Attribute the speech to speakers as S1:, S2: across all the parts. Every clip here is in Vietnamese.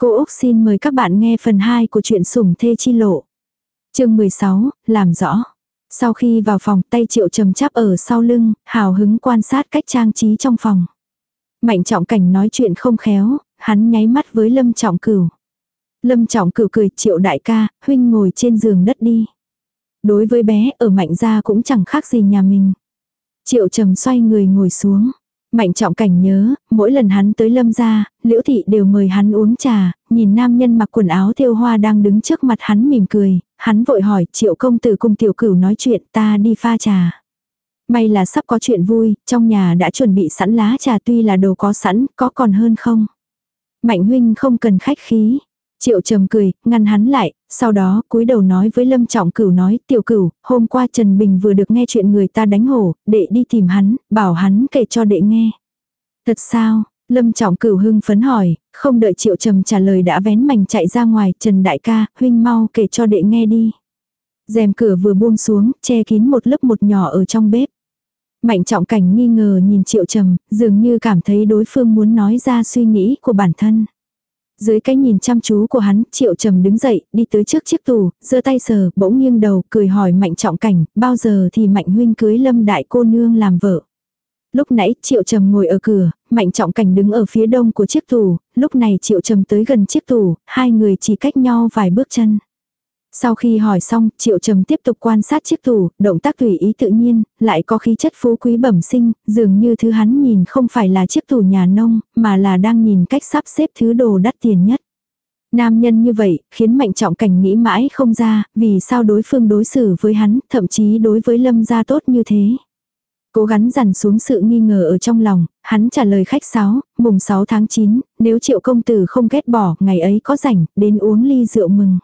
S1: Cô Úc xin mời các bạn nghe phần 2 của truyện sủng thê chi lộ. chương 16, làm rõ. Sau khi vào phòng tay triệu trầm chắp ở sau lưng, hào hứng quan sát cách trang trí trong phòng. Mạnh trọng cảnh nói chuyện không khéo, hắn nháy mắt với lâm trọng cửu. Lâm trọng cửu cười triệu đại ca, huynh ngồi trên giường đất đi. Đối với bé ở mạnh gia cũng chẳng khác gì nhà mình. Triệu trầm xoay người ngồi xuống. Mạnh trọng cảnh nhớ, mỗi lần hắn tới lâm gia, liễu thị đều mời hắn uống trà, nhìn nam nhân mặc quần áo thêu hoa đang đứng trước mặt hắn mỉm cười, hắn vội hỏi triệu công tử cùng tiểu cửu nói chuyện ta đi pha trà. May là sắp có chuyện vui, trong nhà đã chuẩn bị sẵn lá trà tuy là đồ có sẵn, có còn hơn không? Mạnh huynh không cần khách khí. Triệu trầm cười, ngăn hắn lại, sau đó cúi đầu nói với Lâm Trọng Cửu nói, tiểu cửu, hôm qua Trần Bình vừa được nghe chuyện người ta đánh hổ, đệ đi tìm hắn, bảo hắn kể cho đệ nghe. Thật sao? Lâm Trọng Cửu hưng phấn hỏi, không đợi Triệu Trầm trả lời đã vén mảnh chạy ra ngoài, Trần Đại ca, huynh mau kể cho đệ nghe đi. rèm cửa vừa buông xuống, che kín một lớp một nhỏ ở trong bếp. Mạnh trọng cảnh nghi ngờ nhìn triệu trầm, dường như cảm thấy đối phương muốn nói ra suy nghĩ của bản thân. Dưới cái nhìn chăm chú của hắn, triệu trầm đứng dậy, đi tới trước chiếc tủ, giơ tay sờ, bỗng nghiêng đầu, cười hỏi mạnh trọng cảnh, bao giờ thì mạnh huynh cưới lâm đại cô nương làm vợ. Lúc nãy triệu trầm ngồi ở cửa, mạnh trọng cảnh đứng ở phía đông của chiếc tủ, lúc này triệu trầm tới gần chiếc tủ, hai người chỉ cách nhau vài bước chân. Sau khi hỏi xong, Triệu Trầm tiếp tục quan sát chiếc tủ, động tác tùy ý tự nhiên, lại có khí chất phú quý bẩm sinh, dường như thứ hắn nhìn không phải là chiếc tủ nhà nông, mà là đang nhìn cách sắp xếp thứ đồ đắt tiền nhất. Nam nhân như vậy, khiến Mạnh Trọng Cảnh nghĩ mãi không ra, vì sao đối phương đối xử với hắn, thậm chí đối với Lâm gia tốt như thế. Cố gắng dằn xuống sự nghi ngờ ở trong lòng, hắn trả lời khách sáo, mùng 6 tháng 9, nếu triệu công tử không ghét bỏ, ngày ấy có rảnh, đến uống ly rượu mừng.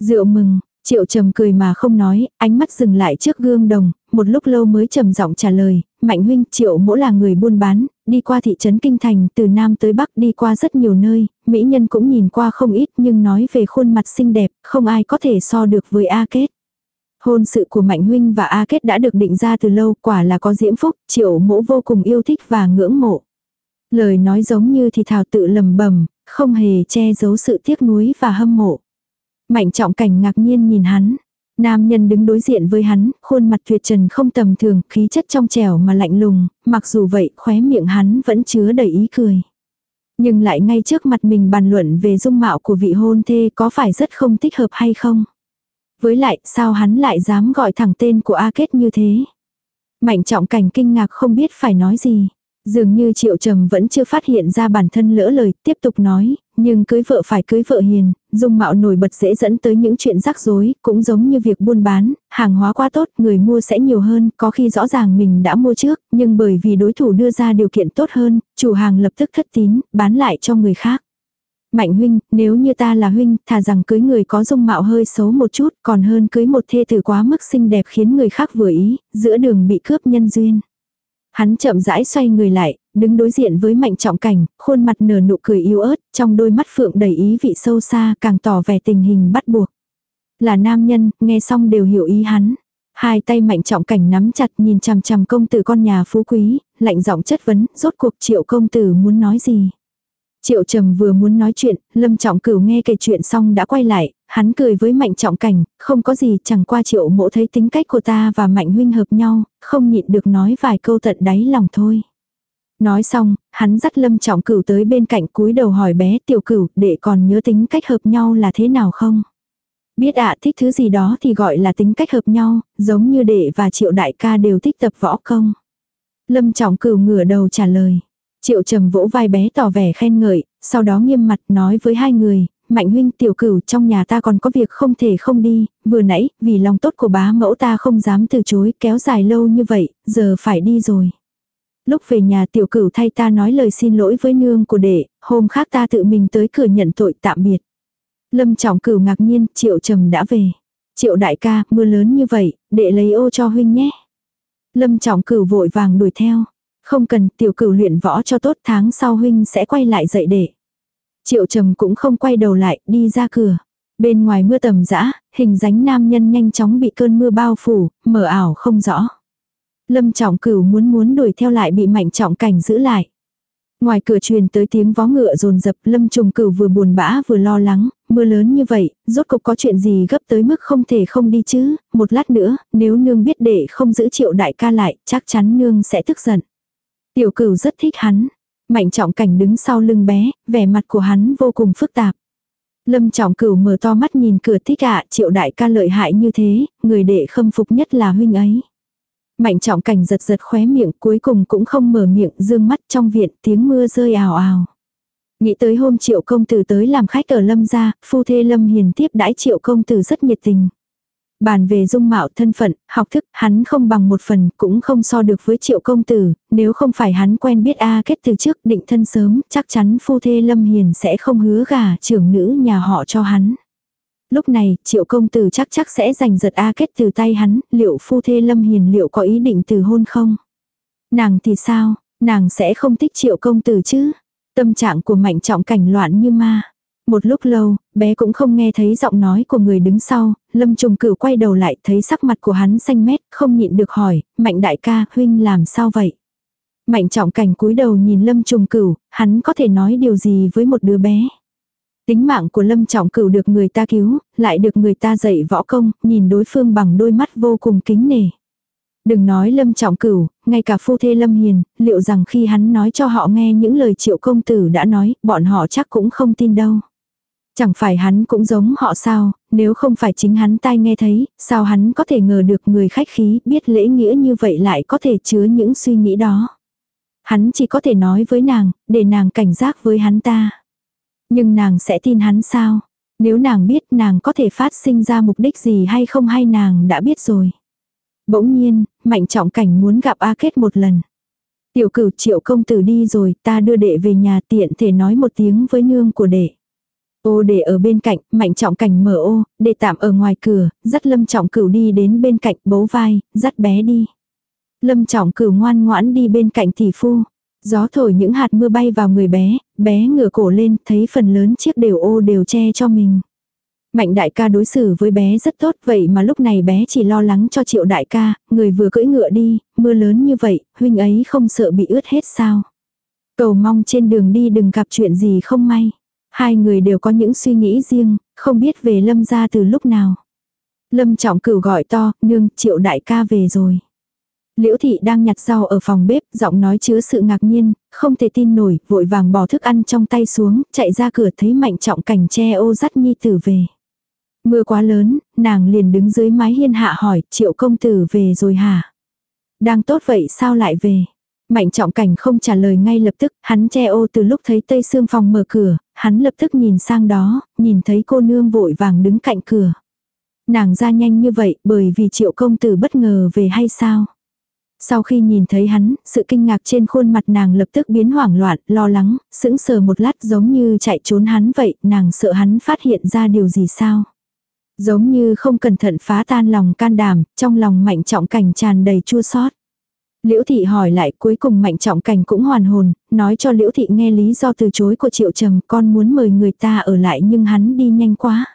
S1: Rượu mừng, triệu trầm cười mà không nói, ánh mắt dừng lại trước gương đồng, một lúc lâu mới trầm giọng trả lời, mạnh huynh triệu mỗ là người buôn bán, đi qua thị trấn Kinh Thành từ Nam tới Bắc đi qua rất nhiều nơi, mỹ nhân cũng nhìn qua không ít nhưng nói về khuôn mặt xinh đẹp, không ai có thể so được với A Kết. Hôn sự của Mạnh Huynh và A Kết đã được định ra từ lâu, quả là có diễm phúc, triệu mỗ vô cùng yêu thích và ngưỡng mộ. Lời nói giống như thì thào tự lầm bầm, không hề che giấu sự tiếc nuối và hâm mộ. Mạnh trọng cảnh ngạc nhiên nhìn hắn. Nam nhân đứng đối diện với hắn, khuôn mặt tuyệt trần không tầm thường, khí chất trong trẻo mà lạnh lùng, mặc dù vậy khóe miệng hắn vẫn chứa đầy ý cười. Nhưng lại ngay trước mặt mình bàn luận về dung mạo của vị hôn thê có phải rất không thích hợp hay không. Với lại sao hắn lại dám gọi thẳng tên của A Kết như thế. Mạnh trọng cảnh kinh ngạc không biết phải nói gì. Dường như triệu trầm vẫn chưa phát hiện ra bản thân lỡ lời, tiếp tục nói, nhưng cưới vợ phải cưới vợ hiền, dung mạo nổi bật dễ dẫn tới những chuyện rắc rối, cũng giống như việc buôn bán, hàng hóa quá tốt, người mua sẽ nhiều hơn, có khi rõ ràng mình đã mua trước, nhưng bởi vì đối thủ đưa ra điều kiện tốt hơn, chủ hàng lập tức thất tín, bán lại cho người khác. Mạnh huynh, nếu như ta là huynh, thà rằng cưới người có dung mạo hơi xấu một chút, còn hơn cưới một thê tử quá mức xinh đẹp khiến người khác vừa ý, giữa đường bị cướp nhân duyên. Hắn chậm rãi xoay người lại, đứng đối diện với mạnh trọng cảnh, khuôn mặt nở nụ cười yếu ớt, trong đôi mắt phượng đầy ý vị sâu xa càng tỏ vẻ tình hình bắt buộc. Là nam nhân, nghe xong đều hiểu ý hắn. Hai tay mạnh trọng cảnh nắm chặt nhìn chằm chằm công tử con nhà phú quý, lạnh giọng chất vấn, rốt cuộc triệu công tử muốn nói gì. Triệu trầm vừa muốn nói chuyện, lâm trọng cửu nghe kể chuyện xong đã quay lại, hắn cười với mạnh trọng cảnh, không có gì chẳng qua triệu mộ thấy tính cách của ta và mạnh huynh hợp nhau, không nhịn được nói vài câu tận đáy lòng thôi. Nói xong, hắn dắt lâm trọng cửu tới bên cạnh cúi đầu hỏi bé tiểu cửu để còn nhớ tính cách hợp nhau là thế nào không? Biết ạ thích thứ gì đó thì gọi là tính cách hợp nhau, giống như đệ và triệu đại ca đều thích tập võ công. Lâm trọng cửu ngửa đầu trả lời. Triệu trầm vỗ vai bé tỏ vẻ khen ngợi, sau đó nghiêm mặt nói với hai người, mạnh huynh tiểu cửu trong nhà ta còn có việc không thể không đi, vừa nãy, vì lòng tốt của bá mẫu ta không dám từ chối kéo dài lâu như vậy, giờ phải đi rồi. Lúc về nhà tiểu cửu thay ta nói lời xin lỗi với nương của đệ, hôm khác ta tự mình tới cửa nhận tội tạm biệt. Lâm trọng cửu ngạc nhiên, triệu trầm đã về. Triệu đại ca, mưa lớn như vậy, đệ lấy ô cho huynh nhé. Lâm trọng cửu vội vàng đuổi theo. Không cần tiểu cửu luyện võ cho tốt tháng sau huynh sẽ quay lại dạy đệ. Triệu trầm cũng không quay đầu lại, đi ra cửa. Bên ngoài mưa tầm dã hình dáng nam nhân nhanh chóng bị cơn mưa bao phủ, mờ ảo không rõ. Lâm trọng cửu muốn muốn đuổi theo lại bị mạnh trọng cảnh giữ lại. Ngoài cửa truyền tới tiếng vó ngựa rồn rập lâm trùng cửu vừa buồn bã vừa lo lắng, mưa lớn như vậy, rốt cục có chuyện gì gấp tới mức không thể không đi chứ, một lát nữa, nếu nương biết đệ không giữ triệu đại ca lại, chắc chắn nương sẽ tức giận. Tiểu cửu rất thích hắn, mạnh trọng cảnh đứng sau lưng bé, vẻ mặt của hắn vô cùng phức tạp. Lâm trọng cửu mở to mắt nhìn cửa thích ạ, triệu đại ca lợi hại như thế, người đệ khâm phục nhất là huynh ấy. Mạnh trọng cảnh giật giật khóe miệng cuối cùng cũng không mở miệng dương mắt trong viện tiếng mưa rơi ào ào. Nghĩ tới hôm triệu công tử tới làm khách ở lâm gia, phu thê lâm hiền tiếp đãi triệu công tử rất nhiệt tình. Bàn về dung mạo thân phận, học thức, hắn không bằng một phần, cũng không so được với triệu công tử, nếu không phải hắn quen biết A kết từ trước định thân sớm, chắc chắn phu thê lâm hiền sẽ không hứa gả trưởng nữ nhà họ cho hắn. Lúc này, triệu công tử chắc chắc sẽ giành giật A kết từ tay hắn, liệu phu thê lâm hiền liệu có ý định từ hôn không? Nàng thì sao, nàng sẽ không thích triệu công tử chứ? Tâm trạng của mạnh trọng cảnh loạn như ma. Một lúc lâu, bé cũng không nghe thấy giọng nói của người đứng sau, lâm trùng cửu quay đầu lại thấy sắc mặt của hắn xanh mét, không nhịn được hỏi, mạnh đại ca, huynh làm sao vậy? Mạnh trọng cảnh cúi đầu nhìn lâm trùng cửu, hắn có thể nói điều gì với một đứa bé? Tính mạng của lâm trọng cửu được người ta cứu, lại được người ta dạy võ công, nhìn đối phương bằng đôi mắt vô cùng kính nể. Đừng nói lâm trọng cửu, ngay cả phu thê lâm hiền, liệu rằng khi hắn nói cho họ nghe những lời triệu công tử đã nói, bọn họ chắc cũng không tin đâu. Chẳng phải hắn cũng giống họ sao, nếu không phải chính hắn tai nghe thấy, sao hắn có thể ngờ được người khách khí biết lễ nghĩa như vậy lại có thể chứa những suy nghĩ đó. Hắn chỉ có thể nói với nàng, để nàng cảnh giác với hắn ta. Nhưng nàng sẽ tin hắn sao? Nếu nàng biết nàng có thể phát sinh ra mục đích gì hay không hay nàng đã biết rồi. Bỗng nhiên, mạnh trọng cảnh muốn gặp A Kết một lần. Tiểu cửu triệu công tử đi rồi, ta đưa đệ về nhà tiện thể nói một tiếng với nương của đệ. Ô đệ ở bên cạnh, mạnh trọng cảnh mở ô, đệ tạm ở ngoài cửa, dắt lâm trọng cửu đi đến bên cạnh bố vai, dắt bé đi. Lâm trọng cửu ngoan ngoãn đi bên cạnh tỷ phu. Gió thổi những hạt mưa bay vào người bé, bé ngửa cổ lên, thấy phần lớn chiếc đều ô đều che cho mình. Mạnh đại ca đối xử với bé rất tốt vậy mà lúc này bé chỉ lo lắng cho triệu đại ca, người vừa cưỡi ngựa đi, mưa lớn như vậy, huynh ấy không sợ bị ướt hết sao. Cầu mong trên đường đi đừng gặp chuyện gì không may. Hai người đều có những suy nghĩ riêng, không biết về lâm ra từ lúc nào. Lâm trọng cửu gọi to, nương, triệu đại ca về rồi. Liễu thị đang nhặt rau ở phòng bếp, giọng nói chứa sự ngạc nhiên, không thể tin nổi, vội vàng bỏ thức ăn trong tay xuống, chạy ra cửa thấy mạnh trọng cảnh che ô dắt nhi tử về. Mưa quá lớn, nàng liền đứng dưới mái hiên hạ hỏi, triệu công tử về rồi hả? Đang tốt vậy sao lại về? Mạnh trọng cảnh không trả lời ngay lập tức, hắn che ô từ lúc thấy tây xương phòng mở cửa, hắn lập tức nhìn sang đó, nhìn thấy cô nương vội vàng đứng cạnh cửa. Nàng ra nhanh như vậy bởi vì triệu công tử bất ngờ về hay sao? Sau khi nhìn thấy hắn, sự kinh ngạc trên khuôn mặt nàng lập tức biến hoảng loạn, lo lắng, sững sờ một lát giống như chạy trốn hắn vậy, nàng sợ hắn phát hiện ra điều gì sao? Giống như không cẩn thận phá tan lòng can đảm, trong lòng mạnh trọng cảnh tràn đầy chua xót. Liễu thị hỏi lại cuối cùng mạnh trọng cảnh cũng hoàn hồn, nói cho liễu thị nghe lý do từ chối của triệu trầm con muốn mời người ta ở lại nhưng hắn đi nhanh quá.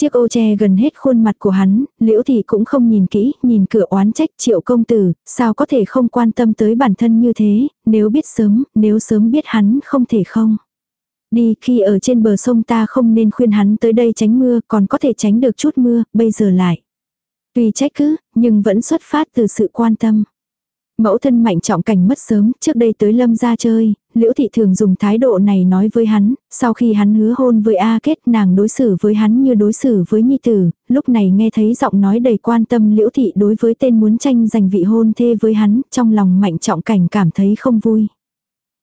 S1: Chiếc ô che gần hết khuôn mặt của hắn, liễu thị cũng không nhìn kỹ, nhìn cửa oán trách triệu công tử, sao có thể không quan tâm tới bản thân như thế, nếu biết sớm, nếu sớm biết hắn không thể không. Đi khi ở trên bờ sông ta không nên khuyên hắn tới đây tránh mưa, còn có thể tránh được chút mưa, bây giờ lại. Tuy trách cứ, nhưng vẫn xuất phát từ sự quan tâm. Mẫu thân mạnh trọng cảnh mất sớm, trước đây tới lâm ra chơi, liễu thị thường dùng thái độ này nói với hắn, sau khi hắn hứa hôn với A kết nàng đối xử với hắn như đối xử với nhi tử, lúc này nghe thấy giọng nói đầy quan tâm liễu thị đối với tên muốn tranh giành vị hôn thê với hắn, trong lòng mạnh trọng cảnh cảm thấy không vui.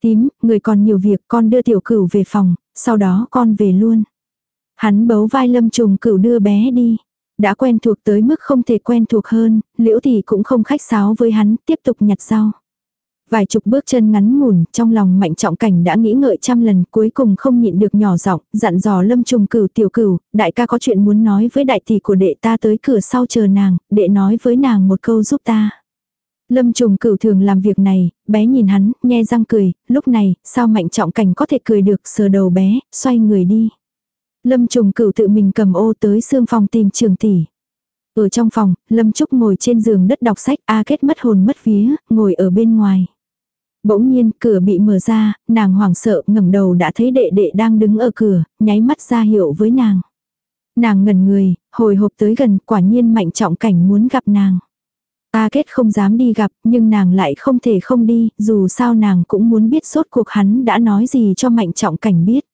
S1: Tím, người còn nhiều việc con đưa tiểu cửu về phòng, sau đó con về luôn. Hắn bấu vai lâm trùng cửu đưa bé đi. Đã quen thuộc tới mức không thể quen thuộc hơn, liễu thì cũng không khách sáo với hắn, tiếp tục nhặt rau. Vài chục bước chân ngắn ngủn, trong lòng mạnh trọng cảnh đã nghĩ ngợi trăm lần, cuối cùng không nhịn được nhỏ giọng, dặn dò lâm trùng cửu tiểu cửu, đại ca có chuyện muốn nói với đại tỷ của đệ ta tới cửa sau chờ nàng, đệ nói với nàng một câu giúp ta. Lâm trùng cửu thường làm việc này, bé nhìn hắn, nhe răng cười, lúc này, sao mạnh trọng cảnh có thể cười được sờ đầu bé, xoay người đi. Lâm trùng cửu tự mình cầm ô tới xương phòng tìm trường tỷ. Ở trong phòng, Lâm Trúc ngồi trên giường đất đọc sách, A kết mất hồn mất vía, ngồi ở bên ngoài. Bỗng nhiên cửa bị mở ra, nàng hoảng sợ ngẩng đầu đã thấy đệ đệ đang đứng ở cửa, nháy mắt ra hiệu với nàng. Nàng ngẩn người, hồi hộp tới gần quả nhiên mạnh trọng cảnh muốn gặp nàng. A kết không dám đi gặp nhưng nàng lại không thể không đi, dù sao nàng cũng muốn biết sốt cuộc hắn đã nói gì cho mạnh trọng cảnh biết.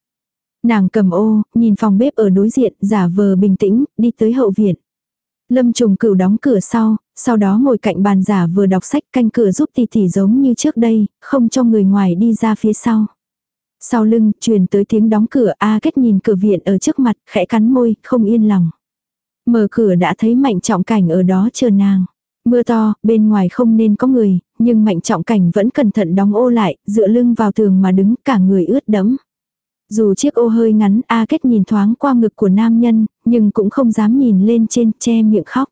S1: Nàng cầm ô, nhìn phòng bếp ở đối diện, giả vờ bình tĩnh, đi tới hậu viện. Lâm trùng cửu đóng cửa sau, sau đó ngồi cạnh bàn giả vừa đọc sách canh cửa giúp tỷ tỷ giống như trước đây, không cho người ngoài đi ra phía sau. Sau lưng, truyền tới tiếng đóng cửa A kết nhìn cửa viện ở trước mặt, khẽ cắn môi, không yên lòng. Mở cửa đã thấy mạnh trọng cảnh ở đó chờ nàng. Mưa to, bên ngoài không nên có người, nhưng mạnh trọng cảnh vẫn cẩn thận đóng ô lại, dựa lưng vào tường mà đứng cả người ướt đẫm. Dù chiếc ô hơi ngắn A Kết nhìn thoáng qua ngực của nam nhân, nhưng cũng không dám nhìn lên trên che miệng khóc.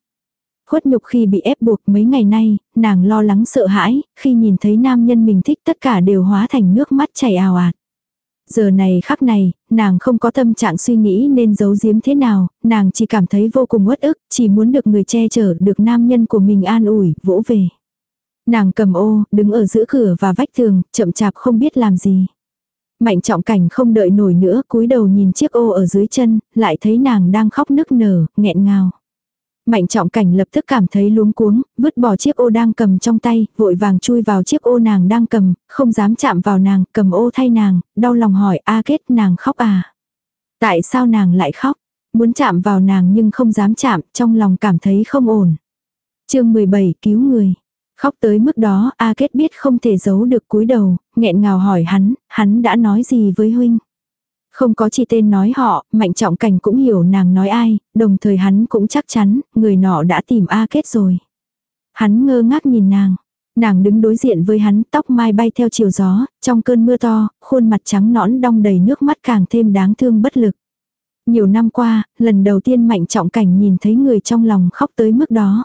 S1: Khuất nhục khi bị ép buộc mấy ngày nay, nàng lo lắng sợ hãi, khi nhìn thấy nam nhân mình thích tất cả đều hóa thành nước mắt chảy ào ạt. Giờ này khắc này, nàng không có tâm trạng suy nghĩ nên giấu giếm thế nào, nàng chỉ cảm thấy vô cùng uất ức, chỉ muốn được người che chở, được nam nhân của mình an ủi, vỗ về. Nàng cầm ô, đứng ở giữa cửa và vách tường, chậm chạp không biết làm gì. Mạnh trọng cảnh không đợi nổi nữa, cúi đầu nhìn chiếc ô ở dưới chân, lại thấy nàng đang khóc nức nở, nghẹn ngào. Mạnh trọng cảnh lập tức cảm thấy luống cuống, vứt bỏ chiếc ô đang cầm trong tay, vội vàng chui vào chiếc ô nàng đang cầm, không dám chạm vào nàng, cầm ô thay nàng, đau lòng hỏi a kết nàng khóc à. Tại sao nàng lại khóc? Muốn chạm vào nàng nhưng không dám chạm, trong lòng cảm thấy không ổn. chương 17 cứu người. Khóc tới mức đó, A Kết biết không thể giấu được cúi đầu, nghẹn ngào hỏi hắn, hắn đã nói gì với huynh. Không có chỉ tên nói họ, mạnh trọng cảnh cũng hiểu nàng nói ai, đồng thời hắn cũng chắc chắn, người nọ đã tìm A Kết rồi. Hắn ngơ ngác nhìn nàng. Nàng đứng đối diện với hắn, tóc mai bay theo chiều gió, trong cơn mưa to, khuôn mặt trắng nõn đong đầy nước mắt càng thêm đáng thương bất lực. Nhiều năm qua, lần đầu tiên mạnh trọng cảnh nhìn thấy người trong lòng khóc tới mức đó.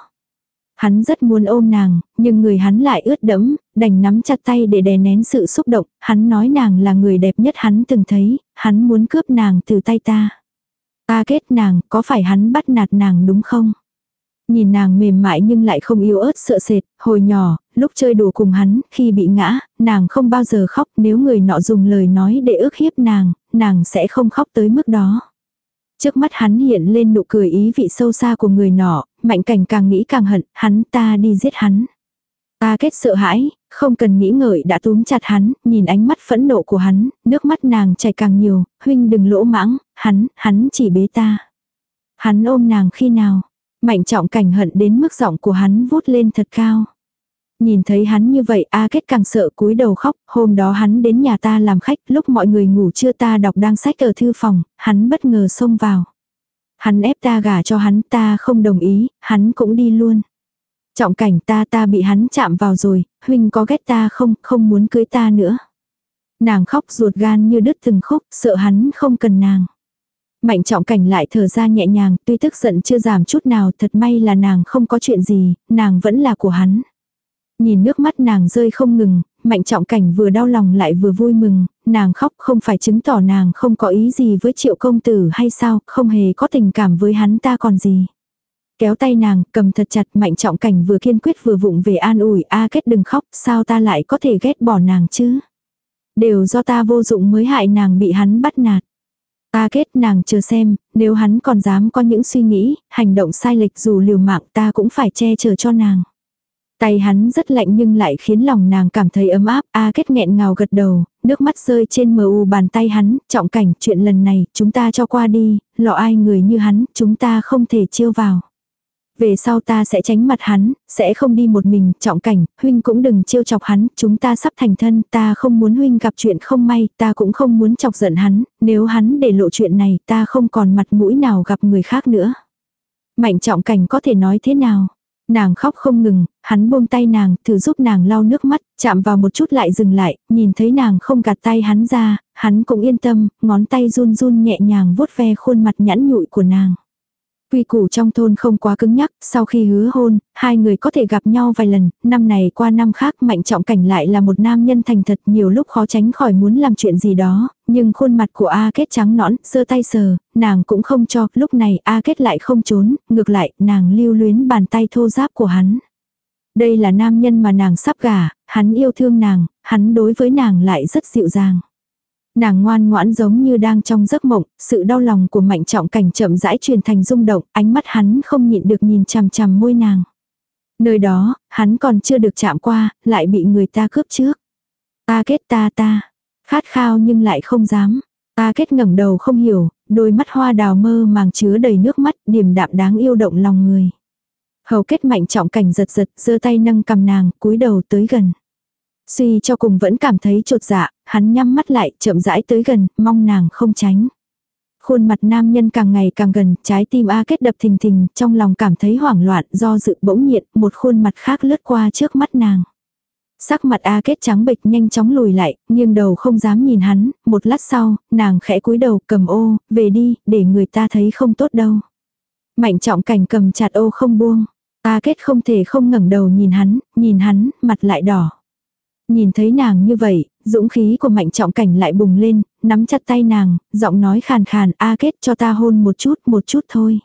S1: Hắn rất muốn ôm nàng, nhưng người hắn lại ướt đẫm, đành nắm chặt tay để đè nén sự xúc động, hắn nói nàng là người đẹp nhất hắn từng thấy, hắn muốn cướp nàng từ tay ta. Ta kết nàng, có phải hắn bắt nạt nàng đúng không? Nhìn nàng mềm mại nhưng lại không yếu ớt sợ sệt, hồi nhỏ, lúc chơi đùa cùng hắn, khi bị ngã, nàng không bao giờ khóc, nếu người nọ dùng lời nói để ước hiếp nàng, nàng sẽ không khóc tới mức đó. Trước mắt hắn hiện lên nụ cười ý vị sâu xa của người nọ, mạnh cảnh càng nghĩ càng hận, hắn ta đi giết hắn. Ta kết sợ hãi, không cần nghĩ ngợi đã túm chặt hắn, nhìn ánh mắt phẫn nộ của hắn, nước mắt nàng chảy càng nhiều, huynh đừng lỗ mãng, hắn, hắn chỉ bế ta. Hắn ôm nàng khi nào, mạnh trọng cảnh hận đến mức giọng của hắn vút lên thật cao. Nhìn thấy hắn như vậy A Kết càng sợ cúi đầu khóc, hôm đó hắn đến nhà ta làm khách, lúc mọi người ngủ chưa ta đọc đang sách ở thư phòng, hắn bất ngờ xông vào. Hắn ép ta gả cho hắn, ta không đồng ý, hắn cũng đi luôn. Trọng cảnh ta ta bị hắn chạm vào rồi, huynh có ghét ta không, không muốn cưới ta nữa. Nàng khóc ruột gan như đứt từng khúc, sợ hắn không cần nàng. Mạnh trọng cảnh lại thở ra nhẹ nhàng, tuy tức giận chưa giảm chút nào, thật may là nàng không có chuyện gì, nàng vẫn là của hắn. Nhìn nước mắt nàng rơi không ngừng, mạnh trọng cảnh vừa đau lòng lại vừa vui mừng, nàng khóc không phải chứng tỏ nàng không có ý gì với triệu công tử hay sao, không hề có tình cảm với hắn ta còn gì. Kéo tay nàng, cầm thật chặt mạnh trọng cảnh vừa kiên quyết vừa vụng về an ủi a kết đừng khóc, sao ta lại có thể ghét bỏ nàng chứ. Đều do ta vô dụng mới hại nàng bị hắn bắt nạt. Ta kết nàng chờ xem, nếu hắn còn dám có những suy nghĩ, hành động sai lệch dù liều mạng ta cũng phải che chở cho nàng. Tay hắn rất lạnh nhưng lại khiến lòng nàng cảm thấy ấm áp, A kết nghẹn ngào gật đầu, nước mắt rơi trên mờ u bàn tay hắn, trọng cảnh chuyện lần này, chúng ta cho qua đi, lọ ai người như hắn, chúng ta không thể chiêu vào. Về sau ta sẽ tránh mặt hắn, sẽ không đi một mình, trọng cảnh, huynh cũng đừng chiêu chọc hắn, chúng ta sắp thành thân, ta không muốn huynh gặp chuyện không may, ta cũng không muốn chọc giận hắn, nếu hắn để lộ chuyện này, ta không còn mặt mũi nào gặp người khác nữa. Mạnh trọng cảnh có thể nói thế nào? Nàng khóc không ngừng, hắn buông tay nàng, thử giúp nàng lau nước mắt, chạm vào một chút lại dừng lại, nhìn thấy nàng không gạt tay hắn ra, hắn cũng yên tâm, ngón tay run run nhẹ nhàng vuốt ve khuôn mặt nhẵn nhụi của nàng. Quy củ trong thôn không quá cứng nhắc, sau khi hứa hôn, hai người có thể gặp nhau vài lần, năm này qua năm khác mạnh trọng cảnh lại là một nam nhân thành thật nhiều lúc khó tránh khỏi muốn làm chuyện gì đó, nhưng khuôn mặt của A Kết trắng nõn, sơ tay sờ, nàng cũng không cho, lúc này A Kết lại không trốn, ngược lại, nàng lưu luyến bàn tay thô giáp của hắn. Đây là nam nhân mà nàng sắp gả, hắn yêu thương nàng, hắn đối với nàng lại rất dịu dàng. Nàng ngoan ngoãn giống như đang trong giấc mộng, sự đau lòng của mạnh trọng cảnh chậm rãi truyền thành rung động, ánh mắt hắn không nhịn được nhìn chằm chằm môi nàng. Nơi đó, hắn còn chưa được chạm qua, lại bị người ta cướp trước. Ta kết ta ta, khát khao nhưng lại không dám. Ta kết ngẩng đầu không hiểu, đôi mắt hoa đào mơ màng chứa đầy nước mắt, điềm đạm đáng yêu động lòng người. Hầu kết mạnh trọng cảnh giật giật, giơ tay nâng cầm nàng, cúi đầu tới gần. Suy cho cùng vẫn cảm thấy trột dạ, hắn nhắm mắt lại, chậm rãi tới gần, mong nàng không tránh. Khuôn mặt nam nhân càng ngày càng gần, trái tim A kết đập thình thình, trong lòng cảm thấy hoảng loạn, do dự bỗng nhiệt, một khuôn mặt khác lướt qua trước mắt nàng. Sắc mặt A kết trắng bệch nhanh chóng lùi lại, nghiêng đầu không dám nhìn hắn, một lát sau, nàng khẽ cúi đầu cầm ô, về đi, để người ta thấy không tốt đâu. Mạnh trọng cảnh cầm chặt ô không buông. A kết không thể không ngẩng đầu nhìn hắn, nhìn hắn, mặt lại đỏ. Nhìn thấy nàng như vậy, dũng khí của mạnh trọng cảnh lại bùng lên, nắm chặt tay nàng, giọng nói khàn khàn, A kết cho ta hôn một chút, một chút thôi.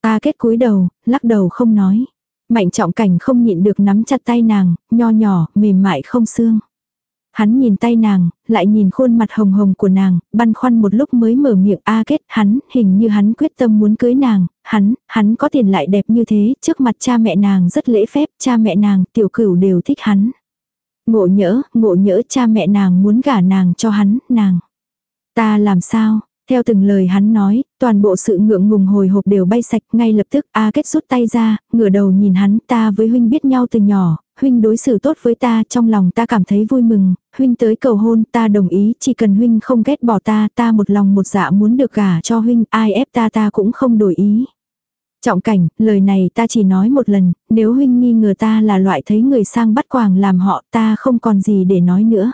S1: A kết cúi đầu, lắc đầu không nói. Mạnh trọng cảnh không nhịn được nắm chặt tay nàng, nho nhỏ, mềm mại không xương. Hắn nhìn tay nàng, lại nhìn khuôn mặt hồng hồng của nàng, băn khoăn một lúc mới mở miệng A kết hắn, hình như hắn quyết tâm muốn cưới nàng, hắn, hắn có tiền lại đẹp như thế, trước mặt cha mẹ nàng rất lễ phép, cha mẹ nàng, tiểu cửu đều thích hắn. Ngộ nhỡ, ngộ nhỡ cha mẹ nàng muốn gả nàng cho hắn, nàng. Ta làm sao? Theo từng lời hắn nói, toàn bộ sự ngượng ngùng hồi hộp đều bay sạch, ngay lập tức A Kết rút tay ra, ngửa đầu nhìn hắn, ta với huynh biết nhau từ nhỏ, huynh đối xử tốt với ta, trong lòng ta cảm thấy vui mừng, huynh tới cầu hôn, ta đồng ý, chỉ cần huynh không ghét bỏ ta, ta một lòng một dạ muốn được gả cho huynh, ai ép ta ta cũng không đổi ý. Trọng cảnh, lời này ta chỉ nói một lần, nếu huynh nghi ngờ ta là loại thấy người sang bắt quàng làm họ ta không còn gì để nói nữa.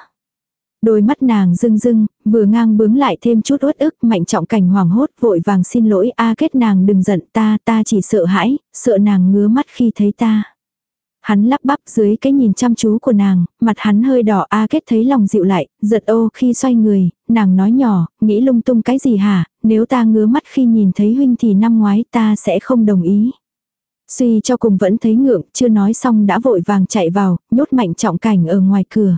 S1: Đôi mắt nàng rưng rưng, vừa ngang bướng lại thêm chút uất ức, mạnh trọng cảnh hoàng hốt vội vàng xin lỗi a kết nàng đừng giận ta, ta chỉ sợ hãi, sợ nàng ngứa mắt khi thấy ta. Hắn lắp bắp dưới cái nhìn chăm chú của nàng, mặt hắn hơi đỏ A kết thấy lòng dịu lại, giật ô khi xoay người, nàng nói nhỏ, nghĩ lung tung cái gì hả, nếu ta ngứa mắt khi nhìn thấy huynh thì năm ngoái ta sẽ không đồng ý. Suy cho cùng vẫn thấy ngượng, chưa nói xong đã vội vàng chạy vào, nhốt mạnh trọng cảnh ở ngoài cửa.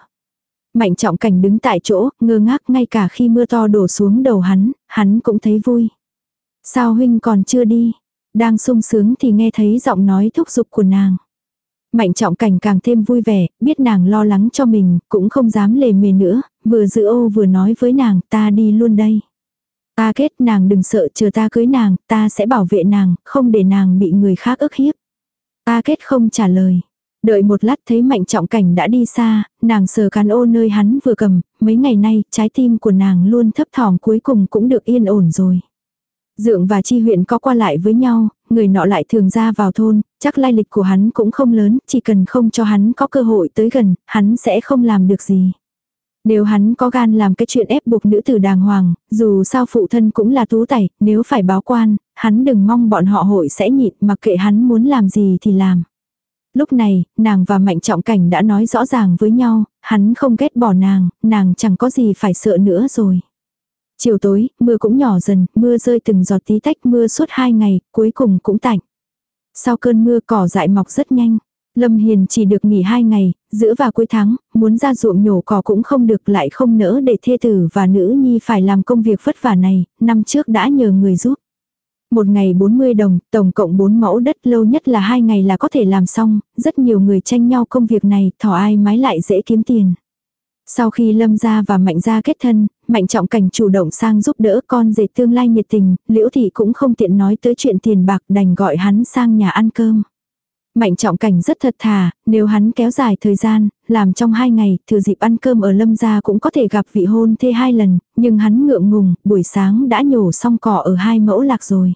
S1: Mạnh trọng cảnh đứng tại chỗ, ngơ ngác ngay cả khi mưa to đổ xuống đầu hắn, hắn cũng thấy vui. Sao huynh còn chưa đi? Đang sung sướng thì nghe thấy giọng nói thúc giục của nàng. Mạnh trọng cảnh càng thêm vui vẻ, biết nàng lo lắng cho mình, cũng không dám lề mề nữa, vừa giữ ô vừa nói với nàng, ta đi luôn đây. Ta kết nàng đừng sợ chờ ta cưới nàng, ta sẽ bảo vệ nàng, không để nàng bị người khác ức hiếp. Ta kết không trả lời. Đợi một lát thấy mạnh trọng cảnh đã đi xa, nàng sờ cán ô nơi hắn vừa cầm, mấy ngày nay trái tim của nàng luôn thấp thỏm cuối cùng cũng được yên ổn rồi. Dượng và chi huyện có qua lại với nhau, người nọ lại thường ra vào thôn, chắc lai lịch của hắn cũng không lớn, chỉ cần không cho hắn có cơ hội tới gần, hắn sẽ không làm được gì. Nếu hắn có gan làm cái chuyện ép buộc nữ tử đàng hoàng, dù sao phụ thân cũng là tú tẩy, nếu phải báo quan, hắn đừng mong bọn họ hội sẽ nhịn mà kệ hắn muốn làm gì thì làm. Lúc này, nàng và Mạnh Trọng Cảnh đã nói rõ ràng với nhau, hắn không ghét bỏ nàng, nàng chẳng có gì phải sợ nữa rồi. Chiều tối, mưa cũng nhỏ dần, mưa rơi từng giọt tí tách mưa suốt hai ngày, cuối cùng cũng tạnh. Sau cơn mưa cỏ dại mọc rất nhanh. Lâm Hiền chỉ được nghỉ hai ngày, giữa và cuối tháng, muốn ra ruộng nhổ cỏ cũng không được lại không nỡ để thê tử và nữ nhi phải làm công việc vất vả này, năm trước đã nhờ người giúp. Một ngày 40 đồng, tổng cộng 4 mẫu đất lâu nhất là hai ngày là có thể làm xong, rất nhiều người tranh nhau công việc này, thỏ ai mái lại dễ kiếm tiền. Sau khi Lâm gia và Mạnh gia kết thân, Mạnh trọng cảnh chủ động sang giúp đỡ con rể tương lai nhiệt tình, Liễu thị cũng không tiện nói tới chuyện tiền bạc đành gọi hắn sang nhà ăn cơm. Mạnh trọng cảnh rất thật thà, nếu hắn kéo dài thời gian, làm trong hai ngày, thừa dịp ăn cơm ở lâm gia cũng có thể gặp vị hôn thê hai lần, nhưng hắn ngượng ngùng, buổi sáng đã nhổ xong cỏ ở hai mẫu lạc rồi.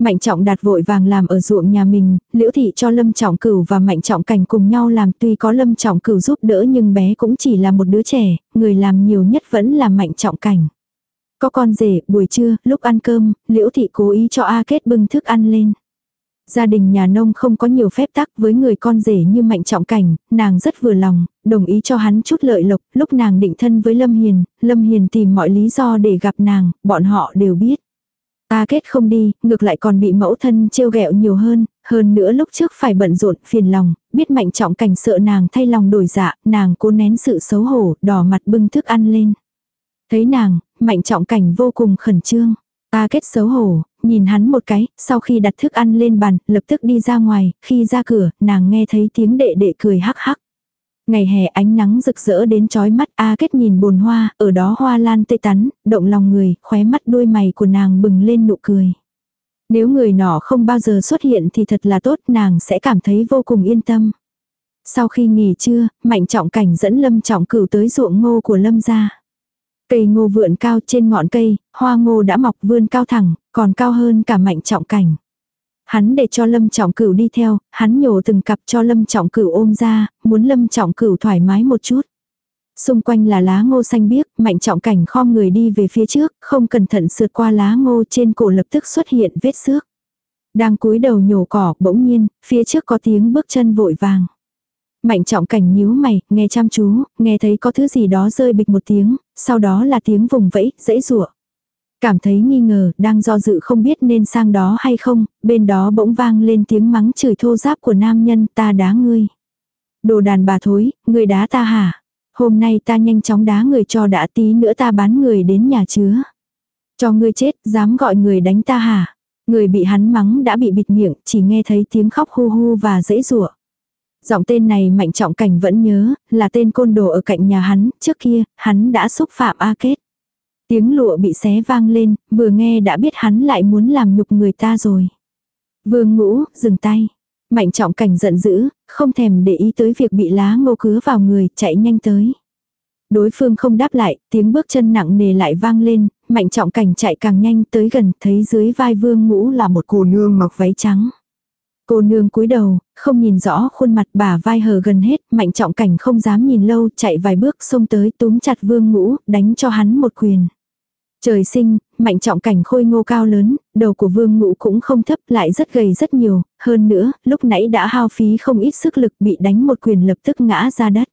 S1: Mạnh trọng đạt vội vàng làm ở ruộng nhà mình, liễu thị cho lâm trọng cửu và mạnh trọng cảnh cùng nhau làm tuy có lâm trọng cửu giúp đỡ nhưng bé cũng chỉ là một đứa trẻ, người làm nhiều nhất vẫn là mạnh trọng cảnh. Có con rể, buổi trưa, lúc ăn cơm, liễu thị cố ý cho A kết bưng thức ăn lên. Gia đình nhà nông không có nhiều phép tắc với người con rể như mạnh trọng cảnh, nàng rất vừa lòng, đồng ý cho hắn chút lợi lộc, lúc nàng định thân với Lâm Hiền, Lâm Hiền tìm mọi lý do để gặp nàng, bọn họ đều biết. Ta kết không đi, ngược lại còn bị mẫu thân trêu ghẹo nhiều hơn, hơn nữa lúc trước phải bận rộn phiền lòng, biết mạnh trọng cảnh sợ nàng thay lòng đổi dạ, nàng cố nén sự xấu hổ, đỏ mặt bưng thức ăn lên. Thấy nàng, mạnh trọng cảnh vô cùng khẩn trương. Ta kết xấu hổ, nhìn hắn một cái, sau khi đặt thức ăn lên bàn, lập tức đi ra ngoài, khi ra cửa, nàng nghe thấy tiếng đệ đệ cười hắc hắc. Ngày hè ánh nắng rực rỡ đến chói mắt A kết nhìn bồn hoa, ở đó hoa lan tê tắn, động lòng người, khóe mắt đôi mày của nàng bừng lên nụ cười. Nếu người nọ không bao giờ xuất hiện thì thật là tốt, nàng sẽ cảm thấy vô cùng yên tâm. Sau khi nghỉ trưa, Mạnh Trọng Cảnh dẫn Lâm Trọng Cửu tới ruộng ngô của Lâm gia. Cây ngô vượn cao trên ngọn cây, hoa ngô đã mọc vươn cao thẳng, còn cao hơn cả Mạnh Trọng Cảnh. Hắn để cho Lâm Trọng Cửu đi theo, hắn nhổ từng cặp cho Lâm Trọng Cửu ôm ra, muốn Lâm Trọng Cửu thoải mái một chút. Xung quanh là lá ngô xanh biếc, Mạnh Trọng Cảnh khom người đi về phía trước, không cẩn thận sượt qua lá ngô trên cổ lập tức xuất hiện vết xước. Đang cúi đầu nhổ cỏ, bỗng nhiên, phía trước có tiếng bước chân vội vàng. Mạnh trọng cảnh nhíu mày, nghe chăm chú, nghe thấy có thứ gì đó rơi bịch một tiếng, sau đó là tiếng vùng vẫy, dãy rủa Cảm thấy nghi ngờ, đang do dự không biết nên sang đó hay không, bên đó bỗng vang lên tiếng mắng chửi thô giáp của nam nhân ta đá ngươi. Đồ đàn bà thối, ngươi đá ta hả? Hôm nay ta nhanh chóng đá người cho đã tí nữa ta bán người đến nhà chứa. Cho ngươi chết, dám gọi người đánh ta hả? Người bị hắn mắng đã bị bịt miệng, chỉ nghe thấy tiếng khóc hu hu và dễ rủa. Giọng tên này mạnh trọng cảnh vẫn nhớ, là tên côn đồ ở cạnh nhà hắn, trước kia, hắn đã xúc phạm A Kết. Tiếng lụa bị xé vang lên, vừa nghe đã biết hắn lại muốn làm nhục người ta rồi. Vương ngũ, dừng tay. Mạnh trọng cảnh giận dữ, không thèm để ý tới việc bị lá ngô cứa vào người, chạy nhanh tới. Đối phương không đáp lại, tiếng bước chân nặng nề lại vang lên, mạnh trọng cảnh chạy càng nhanh tới gần, thấy dưới vai vương ngũ là một cô nương mặc váy trắng. Cô nương cúi đầu, không nhìn rõ khuôn mặt bà vai hờ gần hết, mạnh trọng cảnh không dám nhìn lâu, chạy vài bước xông tới túm chặt vương ngũ, đánh cho hắn một quyền. Trời sinh, mạnh trọng cảnh khôi ngô cao lớn, đầu của vương ngũ cũng không thấp lại rất gầy rất nhiều, hơn nữa, lúc nãy đã hao phí không ít sức lực bị đánh một quyền lập tức ngã ra đất.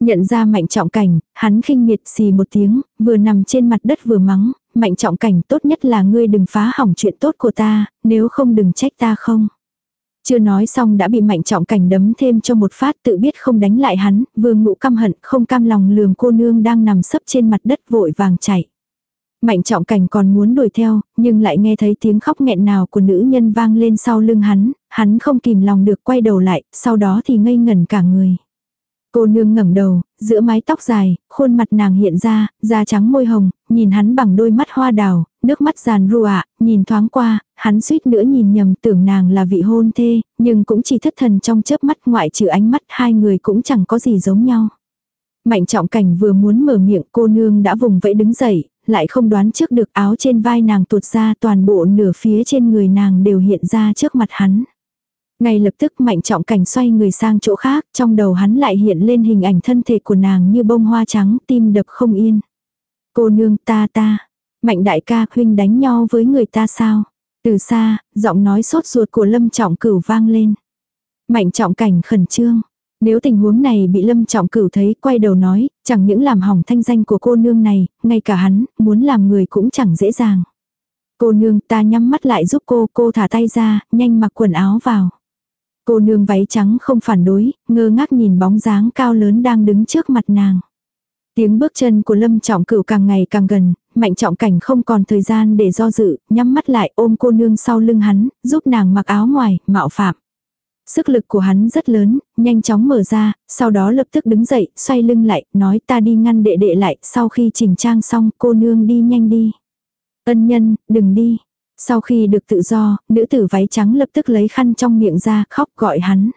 S1: Nhận ra mạnh trọng cảnh, hắn khinh miệt xì một tiếng, vừa nằm trên mặt đất vừa mắng, mạnh trọng cảnh tốt nhất là ngươi đừng phá hỏng chuyện tốt của ta, nếu không đừng trách ta không. Chưa nói xong đã bị mạnh trọng cảnh đấm thêm cho một phát tự biết không đánh lại hắn, vương ngũ căm hận không cam lòng lườm cô nương đang nằm sấp trên mặt đất vội vàng chạy. Mạnh trọng cảnh còn muốn đuổi theo, nhưng lại nghe thấy tiếng khóc nghẹn nào của nữ nhân vang lên sau lưng hắn, hắn không kìm lòng được quay đầu lại, sau đó thì ngây ngẩn cả người. Cô nương ngẩng đầu, giữa mái tóc dài, khuôn mặt nàng hiện ra, da trắng môi hồng, nhìn hắn bằng đôi mắt hoa đào, nước mắt giàn rùa nhìn thoáng qua, hắn suýt nữa nhìn nhầm tưởng nàng là vị hôn thê, nhưng cũng chỉ thất thần trong chớp mắt ngoại trừ ánh mắt hai người cũng chẳng có gì giống nhau. Mạnh trọng cảnh vừa muốn mở miệng cô nương đã vùng vẫy đứng dậy, lại không đoán trước được áo trên vai nàng tuột ra toàn bộ nửa phía trên người nàng đều hiện ra trước mặt hắn. Ngay lập tức mạnh trọng cảnh xoay người sang chỗ khác, trong đầu hắn lại hiện lên hình ảnh thân thể của nàng như bông hoa trắng, tim đập không yên. Cô nương ta ta, mạnh đại ca huynh đánh nhau với người ta sao? Từ xa, giọng nói sốt ruột của lâm trọng cửu vang lên. Mạnh trọng cảnh khẩn trương, nếu tình huống này bị Lâm Trọng Cửu thấy quay đầu nói, chẳng những làm hỏng thanh danh của cô nương này, ngay cả hắn, muốn làm người cũng chẳng dễ dàng. Cô nương ta nhắm mắt lại giúp cô, cô thả tay ra, nhanh mặc quần áo vào. Cô nương váy trắng không phản đối, ngơ ngác nhìn bóng dáng cao lớn đang đứng trước mặt nàng. Tiếng bước chân của Lâm Trọng Cửu càng ngày càng gần, Mạnh Trọng Cảnh không còn thời gian để do dự, nhắm mắt lại ôm cô nương sau lưng hắn, giúp nàng mặc áo ngoài, mạo phạm. Sức lực của hắn rất lớn, nhanh chóng mở ra, sau đó lập tức đứng dậy, xoay lưng lại, nói ta đi ngăn đệ đệ lại, sau khi chỉnh trang xong, cô nương đi nhanh đi. Ân nhân, đừng đi. Sau khi được tự do, nữ tử váy trắng lập tức lấy khăn trong miệng ra, khóc gọi hắn.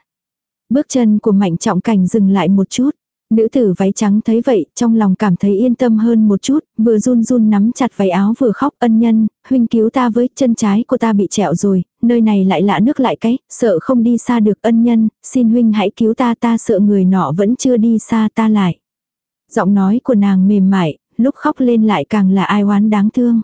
S1: Bước chân của mạnh trọng cảnh dừng lại một chút. Nữ tử váy trắng thấy vậy, trong lòng cảm thấy yên tâm hơn một chút, vừa run run nắm chặt váy áo vừa khóc ân nhân, huynh cứu ta với chân trái của ta bị trẹo rồi, nơi này lại lạ nước lại cái, sợ không đi xa được ân nhân, xin huynh hãy cứu ta ta sợ người nọ vẫn chưa đi xa ta lại. Giọng nói của nàng mềm mại, lúc khóc lên lại càng là ai oán đáng thương.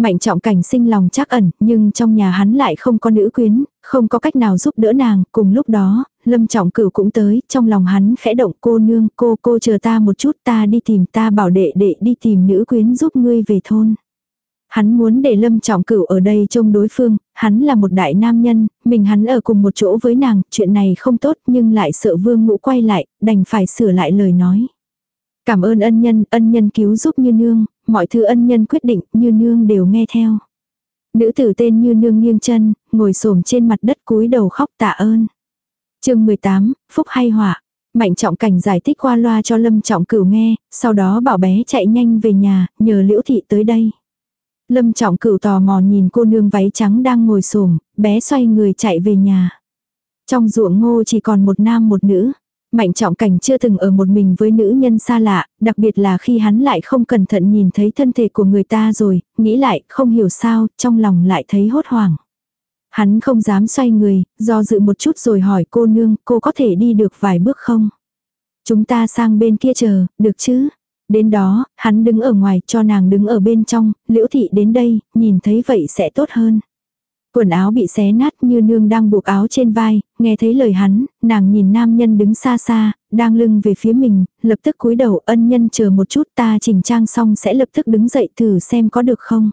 S1: Mạnh trọng cảnh sinh lòng chắc ẩn, nhưng trong nhà hắn lại không có nữ quyến, không có cách nào giúp đỡ nàng, cùng lúc đó, lâm trọng cửu cũng tới, trong lòng hắn khẽ động cô nương, cô cô chờ ta một chút ta đi tìm ta bảo đệ đệ đi tìm nữ quyến giúp ngươi về thôn. Hắn muốn để Lâm Trọng Cửu ở đây trông đối phương, hắn là một đại nam nhân, mình hắn ở cùng một chỗ với nàng, chuyện này không tốt nhưng lại sợ vương ngũ quay lại, đành phải sửa lại lời nói. Cảm ơn ân nhân, ân nhân cứu giúp như nương, mọi thứ ân nhân quyết định, như nương đều nghe theo. Nữ tử tên như nương nghiêng chân, ngồi xổm trên mặt đất cúi đầu khóc tạ ơn. chương 18, Phúc hay họa Mạnh trọng cảnh giải thích qua loa cho lâm trọng cửu nghe, sau đó bảo bé chạy nhanh về nhà, nhờ liễu thị tới đây. Lâm trọng cửu tò mò nhìn cô nương váy trắng đang ngồi xổm bé xoay người chạy về nhà. Trong ruộng ngô chỉ còn một nam một nữ. Mạnh trọng cảnh chưa từng ở một mình với nữ nhân xa lạ, đặc biệt là khi hắn lại không cẩn thận nhìn thấy thân thể của người ta rồi, nghĩ lại, không hiểu sao, trong lòng lại thấy hốt hoảng. Hắn không dám xoay người, do dự một chút rồi hỏi cô nương, cô có thể đi được vài bước không? Chúng ta sang bên kia chờ, được chứ? Đến đó, hắn đứng ở ngoài cho nàng đứng ở bên trong, liễu thị đến đây, nhìn thấy vậy sẽ tốt hơn. Quần áo bị xé nát như nương đang buộc áo trên vai, nghe thấy lời hắn, nàng nhìn nam nhân đứng xa xa, đang lưng về phía mình, lập tức cúi đầu ân nhân chờ một chút ta chỉnh trang xong sẽ lập tức đứng dậy thử xem có được không.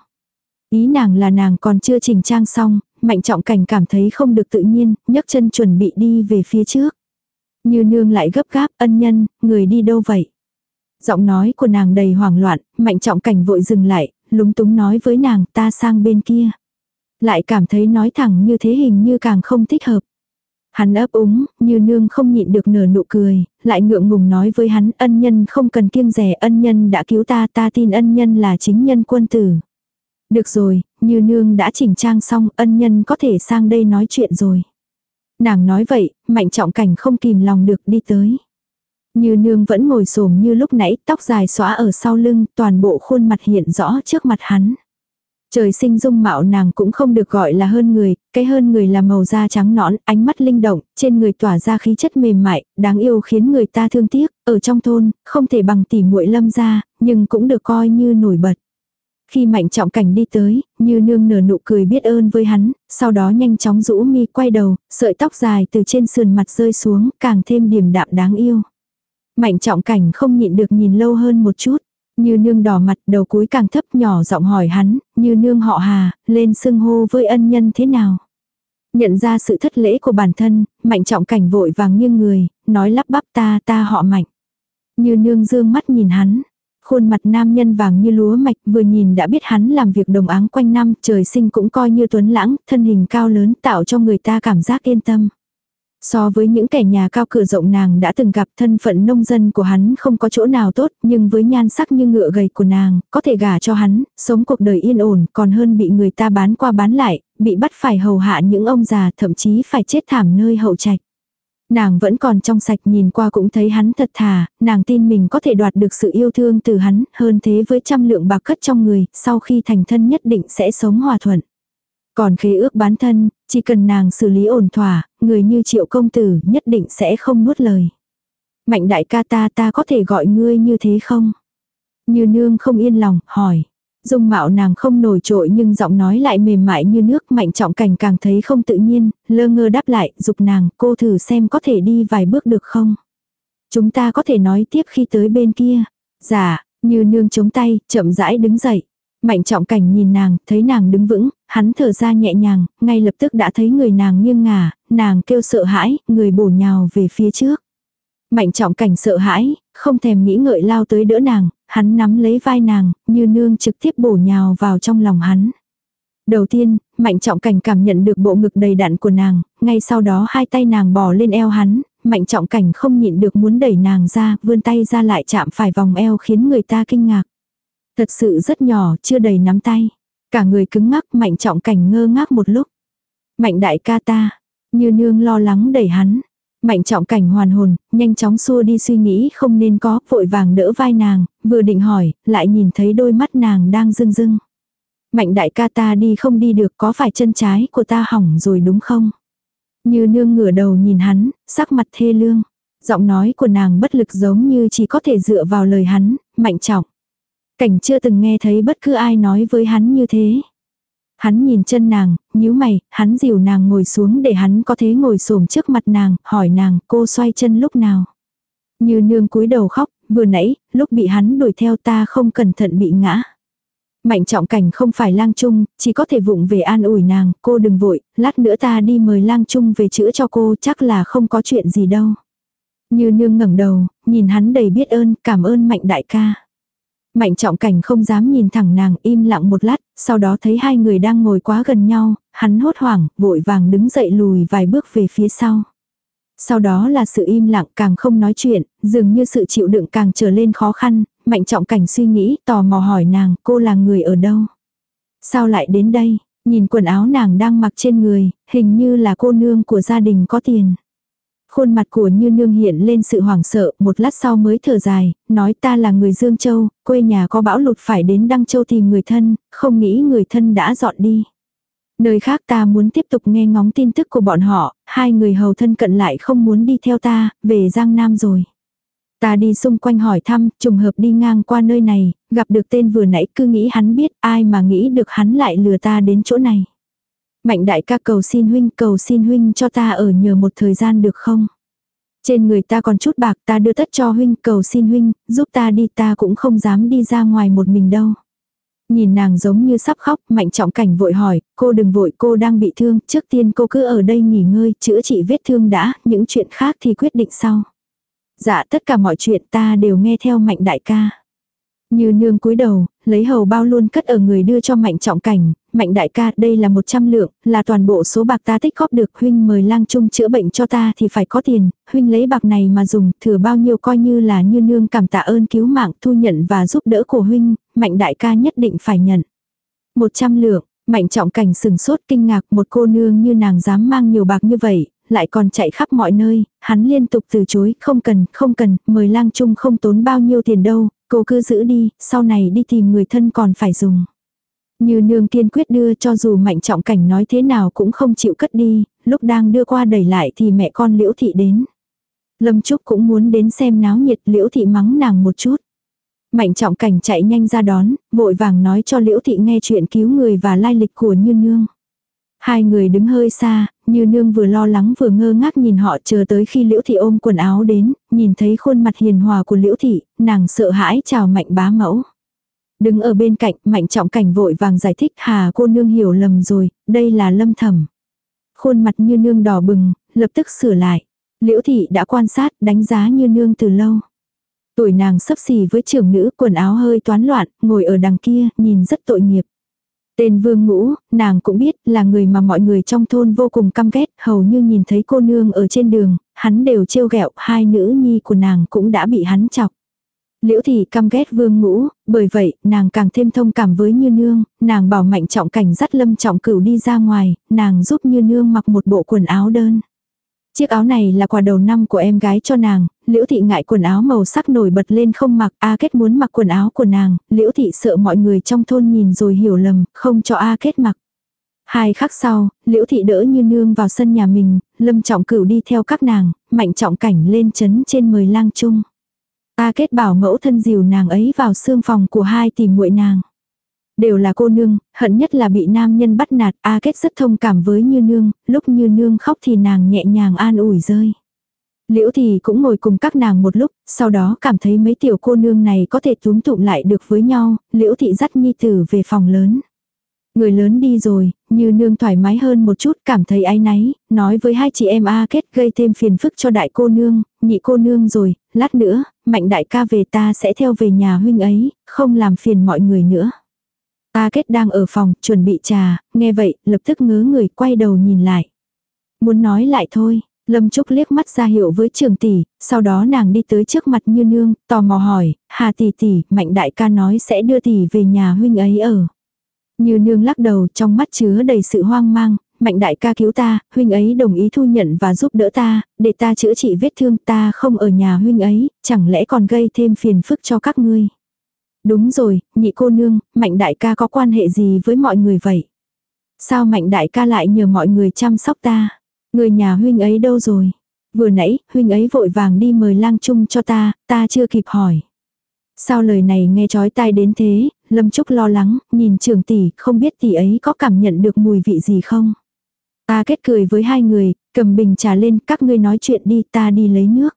S1: Ý nàng là nàng còn chưa chỉnh trang xong, mạnh trọng cảnh cảm thấy không được tự nhiên, nhấc chân chuẩn bị đi về phía trước. Như nương lại gấp gáp ân nhân, người đi đâu vậy? Giọng nói của nàng đầy hoảng loạn, mạnh trọng cảnh vội dừng lại, lúng túng nói với nàng ta sang bên kia. Lại cảm thấy nói thẳng như thế hình như càng không thích hợp. Hắn ấp úng, như nương không nhịn được nở nụ cười, lại ngượng ngùng nói với hắn ân nhân không cần kiêng rẻ ân nhân đã cứu ta ta tin ân nhân là chính nhân quân tử. Được rồi, như nương đã chỉnh trang xong ân nhân có thể sang đây nói chuyện rồi. Nàng nói vậy, mạnh trọng cảnh không kìm lòng được đi tới. Như nương vẫn ngồi xổm như lúc nãy, tóc dài xóa ở sau lưng, toàn bộ khuôn mặt hiện rõ trước mặt hắn. Trời sinh dung mạo nàng cũng không được gọi là hơn người, cái hơn người là màu da trắng nõn, ánh mắt linh động, trên người tỏa ra khí chất mềm mại, đáng yêu khiến người ta thương tiếc, ở trong thôn, không thể bằng tỉ muội lâm ra, nhưng cũng được coi như nổi bật. Khi mạnh trọng cảnh đi tới, như nương nở nụ cười biết ơn với hắn, sau đó nhanh chóng rũ mi quay đầu, sợi tóc dài từ trên sườn mặt rơi xuống, càng thêm điềm đạm đáng yêu. Mạnh trọng cảnh không nhịn được nhìn lâu hơn một chút. Như nương đỏ mặt đầu cúi càng thấp nhỏ giọng hỏi hắn, như nương họ hà, lên xưng hô với ân nhân thế nào. Nhận ra sự thất lễ của bản thân, mạnh trọng cảnh vội vàng nghiêng người, nói lắp bắp ta ta họ mạnh. Như nương dương mắt nhìn hắn, khuôn mặt nam nhân vàng như lúa mạch vừa nhìn đã biết hắn làm việc đồng áng quanh năm trời sinh cũng coi như tuấn lãng, thân hình cao lớn tạo cho người ta cảm giác yên tâm. So với những kẻ nhà cao cửa rộng nàng đã từng gặp thân phận nông dân của hắn không có chỗ nào tốt, nhưng với nhan sắc như ngựa gầy của nàng, có thể gả cho hắn, sống cuộc đời yên ổn còn hơn bị người ta bán qua bán lại, bị bắt phải hầu hạ những ông già thậm chí phải chết thảm nơi hậu trạch. Nàng vẫn còn trong sạch nhìn qua cũng thấy hắn thật thà, nàng tin mình có thể đoạt được sự yêu thương từ hắn, hơn thế với trăm lượng bạc cất trong người, sau khi thành thân nhất định sẽ sống hòa thuận. Còn khế ước bán thân, chỉ cần nàng xử lý ổn thỏa, người như triệu công tử nhất định sẽ không nuốt lời. Mạnh đại ca ta ta có thể gọi ngươi như thế không? Như nương không yên lòng, hỏi. Dung mạo nàng không nổi trội nhưng giọng nói lại mềm mại như nước mạnh trọng cảnh càng thấy không tự nhiên, lơ ngơ đáp lại, dục nàng, cô thử xem có thể đi vài bước được không? Chúng ta có thể nói tiếp khi tới bên kia. Dạ, như nương chống tay, chậm rãi đứng dậy. Mạnh trọng cảnh nhìn nàng, thấy nàng đứng vững, hắn thở ra nhẹ nhàng, ngay lập tức đã thấy người nàng nghiêng ngả, nàng kêu sợ hãi, người bổ nhào về phía trước. Mạnh trọng cảnh sợ hãi, không thèm nghĩ ngợi lao tới đỡ nàng, hắn nắm lấy vai nàng, như nương trực tiếp bổ nhào vào trong lòng hắn. Đầu tiên, mạnh trọng cảnh cảm nhận được bộ ngực đầy đặn của nàng, ngay sau đó hai tay nàng bò lên eo hắn, mạnh trọng cảnh không nhịn được muốn đẩy nàng ra, vươn tay ra lại chạm phải vòng eo khiến người ta kinh ngạc. Thật sự rất nhỏ, chưa đầy nắm tay. Cả người cứng ngắc mạnh trọng cảnh ngơ ngác một lúc. Mạnh đại ca ta, như nương lo lắng đẩy hắn. Mạnh trọng cảnh hoàn hồn, nhanh chóng xua đi suy nghĩ không nên có, vội vàng đỡ vai nàng, vừa định hỏi, lại nhìn thấy đôi mắt nàng đang rưng rưng. Mạnh đại ca ta đi không đi được có phải chân trái của ta hỏng rồi đúng không? Như nương ngửa đầu nhìn hắn, sắc mặt thê lương. Giọng nói của nàng bất lực giống như chỉ có thể dựa vào lời hắn, mạnh trọng. Cảnh chưa từng nghe thấy bất cứ ai nói với hắn như thế. Hắn nhìn chân nàng, nhíu mày, hắn dìu nàng ngồi xuống để hắn có thể ngồi xổm trước mặt nàng, hỏi nàng cô xoay chân lúc nào. Như nương cúi đầu khóc, vừa nãy, lúc bị hắn đuổi theo ta không cẩn thận bị ngã. Mạnh trọng cảnh không phải lang trung, chỉ có thể vụng về an ủi nàng, cô đừng vội, lát nữa ta đi mời lang trung về chữa cho cô, chắc là không có chuyện gì đâu. Như nương ngẩng đầu, nhìn hắn đầy biết ơn, cảm ơn mạnh đại ca. Mạnh trọng cảnh không dám nhìn thẳng nàng im lặng một lát, sau đó thấy hai người đang ngồi quá gần nhau, hắn hốt hoảng, vội vàng đứng dậy lùi vài bước về phía sau. Sau đó là sự im lặng càng không nói chuyện, dường như sự chịu đựng càng trở lên khó khăn, mạnh trọng cảnh suy nghĩ tò mò hỏi nàng cô là người ở đâu. Sao lại đến đây, nhìn quần áo nàng đang mặc trên người, hình như là cô nương của gia đình có tiền. Khuôn mặt của Như Nương hiện lên sự hoảng sợ, một lát sau mới thở dài, nói ta là người Dương Châu, quê nhà có bão lụt phải đến Đăng Châu tìm người thân, không nghĩ người thân đã dọn đi. Nơi khác ta muốn tiếp tục nghe ngóng tin tức của bọn họ, hai người hầu thân cận lại không muốn đi theo ta, về Giang Nam rồi. Ta đi xung quanh hỏi thăm, trùng hợp đi ngang qua nơi này, gặp được tên vừa nãy cứ nghĩ hắn biết ai mà nghĩ được hắn lại lừa ta đến chỗ này. Mạnh đại ca cầu xin huynh cầu xin huynh cho ta ở nhờ một thời gian được không? Trên người ta còn chút bạc ta đưa tất cho huynh cầu xin huynh, giúp ta đi ta cũng không dám đi ra ngoài một mình đâu. Nhìn nàng giống như sắp khóc, mạnh trọng cảnh vội hỏi, cô đừng vội cô đang bị thương, trước tiên cô cứ ở đây nghỉ ngơi, chữa trị vết thương đã, những chuyện khác thì quyết định sau. Dạ tất cả mọi chuyện ta đều nghe theo mạnh đại ca. Như nương cúi đầu, lấy hầu bao luôn cất ở người đưa cho mạnh trọng cảnh, mạnh đại ca đây là 100 lượng, là toàn bộ số bạc ta tích góp được huynh mời lang trung chữa bệnh cho ta thì phải có tiền, huynh lấy bạc này mà dùng, thừa bao nhiêu coi như là như nương cảm tạ ơn cứu mạng thu nhận và giúp đỡ của huynh, mạnh đại ca nhất định phải nhận. 100 lượng, mạnh trọng cảnh sừng sốt kinh ngạc một cô nương như nàng dám mang nhiều bạc như vậy, lại còn chạy khắp mọi nơi, hắn liên tục từ chối, không cần, không cần, mời lang trung không tốn bao nhiêu tiền đâu, cô cứ giữ đi, sau này đi tìm người thân còn phải dùng. Như nương kiên quyết đưa cho dù mạnh trọng cảnh nói thế nào cũng không chịu cất đi, lúc đang đưa qua đẩy lại thì mẹ con liễu thị đến. Lâm Trúc cũng muốn đến xem náo nhiệt liễu thị mắng nàng một chút. Mạnh trọng cảnh chạy nhanh ra đón, vội vàng nói cho liễu thị nghe chuyện cứu người và lai lịch của như nương. Hai người đứng hơi xa, như nương vừa lo lắng vừa ngơ ngác nhìn họ chờ tới khi liễu thị ôm quần áo đến, nhìn thấy khuôn mặt hiền hòa của liễu thị, nàng sợ hãi chào mạnh bá mẫu. Đứng ở bên cạnh, mạnh trọng cảnh vội vàng giải thích hà cô nương hiểu lầm rồi, đây là lâm thẩm. Khuôn mặt như nương đỏ bừng, lập tức sửa lại. Liễu thị đã quan sát, đánh giá như nương từ lâu. Tuổi nàng sấp xỉ với trưởng nữ, quần áo hơi toán loạn, ngồi ở đằng kia, nhìn rất tội nghiệp. Tên vương ngũ, nàng cũng biết là người mà mọi người trong thôn vô cùng căm ghét, hầu như nhìn thấy cô nương ở trên đường, hắn đều trêu ghẹo, hai nữ nhi của nàng cũng đã bị hắn chọc. Liễu thị căm ghét vương ngũ, bởi vậy, nàng càng thêm thông cảm với như nương, nàng bảo mạnh trọng cảnh dắt lâm trọng cửu đi ra ngoài, nàng giúp như nương mặc một bộ quần áo đơn. Chiếc áo này là quà đầu năm của em gái cho nàng, liễu thị ngại quần áo màu sắc nổi bật lên không mặc, A Kết muốn mặc quần áo của nàng, liễu thị sợ mọi người trong thôn nhìn rồi hiểu lầm, không cho A Kết mặc. Hai khắc sau, liễu thị đỡ như nương vào sân nhà mình, lâm trọng cửu đi theo các nàng, mạnh trọng cảnh lên chấn trên mời lang chung. A Kết bảo mẫu thân dìu nàng ấy vào xương phòng của hai tìm muội nàng. Đều là cô nương, hận nhất là bị nam nhân bắt nạt, A Kết rất thông cảm với Như Nương, lúc Như Nương khóc thì nàng nhẹ nhàng an ủi rơi. Liễu thì cũng ngồi cùng các nàng một lúc, sau đó cảm thấy mấy tiểu cô nương này có thể túm tụm lại được với nhau, liễu thị dắt nhi tử về phòng lớn. Người lớn đi rồi, như nương thoải mái hơn một chút cảm thấy áy náy, nói với hai chị em A kết gây thêm phiền phức cho đại cô nương, nhị cô nương rồi, lát nữa, mạnh đại ca về ta sẽ theo về nhà huynh ấy, không làm phiền mọi người nữa. A kết đang ở phòng, chuẩn bị trà, nghe vậy, lập tức ngớ người quay đầu nhìn lại. Muốn nói lại thôi, Lâm Trúc liếc mắt ra hiệu với trường tỷ, sau đó nàng đi tới trước mặt như nương, tò mò hỏi, hà tỷ tỷ, mạnh đại ca nói sẽ đưa tỷ về nhà huynh ấy ở. Như nương lắc đầu trong mắt chứa đầy sự hoang mang, mạnh đại ca cứu ta, huynh ấy đồng ý thu nhận và giúp đỡ ta, để ta chữa trị vết thương ta không ở nhà huynh ấy, chẳng lẽ còn gây thêm phiền phức cho các ngươi. Đúng rồi, nhị cô nương, mạnh đại ca có quan hệ gì với mọi người vậy? Sao mạnh đại ca lại nhờ mọi người chăm sóc ta? Người nhà huynh ấy đâu rồi? Vừa nãy, huynh ấy vội vàng đi mời lang chung cho ta, ta chưa kịp hỏi. Sao lời này nghe chói tai đến thế, Lâm Trúc lo lắng, nhìn trường tỷ, không biết tỷ ấy có cảm nhận được mùi vị gì không? Ta kết cười với hai người, cầm bình trà lên, các ngươi nói chuyện đi, ta đi lấy nước.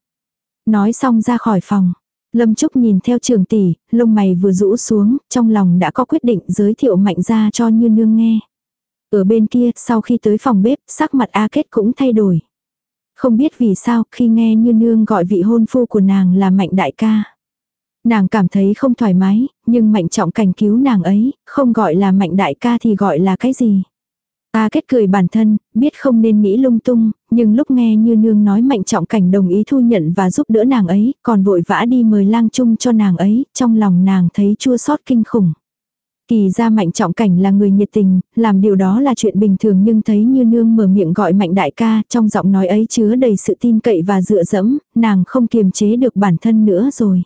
S1: Nói xong ra khỏi phòng. Lâm Trúc nhìn theo trường tỷ, lông mày vừa rũ xuống, trong lòng đã có quyết định giới thiệu mạnh ra cho như nương nghe. Ở bên kia, sau khi tới phòng bếp, sắc mặt A Kết cũng thay đổi. Không biết vì sao, khi nghe như nương gọi vị hôn phu của nàng là mạnh đại ca. Nàng cảm thấy không thoải mái, nhưng mạnh trọng cảnh cứu nàng ấy, không gọi là mạnh đại ca thì gọi là cái gì. Ta kết cười bản thân, biết không nên nghĩ lung tung, nhưng lúc nghe như nương nói mạnh trọng cảnh đồng ý thu nhận và giúp đỡ nàng ấy, còn vội vã đi mời lang chung cho nàng ấy, trong lòng nàng thấy chua xót kinh khủng. Kỳ ra mạnh trọng cảnh là người nhiệt tình, làm điều đó là chuyện bình thường nhưng thấy như nương mở miệng gọi mạnh đại ca, trong giọng nói ấy chứa đầy sự tin cậy và dựa dẫm, nàng không kiềm chế được bản thân nữa rồi.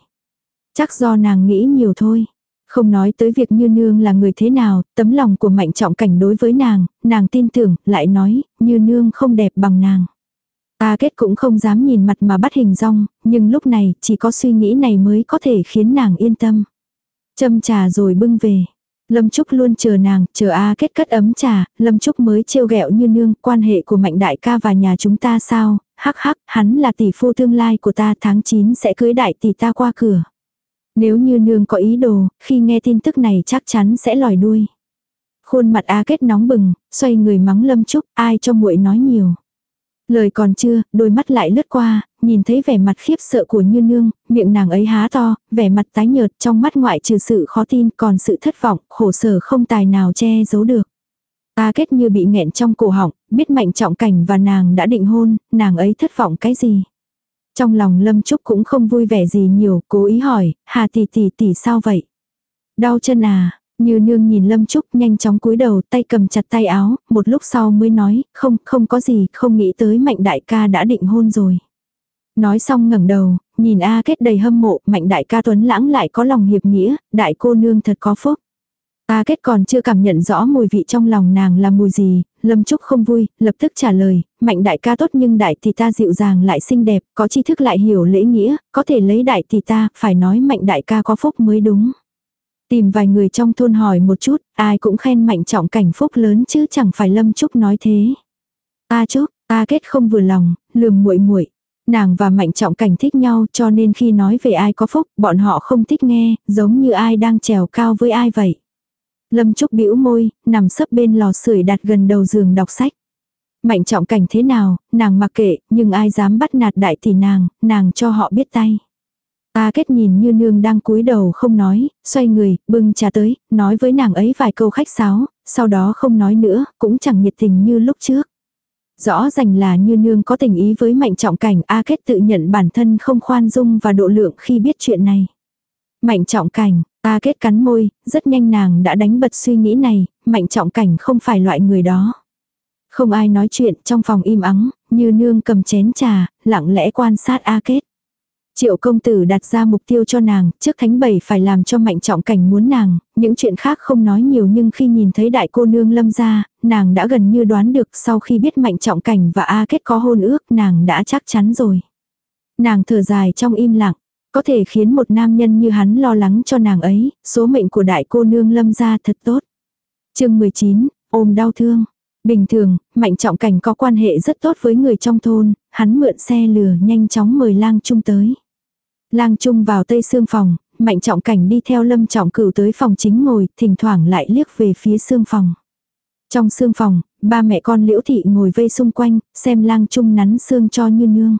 S1: Chắc do nàng nghĩ nhiều thôi. Không nói tới việc như nương là người thế nào, tấm lòng của mạnh trọng cảnh đối với nàng, nàng tin tưởng, lại nói, như nương không đẹp bằng nàng. Ta kết cũng không dám nhìn mặt mà bắt hình rong, nhưng lúc này chỉ có suy nghĩ này mới có thể khiến nàng yên tâm. Châm trà rồi bưng về. Lâm Trúc luôn chờ nàng, chờ A kết cất ấm trà, Lâm Trúc mới trêu ghẹo như nương, quan hệ của mạnh đại ca và nhà chúng ta sao, hắc hắc, hắn là tỷ phu tương lai của ta tháng 9 sẽ cưới đại tỷ ta qua cửa. Nếu như nương có ý đồ, khi nghe tin tức này chắc chắn sẽ lòi đuôi. Khuôn mặt A kết nóng bừng, xoay người mắng Lâm Trúc, ai cho muội nói nhiều. Lời còn chưa, đôi mắt lại lướt qua, nhìn thấy vẻ mặt khiếp sợ của Như Nương, miệng nàng ấy há to, vẻ mặt tái nhợt trong mắt ngoại trừ sự khó tin còn sự thất vọng, khổ sở không tài nào che giấu được. a kết như bị nghẹn trong cổ họng, biết mạnh trọng cảnh và nàng đã định hôn, nàng ấy thất vọng cái gì. Trong lòng Lâm Trúc cũng không vui vẻ gì nhiều, cố ý hỏi, Hà tỷ tỷ tỷ sao vậy? Đau chân à? Như nương nhìn Lâm Trúc nhanh chóng cúi đầu tay cầm chặt tay áo, một lúc sau mới nói, không, không có gì, không nghĩ tới mạnh đại ca đã định hôn rồi. Nói xong ngẩng đầu, nhìn A kết đầy hâm mộ, mạnh đại ca tuấn lãng lại có lòng hiệp nghĩa, đại cô nương thật có phúc. A kết còn chưa cảm nhận rõ mùi vị trong lòng nàng là mùi gì, Lâm Trúc không vui, lập tức trả lời, mạnh đại ca tốt nhưng đại thì ta dịu dàng lại xinh đẹp, có tri thức lại hiểu lễ nghĩa, có thể lấy đại thì ta, phải nói mạnh đại ca có phúc mới đúng. Tìm vài người trong thôn hỏi một chút, ai cũng khen mạnh trọng cảnh phúc lớn chứ chẳng phải Lâm Trúc nói thế. Ta Trúc, ta kết không vừa lòng, lườm muội muội Nàng và mạnh trọng cảnh thích nhau cho nên khi nói về ai có phúc, bọn họ không thích nghe, giống như ai đang trèo cao với ai vậy. Lâm Trúc bĩu môi, nằm sấp bên lò sưởi đặt gần đầu giường đọc sách. Mạnh trọng cảnh thế nào, nàng mặc kệ, nhưng ai dám bắt nạt đại tỷ nàng, nàng cho họ biết tay. Ta kết nhìn như nương đang cúi đầu không nói, xoay người, bưng trà tới, nói với nàng ấy vài câu khách sáo, sau đó không nói nữa, cũng chẳng nhiệt tình như lúc trước. Rõ ràng là như nương có tình ý với mạnh trọng cảnh A kết tự nhận bản thân không khoan dung và độ lượng khi biết chuyện này. Mạnh trọng cảnh, A kết cắn môi, rất nhanh nàng đã đánh bật suy nghĩ này, mạnh trọng cảnh không phải loại người đó. Không ai nói chuyện trong phòng im ắng, như nương cầm chén trà, lặng lẽ quan sát A kết. Triệu công tử đặt ra mục tiêu cho nàng, trước thánh bảy phải làm cho mạnh trọng cảnh muốn nàng, những chuyện khác không nói nhiều nhưng khi nhìn thấy đại cô nương lâm ra, nàng đã gần như đoán được sau khi biết mạnh trọng cảnh và A kết có hôn ước nàng đã chắc chắn rồi. Nàng thở dài trong im lặng, có thể khiến một nam nhân như hắn lo lắng cho nàng ấy, số mệnh của đại cô nương lâm ra thật tốt. chương 19, ôm đau thương. Bình thường, Mạnh Trọng Cảnh có quan hệ rất tốt với người trong thôn, hắn mượn xe lừa nhanh chóng mời lang trung tới. Lang Trung vào tây xương phòng, Mạnh Trọng Cảnh đi theo Lâm Trọng Cửu tới phòng chính ngồi, thỉnh thoảng lại liếc về phía xương phòng. Trong xương phòng, ba mẹ con Liễu Thị ngồi vây xung quanh, xem Lang Trung nắn xương cho như nương.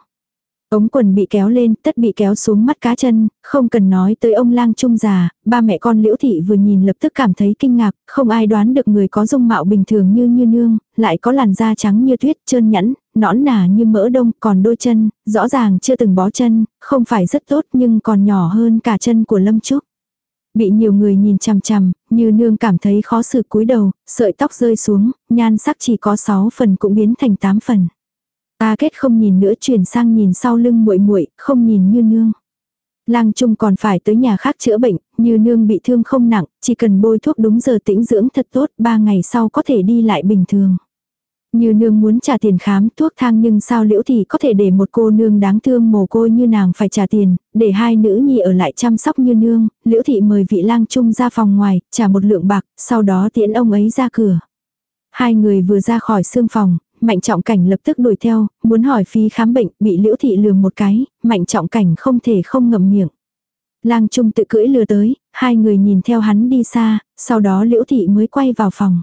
S1: Ống quần bị kéo lên, tất bị kéo xuống mắt cá chân, không cần nói tới ông lang trung già, ba mẹ con liễu thị vừa nhìn lập tức cảm thấy kinh ngạc, không ai đoán được người có dung mạo bình thường như như nương, lại có làn da trắng như tuyết, trơn nhẵn, nõn nà như mỡ đông, còn đôi chân, rõ ràng chưa từng bó chân, không phải rất tốt nhưng còn nhỏ hơn cả chân của Lâm Trúc. Bị nhiều người nhìn chằm chằm, như nương cảm thấy khó xử cúi đầu, sợi tóc rơi xuống, nhan sắc chỉ có 6 phần cũng biến thành 8 phần. Ta kết không nhìn nữa chuyển sang nhìn sau lưng muội muội, không nhìn như nương. Lang Trung còn phải tới nhà khác chữa bệnh, như nương bị thương không nặng, chỉ cần bôi thuốc đúng giờ tĩnh dưỡng thật tốt, ba ngày sau có thể đi lại bình thường. Như nương muốn trả tiền khám thuốc thang nhưng sao liễu thì có thể để một cô nương đáng thương mồ côi như nàng phải trả tiền, để hai nữ nhi ở lại chăm sóc như nương, liễu thị mời vị lang trung ra phòng ngoài, trả một lượng bạc, sau đó tiễn ông ấy ra cửa. Hai người vừa ra khỏi xương phòng, Mạnh trọng cảnh lập tức đuổi theo, muốn hỏi phí khám bệnh, bị liễu thị lừa một cái, mạnh trọng cảnh không thể không ngậm miệng. Lang Trung tự cưỡi lừa tới, hai người nhìn theo hắn đi xa, sau đó Liễu Thị mới quay vào phòng.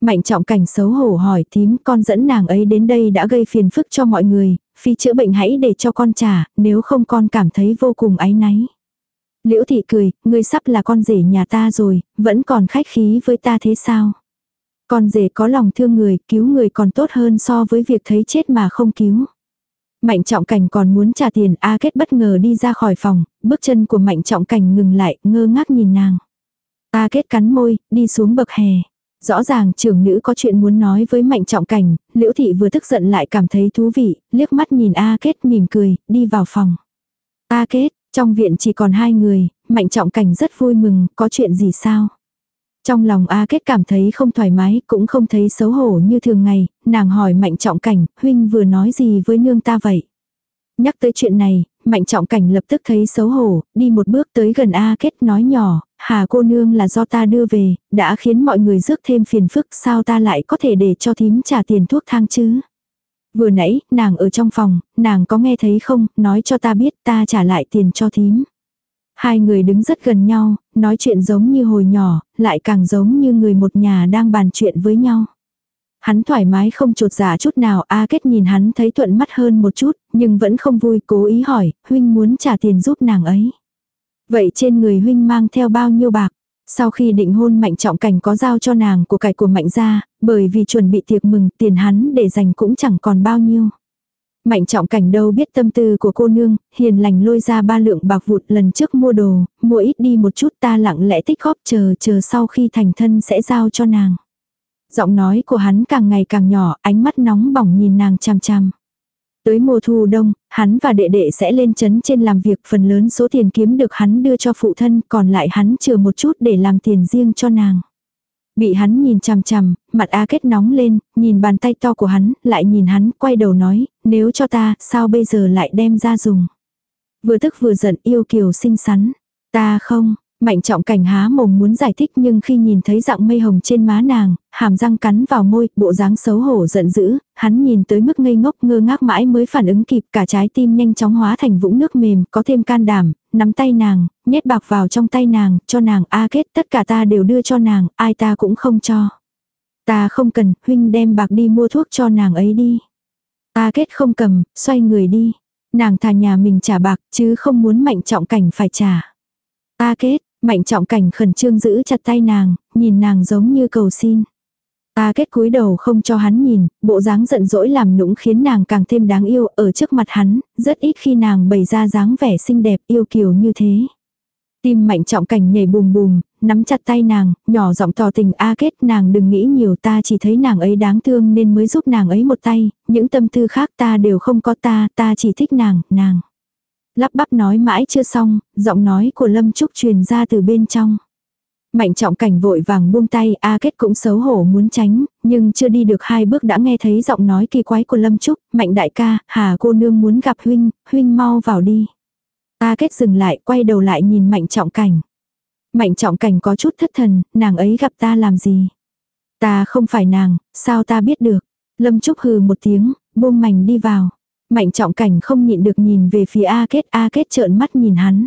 S1: Mạnh trọng cảnh xấu hổ hỏi tím con dẫn nàng ấy đến đây đã gây phiền phức cho mọi người, phi chữa bệnh hãy để cho con trả, nếu không con cảm thấy vô cùng áy náy. Liễu thị cười, ngươi sắp là con rể nhà ta rồi, vẫn còn khách khí với ta thế sao? Con rể có lòng thương người, cứu người còn tốt hơn so với việc thấy chết mà không cứu. Mạnh trọng cảnh còn muốn trả tiền, A kết bất ngờ đi ra khỏi phòng, bước chân của mạnh trọng cảnh ngừng lại, ngơ ngác nhìn nàng. A kết cắn môi, đi xuống bậc hè. Rõ ràng trưởng nữ có chuyện muốn nói với mạnh trọng cảnh, liễu thị vừa tức giận lại cảm thấy thú vị, liếc mắt nhìn A kết mỉm cười, đi vào phòng. A kết, trong viện chỉ còn hai người, mạnh trọng cảnh rất vui mừng, có chuyện gì sao? Trong lòng A Kết cảm thấy không thoải mái, cũng không thấy xấu hổ như thường ngày, nàng hỏi Mạnh Trọng Cảnh, huynh vừa nói gì với nương ta vậy? Nhắc tới chuyện này, Mạnh Trọng Cảnh lập tức thấy xấu hổ, đi một bước tới gần A Kết nói nhỏ, Hà cô nương là do ta đưa về, đã khiến mọi người rước thêm phiền phức, sao ta lại có thể để cho thím trả tiền thuốc thang chứ? Vừa nãy, nàng ở trong phòng, nàng có nghe thấy không, nói cho ta biết ta trả lại tiền cho thím. Hai người đứng rất gần nhau, nói chuyện giống như hồi nhỏ, lại càng giống như người một nhà đang bàn chuyện với nhau. Hắn thoải mái không trột giả dạ chút nào, A Kết nhìn hắn thấy thuận mắt hơn một chút, nhưng vẫn không vui, cố ý hỏi, huynh muốn trả tiền giúp nàng ấy. Vậy trên người huynh mang theo bao nhiêu bạc? Sau khi định hôn mạnh trọng cảnh có giao cho nàng của cải của mạnh gia, bởi vì chuẩn bị tiệc mừng tiền hắn để dành cũng chẳng còn bao nhiêu. Mạnh trọng cảnh đâu biết tâm tư của cô nương, hiền lành lôi ra ba lượng bạc vụt lần trước mua đồ, mua ít đi một chút ta lặng lẽ tích góp chờ chờ sau khi thành thân sẽ giao cho nàng. Giọng nói của hắn càng ngày càng nhỏ, ánh mắt nóng bỏng nhìn nàng chằm chằm. Tới mùa thu đông, hắn và đệ đệ sẽ lên chấn trên làm việc phần lớn số tiền kiếm được hắn đưa cho phụ thân còn lại hắn chừa một chút để làm tiền riêng cho nàng. Bị hắn nhìn chằm chằm, mặt A Kết nóng lên, nhìn bàn tay to của hắn, lại nhìn hắn, quay đầu nói, nếu cho ta, sao bây giờ lại đem ra dùng. Vừa tức vừa giận yêu kiều xinh xắn. Ta không, Mạnh trọng cảnh há mồm muốn giải thích nhưng khi nhìn thấy dạng mây hồng trên má nàng, hàm răng cắn vào môi, bộ dáng xấu hổ giận dữ, hắn nhìn tới mức ngây ngốc ngơ ngác mãi mới phản ứng kịp cả trái tim nhanh chóng hóa thành vũng nước mềm, có thêm can đảm, nắm tay nàng, nhét bạc vào trong tay nàng, cho nàng a kết tất cả ta đều đưa cho nàng, ai ta cũng không cho. Ta không cần, huynh đem bạc đi mua thuốc cho nàng ấy đi. A kết không cầm, xoay người đi. Nàng thà nhà mình trả bạc chứ không muốn mạnh trọng cảnh phải trả. A kết, Mạnh trọng cảnh khẩn trương giữ chặt tay nàng, nhìn nàng giống như cầu xin. Ta kết cúi đầu không cho hắn nhìn, bộ dáng giận dỗi làm nũng khiến nàng càng thêm đáng yêu ở trước mặt hắn, rất ít khi nàng bày ra dáng vẻ xinh đẹp yêu kiều như thế. Tim mạnh trọng cảnh nhảy bùm bùm, nắm chặt tay nàng, nhỏ giọng tỏ tình a kết nàng đừng nghĩ nhiều ta chỉ thấy nàng ấy đáng thương nên mới giúp nàng ấy một tay, những tâm tư khác ta đều không có ta, ta chỉ thích nàng, nàng lắp bắp nói mãi chưa xong, giọng nói của Lâm Trúc truyền ra từ bên trong. Mạnh trọng cảnh vội vàng buông tay, A Kết cũng xấu hổ muốn tránh, nhưng chưa đi được hai bước đã nghe thấy giọng nói kỳ quái của Lâm Trúc, Mạnh đại ca, Hà cô nương muốn gặp huynh, huynh mau vào đi. A Kết dừng lại, quay đầu lại nhìn Mạnh trọng cảnh. Mạnh trọng cảnh có chút thất thần, nàng ấy gặp ta làm gì? Ta không phải nàng, sao ta biết được? Lâm Trúc hừ một tiếng, buông mảnh đi vào. Mạnh trọng cảnh không nhịn được nhìn về phía A Kết, A Kết trợn mắt nhìn hắn.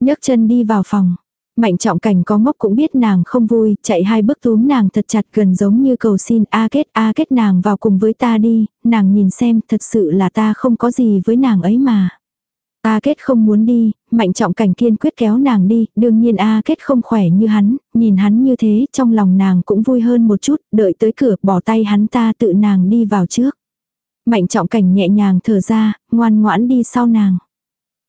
S1: nhấc chân đi vào phòng. Mạnh trọng cảnh có ngốc cũng biết nàng không vui, chạy hai bước túm nàng thật chặt gần giống như cầu xin A Kết, A Kết nàng vào cùng với ta đi, nàng nhìn xem thật sự là ta không có gì với nàng ấy mà. A Kết không muốn đi, mạnh trọng cảnh kiên quyết kéo nàng đi, đương nhiên A Kết không khỏe như hắn, nhìn hắn như thế trong lòng nàng cũng vui hơn một chút, đợi tới cửa bỏ tay hắn ta tự nàng đi vào trước. Mạnh trọng cảnh nhẹ nhàng thở ra, ngoan ngoãn đi sau nàng.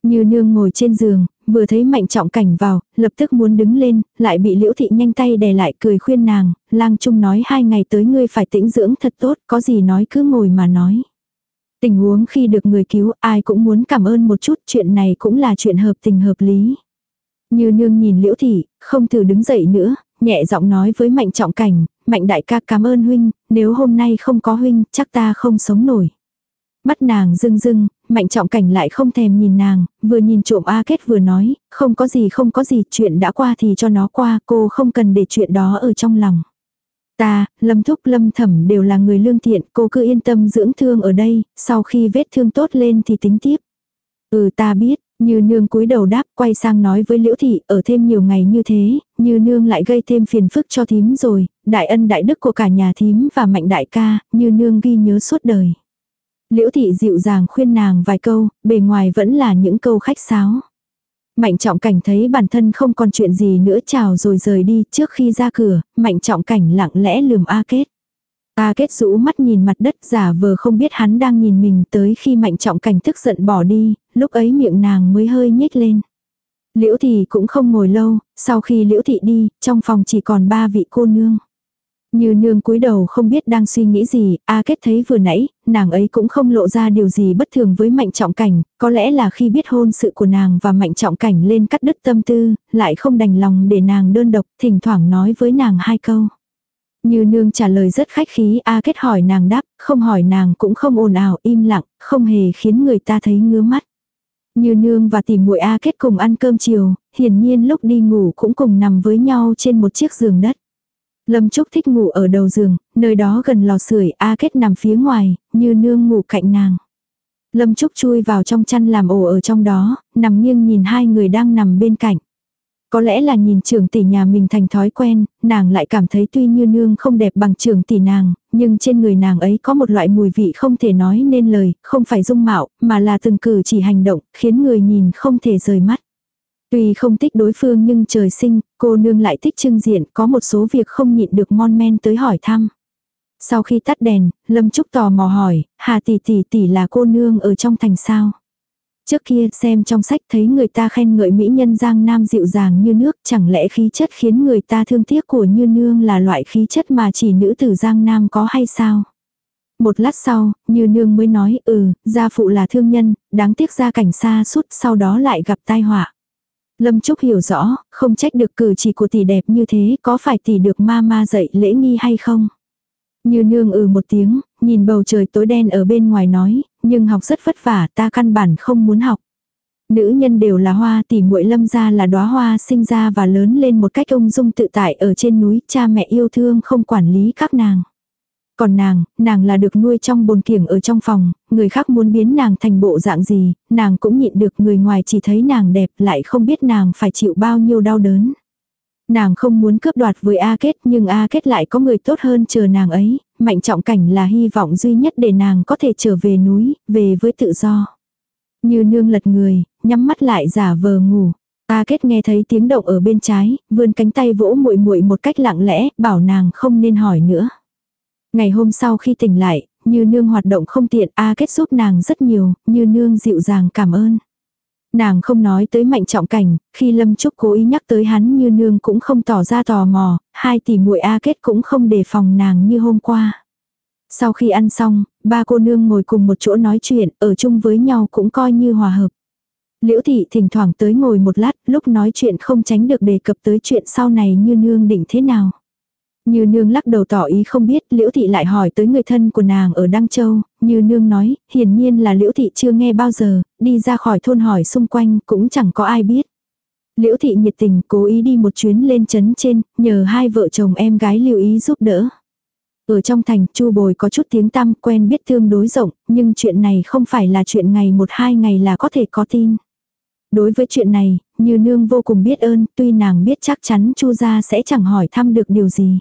S1: Như nương ngồi trên giường, vừa thấy mạnh trọng cảnh vào, lập tức muốn đứng lên, lại bị liễu thị nhanh tay đè lại cười khuyên nàng, lang trung nói hai ngày tới ngươi phải tĩnh dưỡng thật tốt, có gì nói cứ ngồi mà nói. Tình huống khi được người cứu ai cũng muốn cảm ơn một chút, chuyện này cũng là chuyện hợp tình hợp lý. Như nương nhìn liễu thị, không thử đứng dậy nữa, nhẹ giọng nói với mạnh trọng cảnh, mạnh đại ca cảm ơn huynh, nếu hôm nay không có huynh, chắc ta không sống nổi. Mắt nàng rưng rưng, mạnh trọng cảnh lại không thèm nhìn nàng, vừa nhìn trộm A Kết vừa nói, không có gì không có gì, chuyện đã qua thì cho nó qua, cô không cần để chuyện đó ở trong lòng. Ta, lâm thúc lâm thẩm đều là người lương thiện, cô cứ yên tâm dưỡng thương ở đây, sau khi vết thương tốt lên thì tính tiếp. Ừ ta biết, Như nương cúi đầu đáp quay sang nói với liễu thị ở thêm nhiều ngày như thế, như nương lại gây thêm phiền phức cho thím rồi, đại ân đại đức của cả nhà thím và mạnh đại ca, như nương ghi nhớ suốt đời. Liễu thị dịu dàng khuyên nàng vài câu, bề ngoài vẫn là những câu khách sáo. Mạnh trọng cảnh thấy bản thân không còn chuyện gì nữa chào rồi rời đi trước khi ra cửa, mạnh trọng cảnh lặng lẽ lườm A kết. A kết rũ mắt nhìn mặt đất giả vờ không biết hắn đang nhìn mình tới khi mạnh trọng cảnh tức giận bỏ đi, lúc ấy miệng nàng mới hơi nhếch lên. Liễu thị cũng không ngồi lâu, sau khi liễu thị đi, trong phòng chỉ còn ba vị cô nương. Như nương cúi đầu không biết đang suy nghĩ gì, A Kết thấy vừa nãy, nàng ấy cũng không lộ ra điều gì bất thường với Mạnh Trọng Cảnh, có lẽ là khi biết hôn sự của nàng và Mạnh Trọng Cảnh lên cắt đứt tâm tư, lại không đành lòng để nàng đơn độc, thỉnh thoảng nói với nàng hai câu. Như nương trả lời rất khách khí, A Kết hỏi nàng đáp, không hỏi nàng cũng không ồn ào, im lặng, không hề khiến người ta thấy ngứa mắt. Như nương và tìm muội A Kết cùng ăn cơm chiều, hiển nhiên lúc đi ngủ cũng cùng nằm với nhau trên một chiếc giường đất. Lâm Trúc thích ngủ ở đầu giường, nơi đó gần lò sưởi A Kết nằm phía ngoài, như nương ngủ cạnh nàng. Lâm Trúc chui vào trong chăn làm ổ ở trong đó, nằm nghiêng nhìn hai người đang nằm bên cạnh. Có lẽ là nhìn trưởng tỷ nhà mình thành thói quen, nàng lại cảm thấy tuy như nương không đẹp bằng trưởng tỷ nàng, nhưng trên người nàng ấy có một loại mùi vị không thể nói nên lời, không phải dung mạo, mà là từng cử chỉ hành động, khiến người nhìn không thể rời mắt. Tuy không thích đối phương nhưng trời sinh, cô nương lại thích trưng diện, có một số việc không nhịn được mon men tới hỏi thăm. Sau khi tắt đèn, Lâm Trúc tò mò hỏi, Hà tỷ tỷ tỷ là cô nương ở trong thành sao? Trước kia xem trong sách thấy người ta khen ngợi mỹ nhân Giang Nam dịu dàng như nước, chẳng lẽ khí chất khiến người ta thương tiếc của Như Nương là loại khí chất mà chỉ nữ tử Giang Nam có hay sao? Một lát sau, Như Nương mới nói, ừ, gia phụ là thương nhân, đáng tiếc gia cảnh xa suốt sau đó lại gặp tai họa. Lâm Trúc hiểu rõ, không trách được cử chỉ của tỷ đẹp như thế, có phải tỷ được ma ma dạy lễ nghi hay không? Như nương ừ một tiếng, nhìn bầu trời tối đen ở bên ngoài nói, nhưng học rất vất vả, ta căn bản không muốn học. Nữ nhân đều là hoa tỷ muội lâm gia là đóa hoa sinh ra và lớn lên một cách ung dung tự tại ở trên núi, cha mẹ yêu thương không quản lý các nàng. Còn nàng, nàng là được nuôi trong bồn kiểng ở trong phòng, người khác muốn biến nàng thành bộ dạng gì, nàng cũng nhịn được người ngoài chỉ thấy nàng đẹp lại không biết nàng phải chịu bao nhiêu đau đớn. Nàng không muốn cướp đoạt với A Kết nhưng A Kết lại có người tốt hơn chờ nàng ấy, mạnh trọng cảnh là hy vọng duy nhất để nàng có thể trở về núi, về với tự do. Như nương lật người, nhắm mắt lại giả vờ ngủ. A Kết nghe thấy tiếng động ở bên trái, vươn cánh tay vỗ muội muội một cách lặng lẽ, bảo nàng không nên hỏi nữa. Ngày hôm sau khi tỉnh lại, như nương hoạt động không tiện A kết giúp nàng rất nhiều, như nương dịu dàng cảm ơn. Nàng không nói tới mạnh trọng cảnh, khi Lâm Trúc cố ý nhắc tới hắn như nương cũng không tỏ ra tò mò, hai tỷ muội A kết cũng không đề phòng nàng như hôm qua. Sau khi ăn xong, ba cô nương ngồi cùng một chỗ nói chuyện, ở chung với nhau cũng coi như hòa hợp. Liễu thị thỉnh thoảng tới ngồi một lát, lúc nói chuyện không tránh được đề cập tới chuyện sau này như nương định thế nào. Như nương lắc đầu tỏ ý không biết, liễu thị lại hỏi tới người thân của nàng ở Đăng Châu, như nương nói, hiển nhiên là liễu thị chưa nghe bao giờ, đi ra khỏi thôn hỏi xung quanh cũng chẳng có ai biết. Liễu thị nhiệt tình cố ý đi một chuyến lên chấn trên, nhờ hai vợ chồng em gái lưu ý giúp đỡ. Ở trong thành, chu bồi có chút tiếng tăm quen biết thương đối rộng, nhưng chuyện này không phải là chuyện ngày một hai ngày là có thể có tin. Đối với chuyện này, như nương vô cùng biết ơn, tuy nàng biết chắc chắn chu gia sẽ chẳng hỏi thăm được điều gì.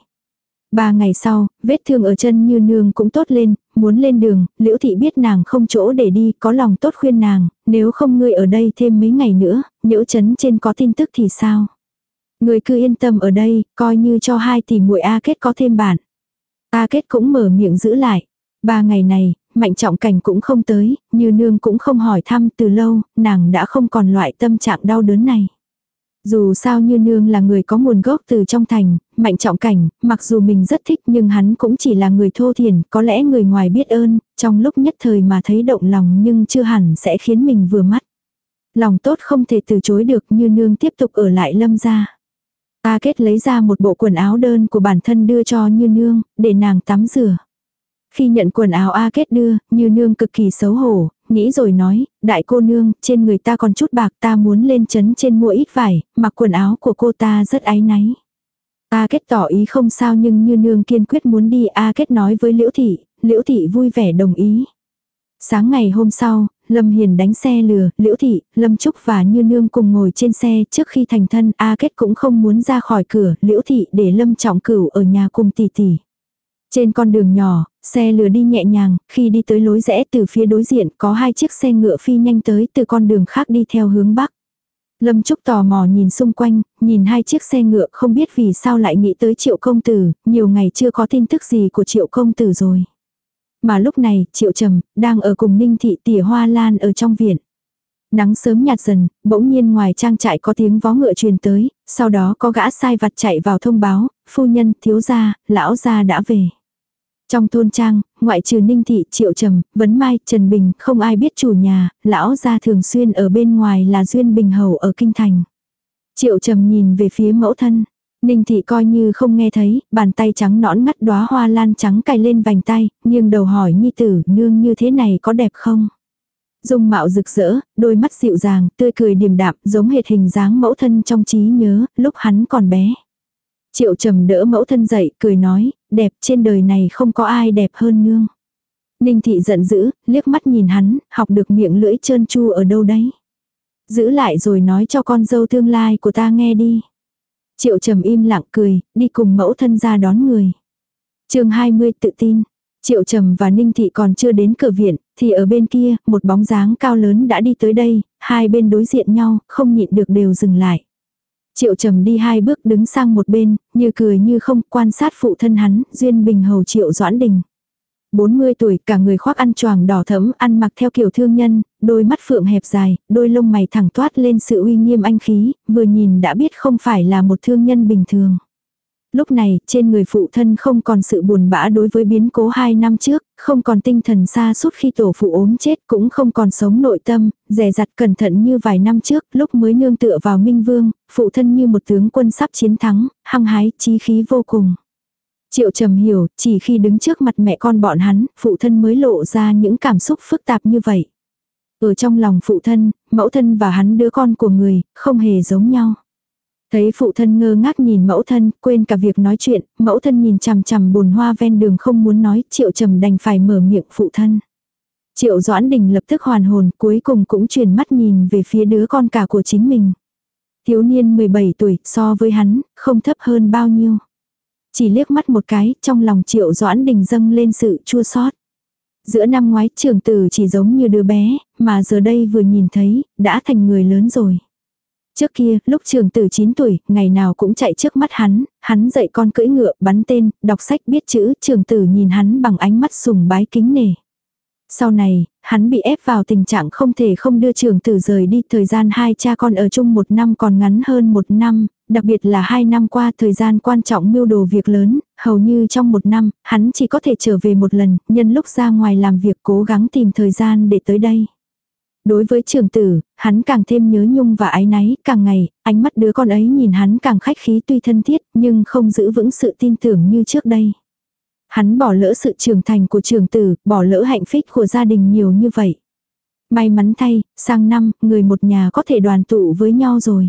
S1: Ba ngày sau, vết thương ở chân như nương cũng tốt lên, muốn lên đường, liễu thị biết nàng không chỗ để đi, có lòng tốt khuyên nàng, nếu không ngươi ở đây thêm mấy ngày nữa, nhỡ chấn trên có tin tức thì sao? Ngươi cứ yên tâm ở đây, coi như cho hai tỷ muội A kết có thêm bạn. A kết cũng mở miệng giữ lại. Ba ngày này, mạnh trọng cảnh cũng không tới, như nương cũng không hỏi thăm từ lâu, nàng đã không còn loại tâm trạng đau đớn này. Dù sao như nương là người có nguồn gốc từ trong thành, mạnh trọng cảnh, mặc dù mình rất thích nhưng hắn cũng chỉ là người thô thiền, có lẽ người ngoài biết ơn, trong lúc nhất thời mà thấy động lòng nhưng chưa hẳn sẽ khiến mình vừa mắt. Lòng tốt không thể từ chối được như nương tiếp tục ở lại lâm gia. Ta kết lấy ra một bộ quần áo đơn của bản thân đưa cho như nương, để nàng tắm rửa. Khi nhận quần áo A Kết đưa, như nương cực kỳ xấu hổ, nghĩ rồi nói, đại cô nương, trên người ta còn chút bạc ta muốn lên chấn trên mua ít vải, mặc quần áo của cô ta rất áy náy. A Kết tỏ ý không sao nhưng như nương kiên quyết muốn đi A Kết nói với Liễu Thị, Liễu Thị vui vẻ đồng ý. Sáng ngày hôm sau, Lâm Hiền đánh xe lừa, Liễu Thị, Lâm Trúc và Như Nương cùng ngồi trên xe trước khi thành thân A Kết cũng không muốn ra khỏi cửa Liễu Thị để Lâm Trọng Cửu ở nhà cùng tỷ tỷ. Trên con đường nhỏ, xe lừa đi nhẹ nhàng, khi đi tới lối rẽ từ phía đối diện có hai chiếc xe ngựa phi nhanh tới từ con đường khác đi theo hướng bắc. Lâm Trúc tò mò nhìn xung quanh, nhìn hai chiếc xe ngựa không biết vì sao lại nghĩ tới triệu công tử, nhiều ngày chưa có tin tức gì của triệu công tử rồi. Mà lúc này, triệu trầm, đang ở cùng ninh thị tỉa hoa lan ở trong viện. Nắng sớm nhạt dần, bỗng nhiên ngoài trang trại có tiếng vó ngựa truyền tới, sau đó có gã sai vặt chạy vào thông báo, phu nhân, thiếu gia, lão gia đã về. Trong thôn trang, ngoại trừ Ninh Thị, Triệu Trầm, Vấn Mai, Trần Bình, không ai biết chủ nhà, lão gia thường xuyên ở bên ngoài là Duyên Bình Hầu ở Kinh Thành. Triệu Trầm nhìn về phía mẫu thân. Ninh Thị coi như không nghe thấy, bàn tay trắng nõn ngắt đóa hoa lan trắng cài lên vành tay, nhưng đầu hỏi Nhi tử nương như thế này có đẹp không? Dung mạo rực rỡ, đôi mắt dịu dàng, tươi cười điềm đạm, giống hệt hình dáng mẫu thân trong trí nhớ, lúc hắn còn bé. Triệu trầm đỡ mẫu thân dậy, cười nói, đẹp trên đời này không có ai đẹp hơn nương. Ninh thị giận dữ, liếc mắt nhìn hắn, học được miệng lưỡi trơn chu ở đâu đấy. Giữ lại rồi nói cho con dâu tương lai của ta nghe đi. Triệu trầm im lặng cười, đi cùng mẫu thân ra đón người. chương 20 tự tin. Triệu trầm và Ninh thị còn chưa đến cửa viện, thì ở bên kia, một bóng dáng cao lớn đã đi tới đây, hai bên đối diện nhau, không nhịn được đều dừng lại. Triệu trầm đi hai bước đứng sang một bên, như cười như không quan sát phụ thân hắn, duyên bình hầu triệu doãn đình. 40 tuổi, cả người khoác ăn choàng đỏ thẫm, ăn mặc theo kiểu thương nhân, đôi mắt phượng hẹp dài, đôi lông mày thẳng toát lên sự uy nghiêm anh khí, vừa nhìn đã biết không phải là một thương nhân bình thường. Lúc này, trên người phụ thân không còn sự buồn bã đối với biến cố hai năm trước, không còn tinh thần xa suốt khi tổ phụ ốm chết, cũng không còn sống nội tâm, dè dặt cẩn thận như vài năm trước, lúc mới nương tựa vào Minh Vương, phụ thân như một tướng quân sắp chiến thắng, hăng hái, chí khí vô cùng. Triệu trầm hiểu, chỉ khi đứng trước mặt mẹ con bọn hắn, phụ thân mới lộ ra những cảm xúc phức tạp như vậy. Ở trong lòng phụ thân, mẫu thân và hắn đứa con của người, không hề giống nhau. Thấy phụ thân ngơ ngác nhìn mẫu thân, quên cả việc nói chuyện, mẫu thân nhìn chằm chằm bồn hoa ven đường không muốn nói, triệu trầm đành phải mở miệng phụ thân. Triệu Doãn Đình lập tức hoàn hồn, cuối cùng cũng chuyển mắt nhìn về phía đứa con cả của chính mình. Thiếu niên 17 tuổi, so với hắn, không thấp hơn bao nhiêu. Chỉ liếc mắt một cái, trong lòng Triệu Doãn Đình dâng lên sự chua xót. Giữa năm ngoái trường tử chỉ giống như đứa bé, mà giờ đây vừa nhìn thấy, đã thành người lớn rồi. Trước kia, lúc trường tử 9 tuổi, ngày nào cũng chạy trước mắt hắn, hắn dạy con cưỡi ngựa, bắn tên, đọc sách biết chữ, trường tử nhìn hắn bằng ánh mắt sùng bái kính nể. Sau này, hắn bị ép vào tình trạng không thể không đưa trường tử rời đi. Thời gian hai cha con ở chung một năm còn ngắn hơn một năm, đặc biệt là hai năm qua thời gian quan trọng mưu đồ việc lớn, hầu như trong một năm, hắn chỉ có thể trở về một lần, nhân lúc ra ngoài làm việc cố gắng tìm thời gian để tới đây. Đối với trường tử, hắn càng thêm nhớ nhung và ái náy, càng ngày, ánh mắt đứa con ấy nhìn hắn càng khách khí tuy thân thiết, nhưng không giữ vững sự tin tưởng như trước đây. Hắn bỏ lỡ sự trưởng thành của trường tử, bỏ lỡ hạnh phúc của gia đình nhiều như vậy. May mắn thay, sang năm, người một nhà có thể đoàn tụ với nhau rồi.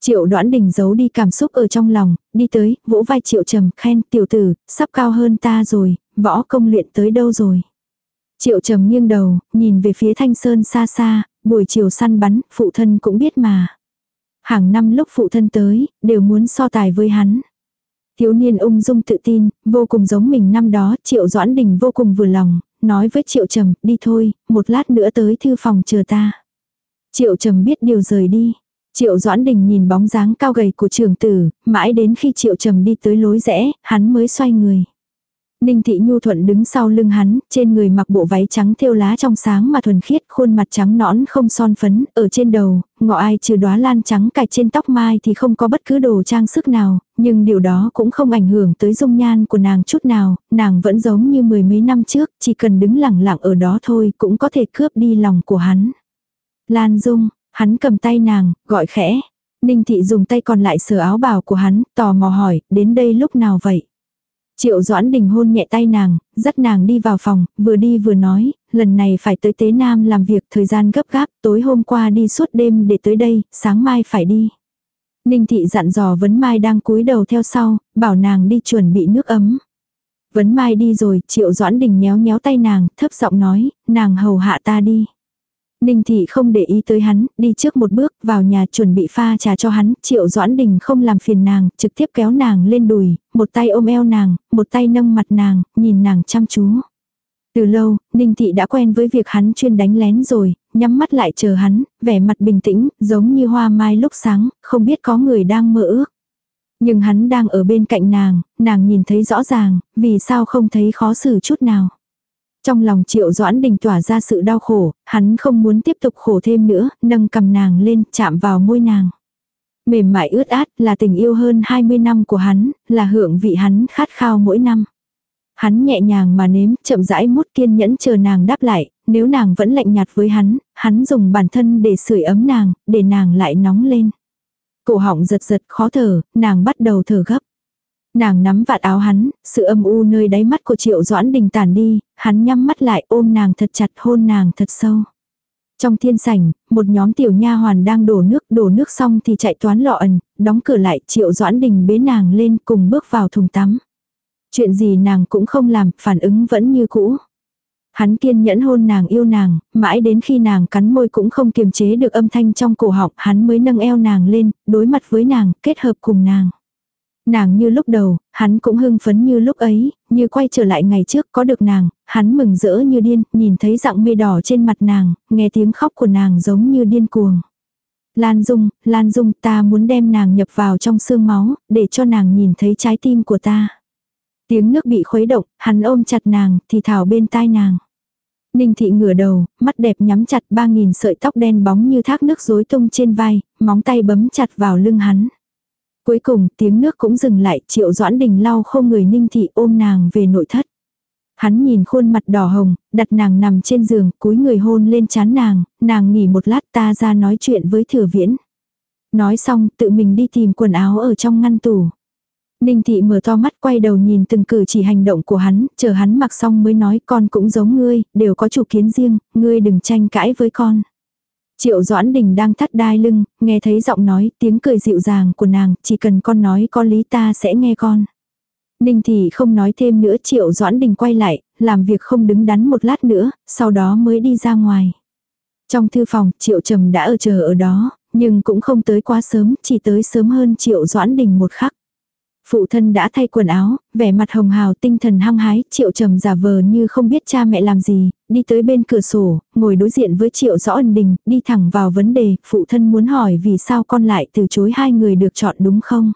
S1: Triệu đoán đình giấu đi cảm xúc ở trong lòng, đi tới, vỗ vai triệu trầm, khen tiểu tử, sắp cao hơn ta rồi, võ công luyện tới đâu rồi. Triệu trầm nghiêng đầu, nhìn về phía thanh sơn xa xa, buổi chiều săn bắn, phụ thân cũng biết mà. Hàng năm lúc phụ thân tới, đều muốn so tài với hắn. Thiếu niên ung dung tự tin, vô cùng giống mình năm đó, triệu doãn đình vô cùng vừa lòng, nói với triệu trầm, đi thôi, một lát nữa tới thư phòng chờ ta. Triệu trầm biết điều rời đi. Triệu doãn đình nhìn bóng dáng cao gầy của trường tử, mãi đến khi triệu trầm đi tới lối rẽ, hắn mới xoay người. Ninh Thị Nhu Thuận đứng sau lưng hắn, trên người mặc bộ váy trắng thêu lá trong sáng mà thuần khiết, khuôn mặt trắng nõn không son phấn, ở trên đầu, ngọ ai trừ đóa lan trắng cài trên tóc mai thì không có bất cứ đồ trang sức nào, nhưng điều đó cũng không ảnh hưởng tới dung nhan của nàng chút nào, nàng vẫn giống như mười mấy năm trước, chỉ cần đứng lặng lặng ở đó thôi cũng có thể cướp đi lòng của hắn. Lan Dung, hắn cầm tay nàng, gọi khẽ. Ninh Thị dùng tay còn lại sờ áo bào của hắn, tò mò hỏi, đến đây lúc nào vậy? Triệu Doãn Đình hôn nhẹ tay nàng, dắt nàng đi vào phòng, vừa đi vừa nói, lần này phải tới Tế Nam làm việc thời gian gấp gáp, tối hôm qua đi suốt đêm để tới đây, sáng mai phải đi. Ninh thị dặn dò Vấn Mai đang cúi đầu theo sau, bảo nàng đi chuẩn bị nước ấm. Vấn Mai đi rồi, Triệu Doãn Đình nhéo nhéo tay nàng, thấp giọng nói, nàng hầu hạ ta đi. Ninh thị không để ý tới hắn, đi trước một bước vào nhà chuẩn bị pha trà cho hắn, triệu doãn đình không làm phiền nàng, trực tiếp kéo nàng lên đùi, một tay ôm eo nàng, một tay nâng mặt nàng, nhìn nàng chăm chú. Từ lâu, Ninh thị đã quen với việc hắn chuyên đánh lén rồi, nhắm mắt lại chờ hắn, vẻ mặt bình tĩnh, giống như hoa mai lúc sáng, không biết có người đang mơ ước. Nhưng hắn đang ở bên cạnh nàng, nàng nhìn thấy rõ ràng, vì sao không thấy khó xử chút nào. Trong lòng triệu doãn đình tỏa ra sự đau khổ, hắn không muốn tiếp tục khổ thêm nữa, nâng cầm nàng lên, chạm vào môi nàng. Mềm mại ướt át là tình yêu hơn 20 năm của hắn, là hưởng vị hắn khát khao mỗi năm. Hắn nhẹ nhàng mà nếm, chậm rãi mút kiên nhẫn chờ nàng đáp lại, nếu nàng vẫn lạnh nhạt với hắn, hắn dùng bản thân để sưởi ấm nàng, để nàng lại nóng lên. Cổ họng giật giật khó thở, nàng bắt đầu thở gấp. Nàng nắm vạt áo hắn, sự âm u nơi đáy mắt của triệu doãn đình tàn đi, hắn nhắm mắt lại ôm nàng thật chặt hôn nàng thật sâu. Trong thiên sảnh, một nhóm tiểu nha hoàn đang đổ nước, đổ nước xong thì chạy toán lọ ẩn, đóng cửa lại, triệu doãn đình bế nàng lên cùng bước vào thùng tắm. Chuyện gì nàng cũng không làm, phản ứng vẫn như cũ. Hắn kiên nhẫn hôn nàng yêu nàng, mãi đến khi nàng cắn môi cũng không kiềm chế được âm thanh trong cổ họng, hắn mới nâng eo nàng lên, đối mặt với nàng, kết hợp cùng nàng. Nàng như lúc đầu, hắn cũng hưng phấn như lúc ấy, như quay trở lại ngày trước có được nàng, hắn mừng rỡ như điên, nhìn thấy dạng mê đỏ trên mặt nàng, nghe tiếng khóc của nàng giống như điên cuồng. Lan Dung, Lan Dung ta muốn đem nàng nhập vào trong xương máu, để cho nàng nhìn thấy trái tim của ta. Tiếng nước bị khuấy động, hắn ôm chặt nàng, thì thảo bên tai nàng. Ninh thị ngửa đầu, mắt đẹp nhắm chặt ba nghìn sợi tóc đen bóng như thác nước rối tung trên vai, móng tay bấm chặt vào lưng hắn. Cuối cùng tiếng nước cũng dừng lại, triệu doãn đình lau không người ninh thị ôm nàng về nội thất. Hắn nhìn khuôn mặt đỏ hồng, đặt nàng nằm trên giường, cúi người hôn lên chán nàng, nàng nghỉ một lát ta ra nói chuyện với thừa viễn. Nói xong tự mình đi tìm quần áo ở trong ngăn tủ. Ninh thị mở to mắt quay đầu nhìn từng cử chỉ hành động của hắn, chờ hắn mặc xong mới nói con cũng giống ngươi, đều có chủ kiến riêng, ngươi đừng tranh cãi với con. Triệu Doãn Đình đang thắt đai lưng, nghe thấy giọng nói, tiếng cười dịu dàng của nàng, chỉ cần con nói có lý ta sẽ nghe con. Ninh thì không nói thêm nữa Triệu Doãn Đình quay lại, làm việc không đứng đắn một lát nữa, sau đó mới đi ra ngoài. Trong thư phòng, Triệu Trầm đã ở chờ ở đó, nhưng cũng không tới quá sớm, chỉ tới sớm hơn Triệu Doãn Đình một khắc. Phụ thân đã thay quần áo, vẻ mặt hồng hào tinh thần hăng hái, triệu trầm giả vờ như không biết cha mẹ làm gì, đi tới bên cửa sổ, ngồi đối diện với triệu rõ ân đình, đi thẳng vào vấn đề, phụ thân muốn hỏi vì sao con lại từ chối hai người được chọn đúng không?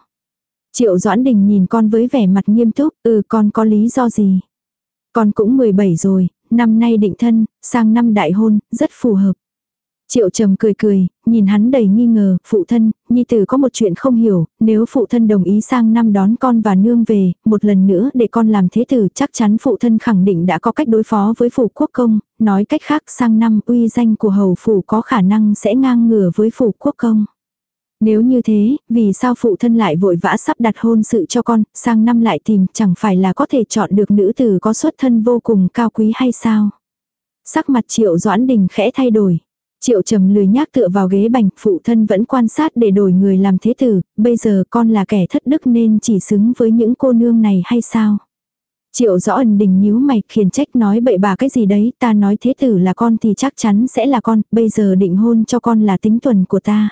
S1: Triệu Doãn Đình nhìn con với vẻ mặt nghiêm túc, ừ con có lý do gì? Con cũng 17 rồi, năm nay định thân, sang năm đại hôn, rất phù hợp. Triệu trầm cười cười, nhìn hắn đầy nghi ngờ, phụ thân, nhi tử có một chuyện không hiểu, nếu phụ thân đồng ý sang năm đón con và nương về, một lần nữa để con làm thế tử, chắc chắn phụ thân khẳng định đã có cách đối phó với phủ quốc công, nói cách khác sang năm uy danh của hầu phủ có khả năng sẽ ngang ngửa với phủ quốc công. Nếu như thế, vì sao phụ thân lại vội vã sắp đặt hôn sự cho con, sang năm lại tìm chẳng phải là có thể chọn được nữ tử có xuất thân vô cùng cao quý hay sao? Sắc mặt triệu doãn đình khẽ thay đổi. Triệu trầm lười nhác tựa vào ghế bành, phụ thân vẫn quan sát để đổi người làm thế tử, bây giờ con là kẻ thất đức nên chỉ xứng với những cô nương này hay sao? Triệu rõ ẩn đình nhíu mày khiển trách nói bậy bà cái gì đấy, ta nói thế tử là con thì chắc chắn sẽ là con, bây giờ định hôn cho con là tính tuần của ta.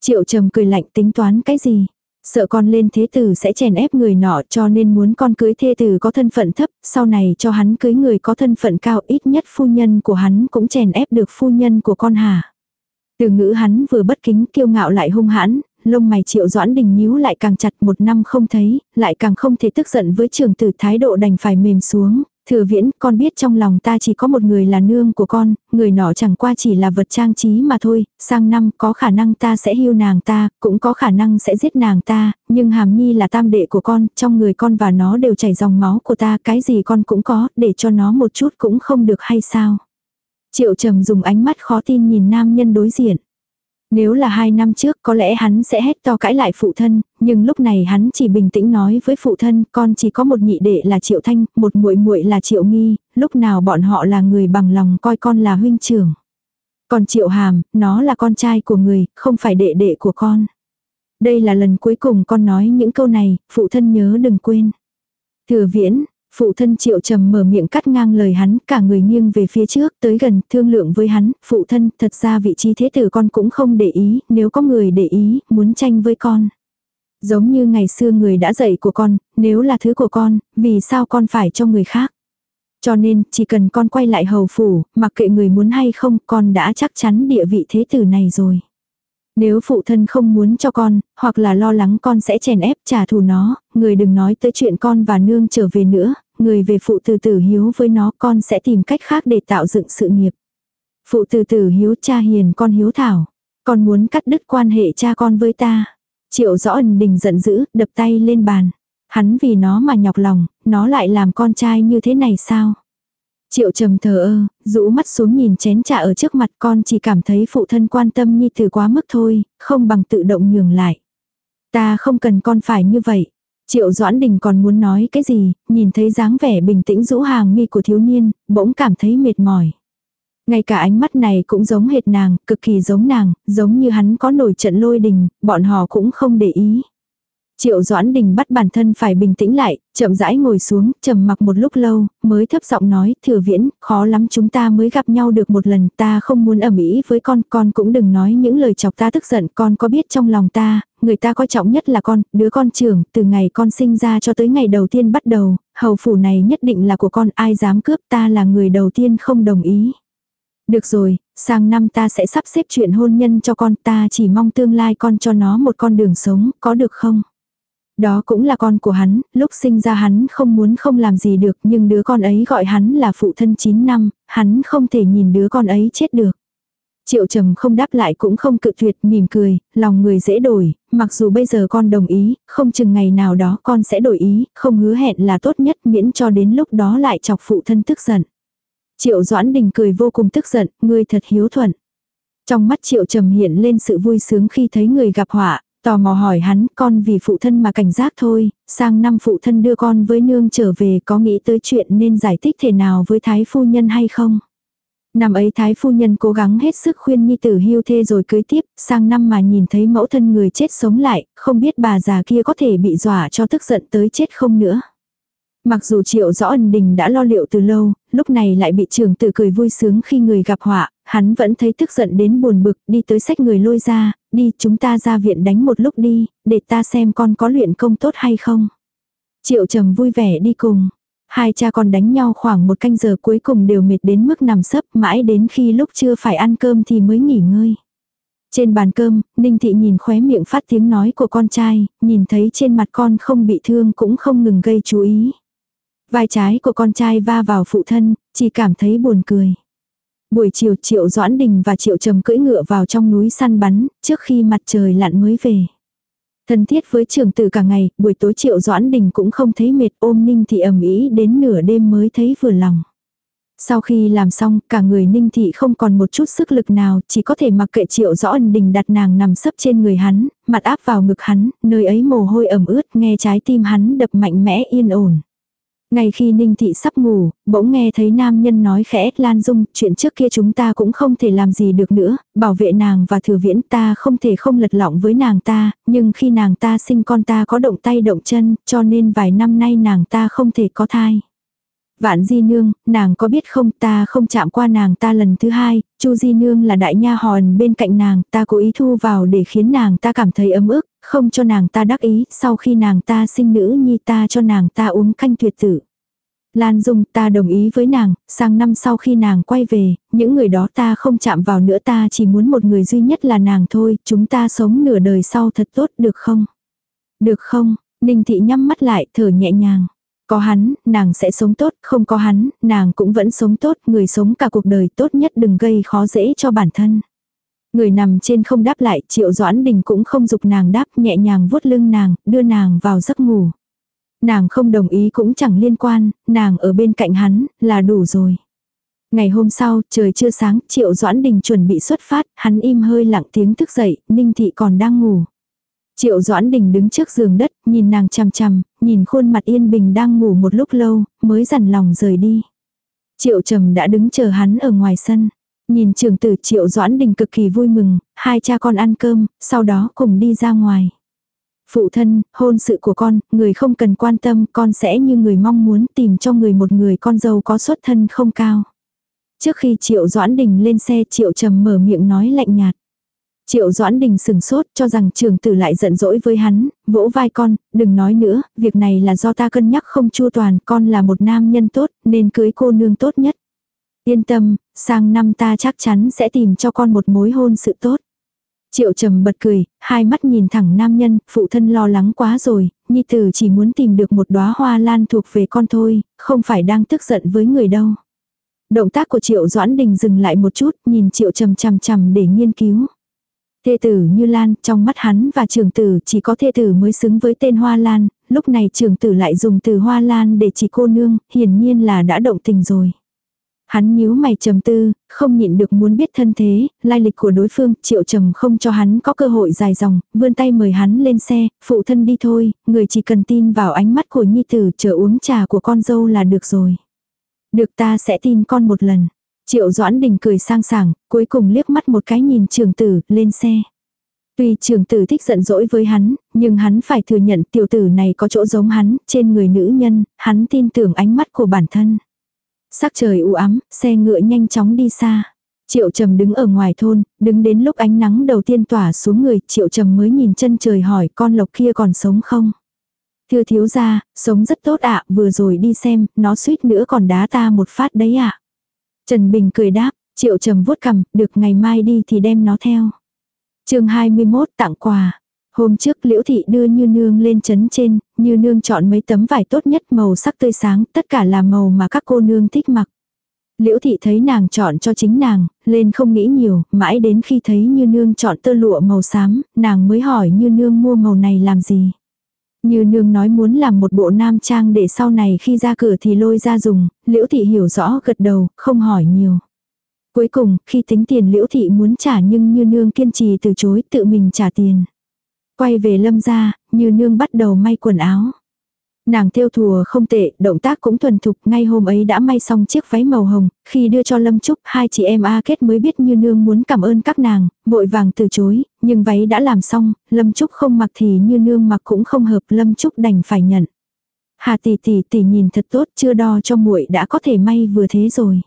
S1: Triệu trầm cười lạnh tính toán cái gì? Sợ con lên thế tử sẽ chèn ép người nọ cho nên muốn con cưới thê tử có thân phận thấp, sau này cho hắn cưới người có thân phận cao ít nhất phu nhân của hắn cũng chèn ép được phu nhân của con hả. Từ ngữ hắn vừa bất kính kiêu ngạo lại hung hãn, lông mày triệu doãn đình nhíu lại càng chặt một năm không thấy, lại càng không thể tức giận với trường tử thái độ đành phải mềm xuống, Thừa viễn, con biết trong lòng ta chỉ có một người là nương của con, người nọ chẳng qua chỉ là vật trang trí mà thôi, sang năm có khả năng ta sẽ hưu nàng ta, cũng có khả năng sẽ giết nàng ta, nhưng hàm nhi là tam đệ của con, trong người con và nó đều chảy dòng máu của ta, cái gì con cũng có, để cho nó một chút cũng không được hay sao. Triệu trầm dùng ánh mắt khó tin nhìn nam nhân đối diện. Nếu là hai năm trước có lẽ hắn sẽ hét to cãi lại phụ thân, nhưng lúc này hắn chỉ bình tĩnh nói với phụ thân, con chỉ có một nhị đệ là Triệu Thanh, một muội muội là Triệu Nghi, lúc nào bọn họ là người bằng lòng coi con là huynh trưởng. Còn Triệu Hàm, nó là con trai của người, không phải đệ đệ của con. Đây là lần cuối cùng con nói những câu này, phụ thân nhớ đừng quên. Thừa viễn, Phụ thân triệu trầm mở miệng cắt ngang lời hắn, cả người nghiêng về phía trước, tới gần, thương lượng với hắn, phụ thân, thật ra vị trí thế tử con cũng không để ý, nếu có người để ý, muốn tranh với con. Giống như ngày xưa người đã dạy của con, nếu là thứ của con, vì sao con phải cho người khác. Cho nên, chỉ cần con quay lại hầu phủ, mặc kệ người muốn hay không, con đã chắc chắn địa vị thế tử này rồi. Nếu phụ thân không muốn cho con, hoặc là lo lắng con sẽ chèn ép trả thù nó, người đừng nói tới chuyện con và nương trở về nữa, người về phụ từ tử hiếu với nó con sẽ tìm cách khác để tạo dựng sự nghiệp. Phụ từ tử hiếu cha hiền con hiếu thảo, con muốn cắt đứt quan hệ cha con với ta. Triệu rõ ẩn đình giận dữ, đập tay lên bàn. Hắn vì nó mà nhọc lòng, nó lại làm con trai như thế này sao? Triệu trầm thờ ơ, rũ mắt xuống nhìn chén trà ở trước mặt con chỉ cảm thấy phụ thân quan tâm nhi từ quá mức thôi, không bằng tự động nhường lại. Ta không cần con phải như vậy. Triệu Doãn Đình còn muốn nói cái gì, nhìn thấy dáng vẻ bình tĩnh rũ hàng mi của thiếu niên, bỗng cảm thấy mệt mỏi. Ngay cả ánh mắt này cũng giống hệt nàng, cực kỳ giống nàng, giống như hắn có nổi trận lôi đình, bọn họ cũng không để ý. Triệu Doãn Đình bắt bản thân phải bình tĩnh lại, chậm rãi ngồi xuống, trầm mặc một lúc lâu, mới thấp giọng nói, thừa viễn, khó lắm chúng ta mới gặp nhau được một lần, ta không muốn ẩm ý với con, con cũng đừng nói những lời chọc ta tức giận, con có biết trong lòng ta, người ta coi trọng nhất là con, đứa con trưởng, từ ngày con sinh ra cho tới ngày đầu tiên bắt đầu, hầu phủ này nhất định là của con, ai dám cướp ta là người đầu tiên không đồng ý. Được rồi, sang năm ta sẽ sắp xếp chuyện hôn nhân cho con ta chỉ mong tương lai con cho nó một con đường sống, có được không? Đó cũng là con của hắn, lúc sinh ra hắn không muốn không làm gì được nhưng đứa con ấy gọi hắn là phụ thân 9 năm, hắn không thể nhìn đứa con ấy chết được. Triệu trầm không đáp lại cũng không cự tuyệt mỉm cười, lòng người dễ đổi, mặc dù bây giờ con đồng ý, không chừng ngày nào đó con sẽ đổi ý, không hứa hẹn là tốt nhất miễn cho đến lúc đó lại chọc phụ thân tức giận. Triệu Doãn Đình cười vô cùng tức giận, ngươi thật hiếu thuận. Trong mắt Triệu Trầm hiện lên sự vui sướng khi thấy người gặp họa, tò mò hỏi hắn, con vì phụ thân mà cảnh giác thôi, sang năm phụ thân đưa con với nương trở về có nghĩ tới chuyện nên giải thích thế nào với thái phu nhân hay không? Năm ấy thái phu nhân cố gắng hết sức khuyên nhi tử hưu thê rồi cưới tiếp, sang năm mà nhìn thấy mẫu thân người chết sống lại, không biết bà già kia có thể bị dọa cho tức giận tới chết không nữa. Mặc dù triệu rõ ẩn đình đã lo liệu từ lâu, lúc này lại bị trường tử cười vui sướng khi người gặp họa, hắn vẫn thấy tức giận đến buồn bực, đi tới sách người lôi ra, đi chúng ta ra viện đánh một lúc đi, để ta xem con có luyện công tốt hay không. Triệu trầm vui vẻ đi cùng. Hai cha con đánh nhau khoảng một canh giờ cuối cùng đều mệt đến mức nằm sấp mãi đến khi lúc chưa phải ăn cơm thì mới nghỉ ngơi. Trên bàn cơm, Ninh Thị nhìn khóe miệng phát tiếng nói của con trai, nhìn thấy trên mặt con không bị thương cũng không ngừng gây chú ý. Vai trái của con trai va vào phụ thân, chỉ cảm thấy buồn cười. Buổi chiều Triệu Doãn Đình và Triệu Trầm cưỡi ngựa vào trong núi săn bắn, trước khi mặt trời lặn mới về. Thân thiết với trường tử cả ngày, buổi tối Triệu Doãn Đình cũng không thấy mệt ôm Ninh Thị ẩm ý đến nửa đêm mới thấy vừa lòng. Sau khi làm xong, cả người Ninh Thị không còn một chút sức lực nào, chỉ có thể mặc kệ Triệu Doãn Đình đặt nàng nằm sấp trên người hắn, mặt áp vào ngực hắn, nơi ấy mồ hôi ẩm ướt, nghe trái tim hắn đập mạnh mẽ yên ổn. Ngay khi Ninh Thị sắp ngủ, bỗng nghe thấy nam nhân nói khẽ Lan Dung, chuyện trước kia chúng ta cũng không thể làm gì được nữa, bảo vệ nàng và thừa viễn ta không thể không lật lọng với nàng ta, nhưng khi nàng ta sinh con ta có động tay động chân, cho nên vài năm nay nàng ta không thể có thai. Vạn Di Nương, nàng có biết không ta không chạm qua nàng ta lần thứ hai, Chu Di Nương là đại nha hòn bên cạnh nàng, ta cố ý thu vào để khiến nàng ta cảm thấy ấm ức, không cho nàng ta đắc ý, sau khi nàng ta sinh nữ nhi ta cho nàng ta uống canh tuyệt tử. Lan Dung ta đồng ý với nàng, sang năm sau khi nàng quay về, những người đó ta không chạm vào nữa ta chỉ muốn một người duy nhất là nàng thôi, chúng ta sống nửa đời sau thật tốt được không? Được không? Ninh thị nhắm mắt lại thở nhẹ nhàng. Có hắn, nàng sẽ sống tốt, không có hắn, nàng cũng vẫn sống tốt, người sống cả cuộc đời tốt nhất đừng gây khó dễ cho bản thân. Người nằm trên không đáp lại, triệu doãn đình cũng không dục nàng đáp nhẹ nhàng vuốt lưng nàng, đưa nàng vào giấc ngủ. Nàng không đồng ý cũng chẳng liên quan, nàng ở bên cạnh hắn, là đủ rồi. Ngày hôm sau, trời chưa sáng, triệu doãn đình chuẩn bị xuất phát, hắn im hơi lặng tiếng thức dậy, ninh thị còn đang ngủ. Triệu Doãn Đình đứng trước giường đất, nhìn nàng chằm chằm, nhìn khuôn mặt yên bình đang ngủ một lúc lâu, mới dằn lòng rời đi. Triệu Trầm đã đứng chờ hắn ở ngoài sân. Nhìn trường tử Triệu Doãn Đình cực kỳ vui mừng, hai cha con ăn cơm, sau đó cùng đi ra ngoài. Phụ thân, hôn sự của con, người không cần quan tâm, con sẽ như người mong muốn tìm cho người một người con dâu có xuất thân không cao. Trước khi Triệu Doãn Đình lên xe Triệu Trầm mở miệng nói lạnh nhạt. Triệu Doãn Đình sừng sốt cho rằng trường tử lại giận dỗi với hắn, vỗ vai con, đừng nói nữa, việc này là do ta cân nhắc không chu toàn, con là một nam nhân tốt, nên cưới cô nương tốt nhất. Yên tâm, sang năm ta chắc chắn sẽ tìm cho con một mối hôn sự tốt. Triệu trầm bật cười, hai mắt nhìn thẳng nam nhân, phụ thân lo lắng quá rồi, nhi tử chỉ muốn tìm được một đóa hoa lan thuộc về con thôi, không phải đang tức giận với người đâu. Động tác của triệu doãn đình dừng lại một chút, nhìn triệu trầm chằm chằm để nghiên cứu. Thê tử như Lan, trong mắt hắn và trường tử chỉ có thê tử mới xứng với tên Hoa Lan, lúc này trường tử lại dùng từ Hoa Lan để chỉ cô nương, hiển nhiên là đã động tình rồi. Hắn nhíu mày trầm tư, không nhịn được muốn biết thân thế, lai lịch của đối phương, triệu trầm không cho hắn có cơ hội dài dòng, vươn tay mời hắn lên xe, phụ thân đi thôi, người chỉ cần tin vào ánh mắt của nhi tử chờ uống trà của con dâu là được rồi. Được ta sẽ tin con một lần. Triệu Doãn Đình cười sang sảng, cuối cùng liếc mắt một cái nhìn trường tử, lên xe. Tuy trường tử thích giận dỗi với hắn, nhưng hắn phải thừa nhận tiểu tử này có chỗ giống hắn, trên người nữ nhân, hắn tin tưởng ánh mắt của bản thân. Sắc trời u ám, xe ngựa nhanh chóng đi xa. Triệu Trầm đứng ở ngoài thôn, đứng đến lúc ánh nắng đầu tiên tỏa xuống người, Triệu Trầm mới nhìn chân trời hỏi con lộc kia còn sống không? Thưa thiếu gia, sống rất tốt ạ, vừa rồi đi xem, nó suýt nữa còn đá ta một phát đấy ạ. Trần Bình cười đáp, Triệu Trầm vuốt cầm được ngày mai đi thì đem nó theo. chương 21 tặng quà. Hôm trước Liễu Thị đưa Như Nương lên chấn trên, Như Nương chọn mấy tấm vải tốt nhất màu sắc tươi sáng, tất cả là màu mà các cô nương thích mặc. Liễu Thị thấy nàng chọn cho chính nàng, lên không nghĩ nhiều, mãi đến khi thấy Như Nương chọn tơ lụa màu xám, nàng mới hỏi Như Nương mua màu này làm gì. Như Nương nói muốn làm một bộ nam trang để sau này khi ra cửa thì lôi ra dùng, Liễu Thị hiểu rõ gật đầu, không hỏi nhiều. Cuối cùng, khi tính tiền Liễu Thị muốn trả nhưng Như Nương kiên trì từ chối tự mình trả tiền. Quay về lâm ra, như nương bắt đầu may quần áo. Nàng tiêu thùa không tệ, động tác cũng thuần thục, ngay hôm ấy đã may xong chiếc váy màu hồng, khi đưa cho Lâm Trúc, hai chị em A Kết mới biết như nương muốn cảm ơn các nàng, vội vàng từ chối, nhưng váy đã làm xong, Lâm Trúc không mặc thì như nương mặc cũng không hợp, Lâm Trúc đành phải nhận. Hà tỷ tỷ tỷ nhìn thật tốt, chưa đo cho muội đã có thể may vừa thế rồi.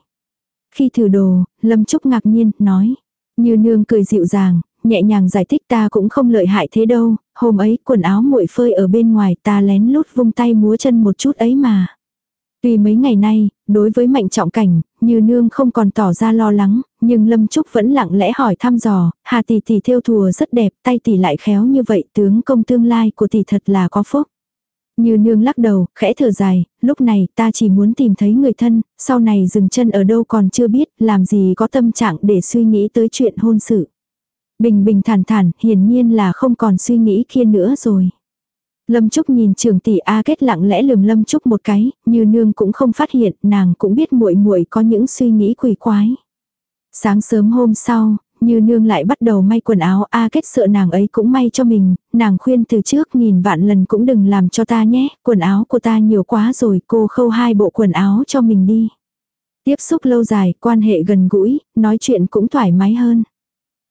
S1: Khi thử đồ, Lâm Trúc ngạc nhiên, nói. Như nương cười dịu dàng, nhẹ nhàng giải thích ta cũng không lợi hại thế đâu, hôm ấy quần áo muội phơi ở bên ngoài ta lén lút vung tay múa chân một chút ấy mà. Tuy mấy ngày nay, đối với mạnh trọng cảnh, như nương không còn tỏ ra lo lắng, nhưng Lâm Trúc vẫn lặng lẽ hỏi thăm dò, hà tỷ tỷ theo thùa rất đẹp, tay tỷ lại khéo như vậy, tướng công tương lai của tỷ thật là có phúc. Như nương lắc đầu, khẽ thở dài, lúc này ta chỉ muốn tìm thấy người thân, sau này dừng chân ở đâu còn chưa biết, làm gì có tâm trạng để suy nghĩ tới chuyện hôn sự. Bình bình thản thản, hiển nhiên là không còn suy nghĩ kia nữa rồi. Lâm Trúc nhìn trưởng tỷ A Kết lặng lẽ lườm Lâm Trúc một cái, như nương cũng không phát hiện, nàng cũng biết muội muội có những suy nghĩ quỷ quái. Sáng sớm hôm sau, như nương lại bắt đầu may quần áo A Kết sợ nàng ấy cũng may cho mình, nàng khuyên từ trước nghìn vạn lần cũng đừng làm cho ta nhé, quần áo của ta nhiều quá rồi, cô khâu hai bộ quần áo cho mình đi. Tiếp xúc lâu dài, quan hệ gần gũi, nói chuyện cũng thoải mái hơn.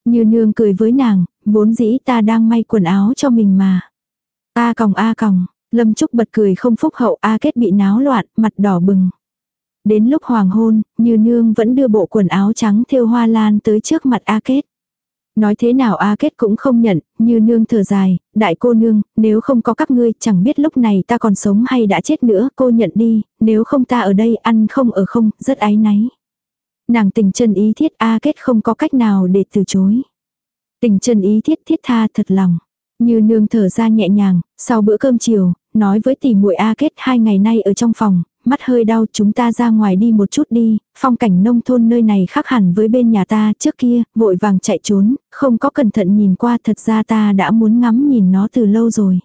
S1: Như nương cười với nàng, vốn dĩ ta đang may quần áo cho mình mà. A còng a còng, Lâm Trúc bật cười không phúc hậu A kết bị náo loạn, mặt đỏ bừng. Đến lúc hoàng hôn, như nương vẫn đưa bộ quần áo trắng thêu hoa lan tới trước mặt A kết. Nói thế nào A kết cũng không nhận, như nương thở dài, đại cô nương, nếu không có các ngươi chẳng biết lúc này ta còn sống hay đã chết nữa, cô nhận đi, nếu không ta ở đây ăn không ở không, rất áy náy. Nàng tình chân ý thiết A kết không có cách nào để từ chối. Tình chân ý thiết thiết tha thật lòng. Như nương thở ra nhẹ nhàng, sau bữa cơm chiều, nói với tỷ muội A kết hai ngày nay ở trong phòng, mắt hơi đau chúng ta ra ngoài đi một chút đi, phong cảnh nông thôn nơi này khác hẳn với bên nhà ta trước kia, vội vàng chạy trốn, không có cẩn thận nhìn qua thật ra ta đã muốn ngắm nhìn nó từ lâu rồi.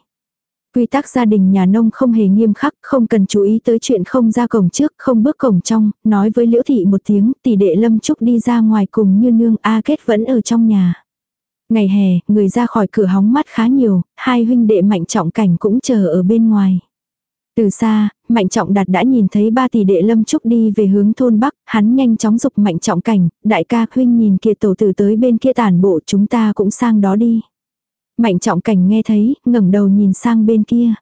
S1: Quy tắc gia đình nhà nông không hề nghiêm khắc, không cần chú ý tới chuyện không ra cổng trước, không bước cổng trong, nói với liễu thị một tiếng, tỷ đệ lâm trúc đi ra ngoài cùng như nương A kết vẫn ở trong nhà. Ngày hè, người ra khỏi cửa hóng mắt khá nhiều, hai huynh đệ mạnh trọng cảnh cũng chờ ở bên ngoài. Từ xa, Mạnh Trọng Đạt đã nhìn thấy ba tỷ đệ Lâm Trúc đi về hướng thôn Bắc, hắn nhanh chóng dục Mạnh Trọng Cảnh, đại ca huynh nhìn kia tổ tử tới bên kia tàn bộ chúng ta cũng sang đó đi. Mạnh trọng cảnh nghe thấy, ngẩng đầu nhìn sang bên kia.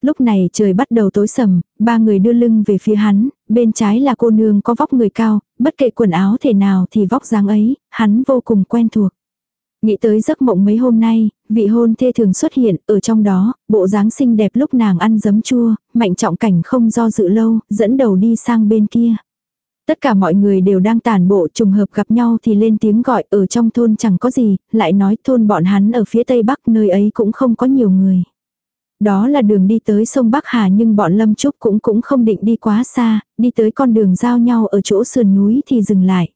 S1: Lúc này trời bắt đầu tối sầm, ba người đưa lưng về phía hắn, bên trái là cô nương có vóc người cao, bất kể quần áo thể nào thì vóc dáng ấy, hắn vô cùng quen thuộc. Nghĩ tới giấc mộng mấy hôm nay, vị hôn thê thường xuất hiện ở trong đó, bộ dáng xinh đẹp lúc nàng ăn giấm chua, mạnh trọng cảnh không do dự lâu, dẫn đầu đi sang bên kia. Tất cả mọi người đều đang tàn bộ trùng hợp gặp nhau thì lên tiếng gọi ở trong thôn chẳng có gì, lại nói thôn bọn hắn ở phía tây bắc nơi ấy cũng không có nhiều người. Đó là đường đi tới sông Bắc Hà nhưng bọn Lâm Trúc cũng cũng không định đi quá xa, đi tới con đường giao nhau ở chỗ sườn núi thì dừng lại.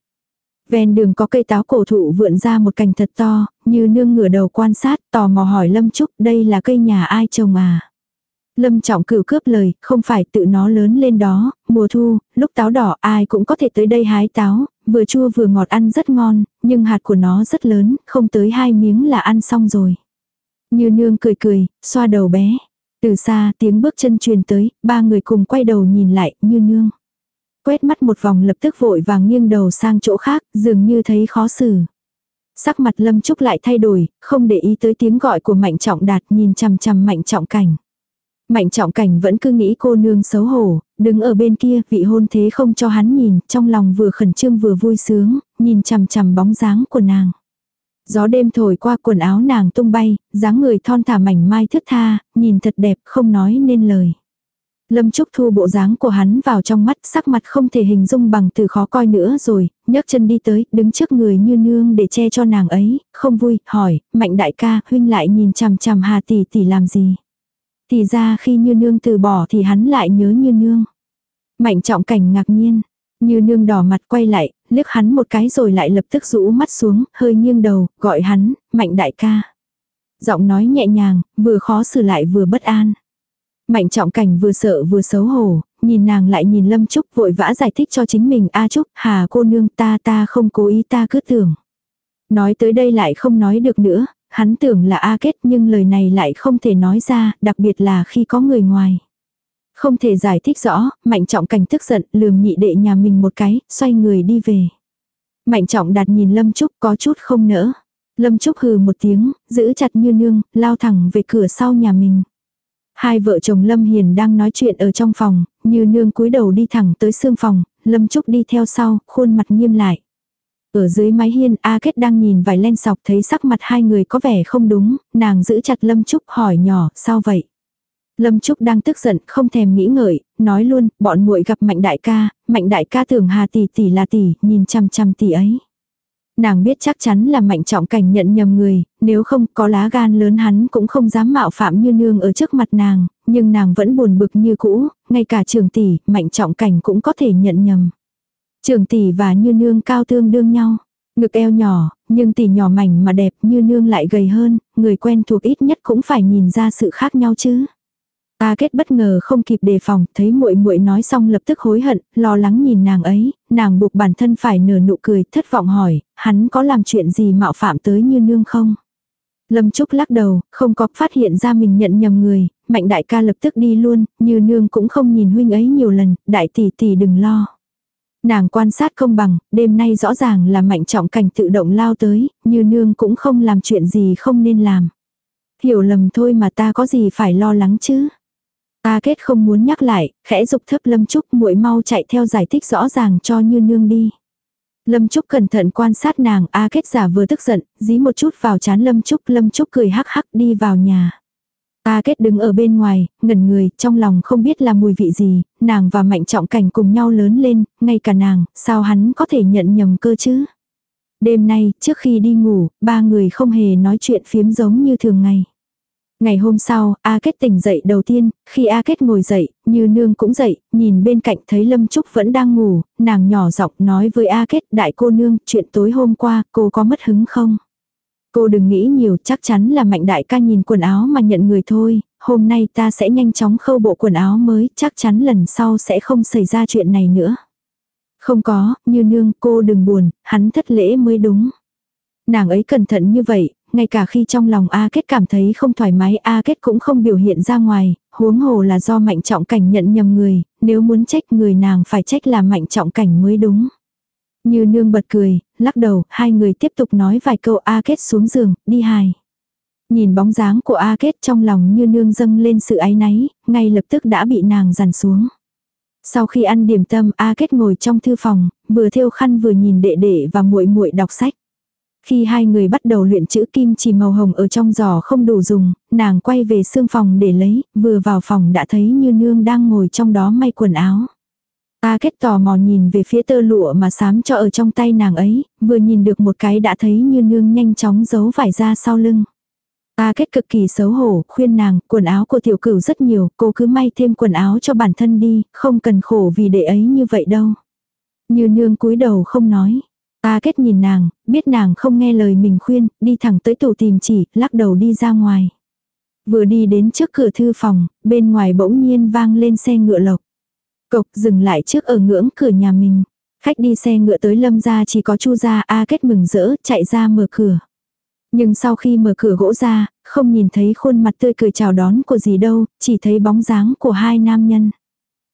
S1: Ven đường có cây táo cổ thụ vượn ra một cành thật to, như nương ngửa đầu quan sát, tò mò hỏi Lâm Trúc đây là cây nhà ai trồng à. Lâm trọng cửu cướp lời, không phải tự nó lớn lên đó, mùa thu, lúc táo đỏ ai cũng có thể tới đây hái táo, vừa chua vừa ngọt ăn rất ngon, nhưng hạt của nó rất lớn, không tới hai miếng là ăn xong rồi. Như nương cười cười, xoa đầu bé. Từ xa tiếng bước chân truyền tới, ba người cùng quay đầu nhìn lại, như nương. Quét mắt một vòng lập tức vội vàng nghiêng đầu sang chỗ khác, dường như thấy khó xử. Sắc mặt lâm trúc lại thay đổi, không để ý tới tiếng gọi của mạnh trọng đạt nhìn chằm chằm mạnh trọng cảnh. Mạnh trọng cảnh vẫn cứ nghĩ cô nương xấu hổ, đứng ở bên kia vị hôn thế không cho hắn nhìn, trong lòng vừa khẩn trương vừa vui sướng, nhìn chằm chằm bóng dáng của nàng. Gió đêm thổi qua quần áo nàng tung bay, dáng người thon thả mảnh mai thướt tha, nhìn thật đẹp không nói nên lời. Lâm Trúc thu bộ dáng của hắn vào trong mắt, sắc mặt không thể hình dung bằng từ khó coi nữa rồi, nhấc chân đi tới, đứng trước người như nương để che cho nàng ấy, không vui, hỏi, mạnh đại ca, huynh lại nhìn chằm chằm hà tỷ tỷ làm gì. Thì ra khi như nương từ bỏ thì hắn lại nhớ như nương. Mạnh trọng cảnh ngạc nhiên, như nương đỏ mặt quay lại, liếc hắn một cái rồi lại lập tức rũ mắt xuống, hơi nghiêng đầu, gọi hắn, mạnh đại ca. Giọng nói nhẹ nhàng, vừa khó xử lại vừa bất an. Mạnh trọng cảnh vừa sợ vừa xấu hổ, nhìn nàng lại nhìn Lâm Trúc vội vã giải thích cho chính mình A Trúc, hà cô nương ta ta không cố ý ta cứ tưởng. Nói tới đây lại không nói được nữa, hắn tưởng là A Kết nhưng lời này lại không thể nói ra, đặc biệt là khi có người ngoài. Không thể giải thích rõ, mạnh trọng cảnh tức giận, lườm nhị đệ nhà mình một cái, xoay người đi về. Mạnh trọng đặt nhìn Lâm Trúc có chút không nỡ. Lâm Trúc hừ một tiếng, giữ chặt như nương, lao thẳng về cửa sau nhà mình. Hai vợ chồng Lâm Hiền đang nói chuyện ở trong phòng, như nương cúi đầu đi thẳng tới xương phòng, Lâm Trúc đi theo sau, khuôn mặt nghiêm lại. Ở dưới mái hiên A Kết đang nhìn vài len sọc thấy sắc mặt hai người có vẻ không đúng, nàng giữ chặt Lâm Trúc hỏi nhỏ, sao vậy? Lâm Trúc đang tức giận, không thèm nghĩ ngợi, nói luôn, bọn muội gặp Mạnh đại ca, Mạnh đại ca tưởng Hà tỷ tỷ là tỷ, nhìn chăm chăm tỷ ấy. Nàng biết chắc chắn là Mạnh trọng cảnh nhận nhầm người, nếu không có lá gan lớn hắn cũng không dám mạo phạm như nương ở trước mặt nàng, nhưng nàng vẫn buồn bực như cũ, ngay cả trường tỷ, Mạnh trọng cảnh cũng có thể nhận nhầm. Trường tỷ và như nương cao tương đương nhau. Ngực eo nhỏ, nhưng tỷ nhỏ mảnh mà đẹp như nương lại gầy hơn, người quen thuộc ít nhất cũng phải nhìn ra sự khác nhau chứ. Ta kết bất ngờ không kịp đề phòng, thấy muội muội nói xong lập tức hối hận, lo lắng nhìn nàng ấy, nàng buộc bản thân phải nở nụ cười, thất vọng hỏi, hắn có làm chuyện gì mạo phạm tới như nương không? Lâm Trúc lắc đầu, không có phát hiện ra mình nhận nhầm người, mạnh đại ca lập tức đi luôn, như nương cũng không nhìn huynh ấy nhiều lần, đại tỷ tỷ đừng lo. Nàng quan sát công bằng, đêm nay rõ ràng là mạnh trọng cảnh tự động lao tới, như nương cũng không làm chuyện gì không nên làm. Hiểu lầm thôi mà ta có gì phải lo lắng chứ. Ta kết không muốn nhắc lại, khẽ dục thấp Lâm Trúc muội mau chạy theo giải thích rõ ràng cho như nương đi. Lâm Trúc cẩn thận quan sát nàng, A Kết giả vừa tức giận, dí một chút vào chán Lâm Trúc, Lâm Trúc cười hắc hắc đi vào nhà. A Kết đứng ở bên ngoài, ngẩn người, trong lòng không biết là mùi vị gì, nàng và Mạnh Trọng Cảnh cùng nhau lớn lên, ngay cả nàng, sao hắn có thể nhận nhầm cơ chứ? Đêm nay, trước khi đi ngủ, ba người không hề nói chuyện phiếm giống như thường ngày. Ngày hôm sau, A Kết tỉnh dậy đầu tiên, khi A Kết ngồi dậy, như nương cũng dậy, nhìn bên cạnh thấy Lâm Trúc vẫn đang ngủ, nàng nhỏ giọng nói với A Kết đại cô nương, chuyện tối hôm qua, cô có mất hứng không? Cô đừng nghĩ nhiều, chắc chắn là mạnh đại ca nhìn quần áo mà nhận người thôi, hôm nay ta sẽ nhanh chóng khâu bộ quần áo mới, chắc chắn lần sau sẽ không xảy ra chuyện này nữa. Không có, như nương, cô đừng buồn, hắn thất lễ mới đúng. Nàng ấy cẩn thận như vậy, ngay cả khi trong lòng A Kết cảm thấy không thoải mái A Kết cũng không biểu hiện ra ngoài, huống hồ là do mạnh trọng cảnh nhận nhầm người, nếu muốn trách người nàng phải trách là mạnh trọng cảnh mới đúng. Như nương bật cười, lắc đầu, hai người tiếp tục nói vài câu A Kết xuống giường, đi hài. Nhìn bóng dáng của A Kết trong lòng như nương dâng lên sự áy náy, ngay lập tức đã bị nàng dằn xuống. Sau khi ăn điểm tâm, A Kết ngồi trong thư phòng, vừa thêu khăn vừa nhìn đệ đệ và muội muội đọc sách. Khi hai người bắt đầu luyện chữ kim chỉ màu hồng ở trong giỏ không đủ dùng, nàng quay về xương phòng để lấy, vừa vào phòng đã thấy như nương đang ngồi trong đó may quần áo. A kết tò mò nhìn về phía tơ lụa mà sám cho ở trong tay nàng ấy, vừa nhìn được một cái đã thấy như nương nhanh chóng giấu vải ra sau lưng. A kết cực kỳ xấu hổ, khuyên nàng, quần áo của tiểu cửu rất nhiều, cô cứ may thêm quần áo cho bản thân đi, không cần khổ vì đệ ấy như vậy đâu. Như nương cúi đầu không nói. A kết nhìn nàng, biết nàng không nghe lời mình khuyên, đi thẳng tới tủ tìm chỉ, lắc đầu đi ra ngoài. Vừa đi đến trước cửa thư phòng, bên ngoài bỗng nhiên vang lên xe ngựa lộc. Cộc dừng lại trước ở ngưỡng cửa nhà mình. Khách đi xe ngựa tới lâm ra chỉ có chu gia A kết mừng rỡ, chạy ra mở cửa. Nhưng sau khi mở cửa gỗ ra, không nhìn thấy khuôn mặt tươi cười chào đón của gì đâu, chỉ thấy bóng dáng của hai nam nhân.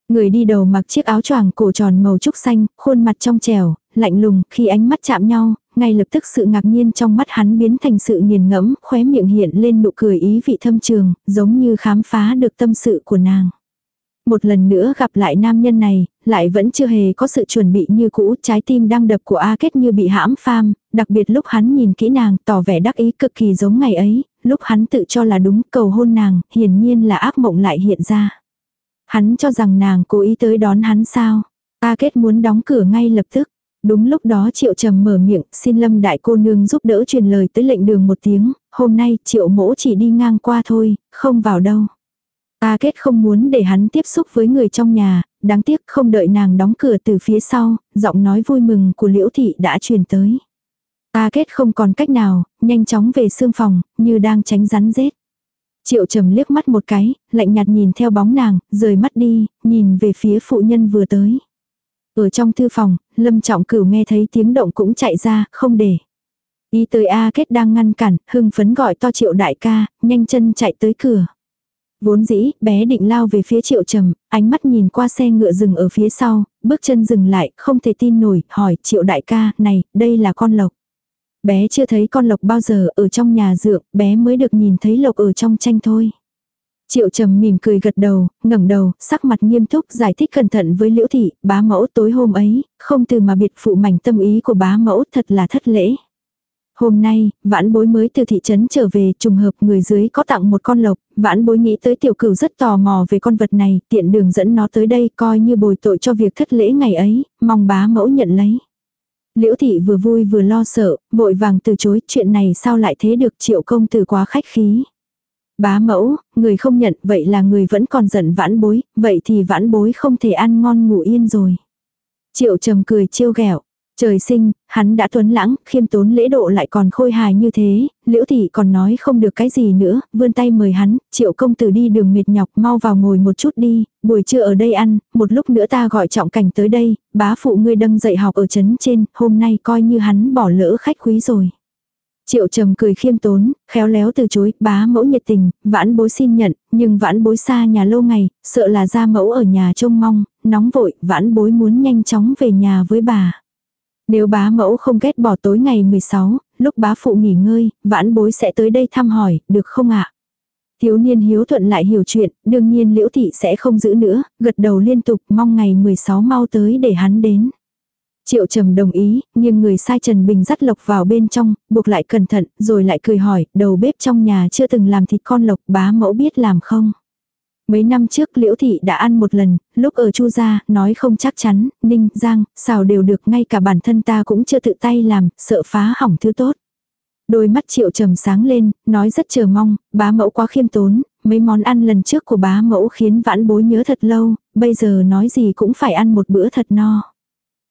S1: Người đi đầu mặc chiếc áo choàng cổ tròn màu trúc xanh, khuôn mặt trong trẻo, lạnh lùng, khi ánh mắt chạm nhau, ngay lập tức sự ngạc nhiên trong mắt hắn biến thành sự nghiền ngẫm, khóe miệng hiện lên nụ cười ý vị thâm trường, giống như khám phá được tâm sự của nàng. Một lần nữa gặp lại nam nhân này, lại vẫn chưa hề có sự chuẩn bị như cũ, trái tim đang đập của A Kết như bị hãm pham, đặc biệt lúc hắn nhìn kỹ nàng, tỏ vẻ đắc ý cực kỳ giống ngày ấy, lúc hắn tự cho là đúng cầu hôn nàng, hiển nhiên là ác mộng lại hiện ra. Hắn cho rằng nàng cố ý tới đón hắn sao. A Kết muốn đóng cửa ngay lập tức. Đúng lúc đó Triệu Trầm mở miệng, xin Lâm đại cô nương giúp đỡ truyền lời tới lệnh đường một tiếng, hôm nay Triệu mỗ chỉ đi ngang qua thôi, không vào đâu. A kết không muốn để hắn tiếp xúc với người trong nhà, đáng tiếc không đợi nàng đóng cửa từ phía sau, giọng nói vui mừng của liễu thị đã truyền tới. A kết không còn cách nào, nhanh chóng về xương phòng, như đang tránh rắn rết. Triệu trầm liếc mắt một cái, lạnh nhạt nhìn theo bóng nàng, rời mắt đi, nhìn về phía phụ nhân vừa tới. Ở trong thư phòng, lâm trọng cửu nghe thấy tiếng động cũng chạy ra, không để. Ý tới A kết đang ngăn cản, hưng phấn gọi to triệu đại ca, nhanh chân chạy tới cửa. Vốn dĩ, bé định lao về phía triệu trầm, ánh mắt nhìn qua xe ngựa rừng ở phía sau, bước chân dừng lại, không thể tin nổi, hỏi triệu đại ca, này, đây là con lộc. Bé chưa thấy con lộc bao giờ ở trong nhà dượng, bé mới được nhìn thấy lộc ở trong tranh thôi. Triệu trầm mỉm cười gật đầu, ngẩng đầu, sắc mặt nghiêm túc giải thích cẩn thận với liễu thị, bá mẫu tối hôm ấy, không từ mà biệt phụ mảnh tâm ý của bá mẫu thật là thất lễ. Hôm nay, vãn bối mới từ thị trấn trở về trùng hợp người dưới có tặng một con lộc, vãn bối nghĩ tới tiểu cửu rất tò mò về con vật này, tiện đường dẫn nó tới đây coi như bồi tội cho việc thất lễ ngày ấy, mong bá mẫu nhận lấy. Liễu thị vừa vui vừa lo sợ, vội vàng từ chối, chuyện này sao lại thế được triệu công từ quá khách khí. Bá mẫu, người không nhận, vậy là người vẫn còn giận vãn bối, vậy thì vãn bối không thể ăn ngon ngủ yên rồi. Triệu trầm cười trêu ghẹo Trời sinh, hắn đã tuấn lãng, khiêm tốn lễ độ lại còn khôi hài như thế, liễu thị còn nói không được cái gì nữa, vươn tay mời hắn, triệu công tử đi đường mệt nhọc mau vào ngồi một chút đi, buổi trưa ở đây ăn, một lúc nữa ta gọi trọng cảnh tới đây, bá phụ ngươi đâm dạy học ở trấn trên, hôm nay coi như hắn bỏ lỡ khách quý rồi. Triệu trầm cười khiêm tốn, khéo léo từ chối, bá mẫu nhiệt tình, vãn bối xin nhận, nhưng vãn bối xa nhà lâu ngày, sợ là ra mẫu ở nhà trông mong, nóng vội, vãn bối muốn nhanh chóng về nhà với bà. Nếu bá mẫu không ghét bỏ tối ngày 16, lúc bá phụ nghỉ ngơi, vãn bối sẽ tới đây thăm hỏi, được không ạ? Thiếu niên hiếu thuận lại hiểu chuyện, đương nhiên liễu thị sẽ không giữ nữa, gật đầu liên tục mong ngày 16 mau tới để hắn đến. Triệu trầm đồng ý, nhưng người sai Trần Bình dắt lộc vào bên trong, buộc lại cẩn thận, rồi lại cười hỏi, đầu bếp trong nhà chưa từng làm thịt con lộc bá mẫu biết làm không? Mấy năm trước Liễu Thị đã ăn một lần, lúc ở Chu gia, nói không chắc chắn, ninh, giang, xào đều được ngay cả bản thân ta cũng chưa tự tay làm, sợ phá hỏng thứ tốt. Đôi mắt triệu trầm sáng lên, nói rất chờ mong, bá mẫu quá khiêm tốn, mấy món ăn lần trước của bá mẫu khiến vãn bối nhớ thật lâu, bây giờ nói gì cũng phải ăn một bữa thật no.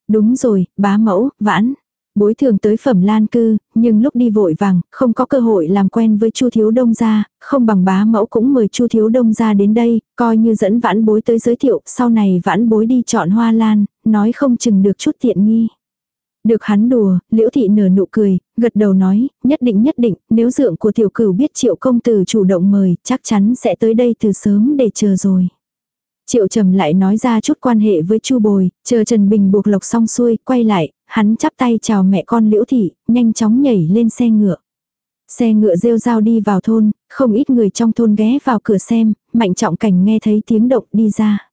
S1: Đúng rồi, bá mẫu, vãn, Bối thường tới phẩm lan cư, nhưng lúc đi vội vàng, không có cơ hội làm quen với Chu Thiếu Đông gia, không bằng bá mẫu cũng mời Chu Thiếu Đông gia đến đây, coi như dẫn vãn bối tới giới thiệu, sau này vãn bối đi chọn hoa lan, nói không chừng được chút tiện nghi. Được hắn đùa, liễu thị nở nụ cười, gật đầu nói, nhất định nhất định, nếu dượng của tiểu cửu biết triệu công tử chủ động mời, chắc chắn sẽ tới đây từ sớm để chờ rồi. Triệu trầm lại nói ra chút quan hệ với chu bồi, chờ Trần Bình buộc lộc xong xuôi, quay lại, hắn chắp tay chào mẹ con liễu thị, nhanh chóng nhảy lên xe ngựa. Xe ngựa rêu rao đi vào thôn, không ít người trong thôn ghé vào cửa xem, mạnh trọng cảnh nghe thấy tiếng động đi ra.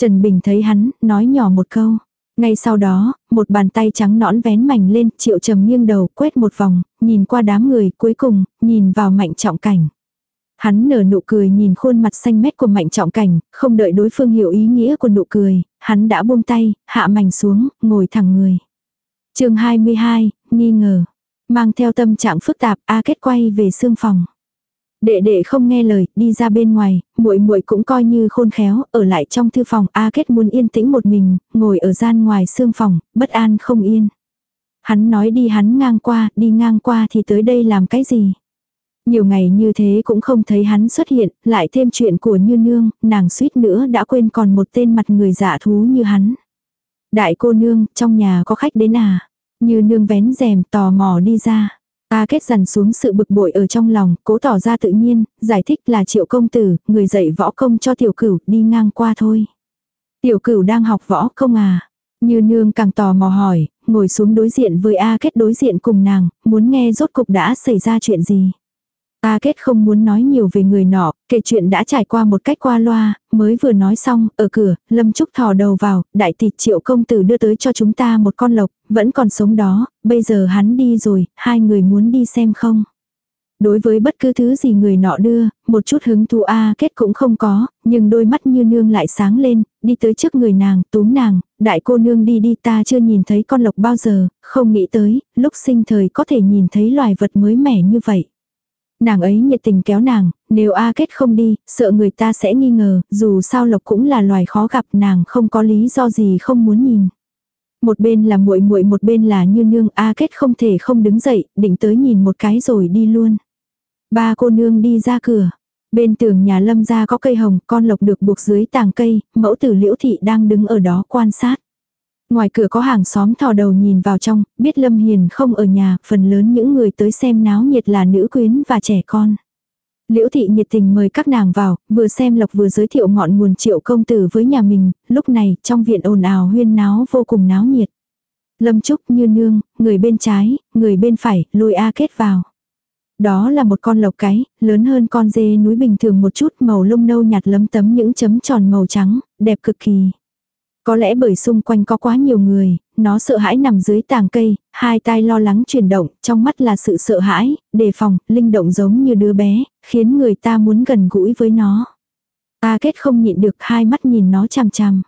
S1: Trần Bình thấy hắn, nói nhỏ một câu. Ngay sau đó, một bàn tay trắng nõn vén mảnh lên, triệu trầm nghiêng đầu, quét một vòng, nhìn qua đám người, cuối cùng, nhìn vào mạnh trọng cảnh. Hắn nở nụ cười nhìn khuôn mặt xanh mét của mạnh trọng cảnh, không đợi đối phương hiểu ý nghĩa của nụ cười, hắn đã buông tay, hạ mảnh xuống, ngồi thẳng người chương 22, nghi ngờ. Mang theo tâm trạng phức tạp, A Kết quay về xương phòng. Đệ đệ không nghe lời, đi ra bên ngoài, muội muội cũng coi như khôn khéo, ở lại trong thư phòng, A Kết muốn yên tĩnh một mình, ngồi ở gian ngoài xương phòng, bất an không yên. Hắn nói đi hắn ngang qua, đi ngang qua thì tới đây làm cái gì? Nhiều ngày như thế cũng không thấy hắn xuất hiện, lại thêm chuyện của Như Nương, nàng suýt nữa đã quên còn một tên mặt người giả thú như hắn. Đại cô nương, trong nhà có khách đến à? Như Nương vén rèm tò mò đi ra. Ta kết dần xuống sự bực bội ở trong lòng, cố tỏ ra tự nhiên, giải thích là triệu công tử, người dạy võ công cho tiểu cửu, đi ngang qua thôi. Tiểu cửu đang học võ công à? Như nương càng tò mò hỏi, ngồi xuống đối diện với A kết đối diện cùng nàng, muốn nghe rốt cục đã xảy ra chuyện gì. A kết không muốn nói nhiều về người nọ, kể chuyện đã trải qua một cách qua loa, mới vừa nói xong, ở cửa, Lâm Trúc thò đầu vào, đại tỷ triệu công tử đưa tới cho chúng ta một con lộc, vẫn còn sống đó, bây giờ hắn đi rồi, hai người muốn đi xem không? Đối với bất cứ thứ gì người nọ đưa, một chút hứng thú A kết cũng không có, nhưng đôi mắt như nương lại sáng lên, đi tới trước người nàng, túm nàng, đại cô nương đi đi ta chưa nhìn thấy con lộc bao giờ, không nghĩ tới, lúc sinh thời có thể nhìn thấy loài vật mới mẻ như vậy. Nàng ấy nhiệt tình kéo nàng, nếu A Kết không đi, sợ người ta sẽ nghi ngờ, dù sao Lộc cũng là loài khó gặp nàng không có lý do gì không muốn nhìn. Một bên là muội muội một bên là như nương A Kết không thể không đứng dậy, định tới nhìn một cái rồi đi luôn. Ba cô nương đi ra cửa. Bên tường nhà lâm gia có cây hồng, con lộc được buộc dưới tàng cây, mẫu tử liễu thị đang đứng ở đó quan sát. Ngoài cửa có hàng xóm thò đầu nhìn vào trong, biết Lâm Hiền không ở nhà, phần lớn những người tới xem náo nhiệt là nữ quyến và trẻ con. Liễu thị nhiệt tình mời các nàng vào, vừa xem lộc vừa giới thiệu ngọn nguồn triệu công tử với nhà mình, lúc này trong viện ồn ào huyên náo vô cùng náo nhiệt. Lâm Trúc như nương, người bên trái, người bên phải, lùi A kết vào. Đó là một con lộc cái, lớn hơn con dê núi bình thường một chút màu lông nâu nhạt lấm tấm những chấm tròn màu trắng, đẹp cực kỳ. Có lẽ bởi xung quanh có quá nhiều người, nó sợ hãi nằm dưới tàng cây, hai tai lo lắng chuyển động, trong mắt là sự sợ hãi, đề phòng, linh động giống như đứa bé, khiến người ta muốn gần gũi với nó. Ta kết không nhịn được hai mắt nhìn nó chằm chằm.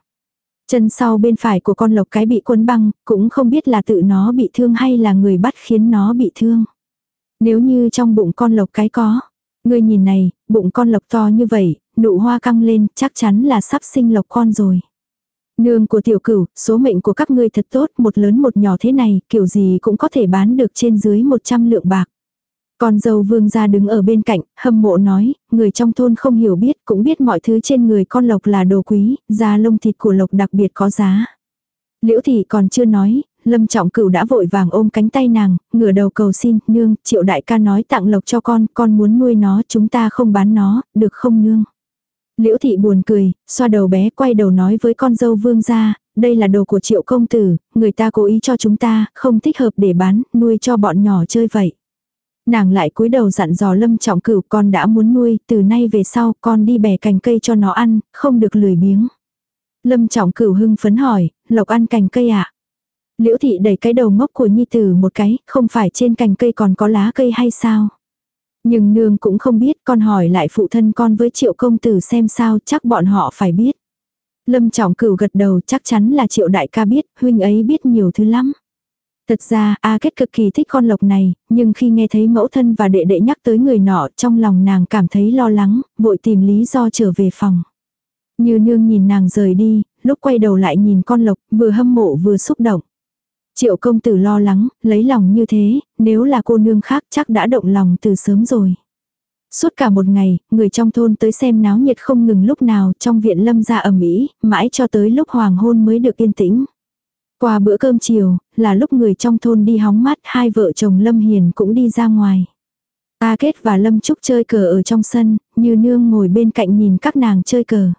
S1: Chân sau bên phải của con lộc cái bị cuốn băng, cũng không biết là tự nó bị thương hay là người bắt khiến nó bị thương. Nếu như trong bụng con lộc cái có, người nhìn này, bụng con lộc to như vậy, nụ hoa căng lên, chắc chắn là sắp sinh lộc con rồi. Nương của tiểu cửu, số mệnh của các ngươi thật tốt, một lớn một nhỏ thế này, kiểu gì cũng có thể bán được trên dưới 100 lượng bạc. Con dâu vương gia đứng ở bên cạnh, hâm mộ nói, người trong thôn không hiểu biết, cũng biết mọi thứ trên người con lộc là đồ quý, da lông thịt của lộc đặc biệt có giá. Liễu thị còn chưa nói, lâm trọng cửu đã vội vàng ôm cánh tay nàng, ngửa đầu cầu xin, nương, triệu đại ca nói tặng lộc cho con, con muốn nuôi nó, chúng ta không bán nó, được không nương? Liễu thị buồn cười, xoa đầu bé quay đầu nói với con dâu vương gia, đây là đồ của triệu công tử, người ta cố ý cho chúng ta, không thích hợp để bán, nuôi cho bọn nhỏ chơi vậy. Nàng lại cúi đầu dặn dò lâm trọng cửu con đã muốn nuôi, từ nay về sau con đi bẻ cành cây cho nó ăn, không được lười biếng. Lâm trọng cửu hưng phấn hỏi, lộc ăn cành cây ạ? À? Liễu thị đẩy cái đầu ngốc của nhi tử một cái, không phải trên cành cây còn có lá cây hay sao? Nhưng nương cũng không biết con hỏi lại phụ thân con với triệu công tử xem sao chắc bọn họ phải biết. Lâm trọng cửu gật đầu chắc chắn là triệu đại ca biết, huynh ấy biết nhiều thứ lắm. Thật ra, A Kết cực kỳ thích con lộc này, nhưng khi nghe thấy mẫu thân và đệ đệ nhắc tới người nọ, trong lòng nàng cảm thấy lo lắng, vội tìm lý do trở về phòng. Như nương nhìn nàng rời đi, lúc quay đầu lại nhìn con lộc, vừa hâm mộ vừa xúc động. Triệu công tử lo lắng, lấy lòng như thế, nếu là cô nương khác chắc đã động lòng từ sớm rồi. Suốt cả một ngày, người trong thôn tới xem náo nhiệt không ngừng lúc nào trong viện lâm ra ẩm ý, mãi cho tới lúc hoàng hôn mới được yên tĩnh. Qua bữa cơm chiều, là lúc người trong thôn đi hóng mát, hai vợ chồng Lâm Hiền cũng đi ra ngoài. A Kết và Lâm Trúc chơi cờ ở trong sân, như nương ngồi bên cạnh nhìn các nàng chơi cờ.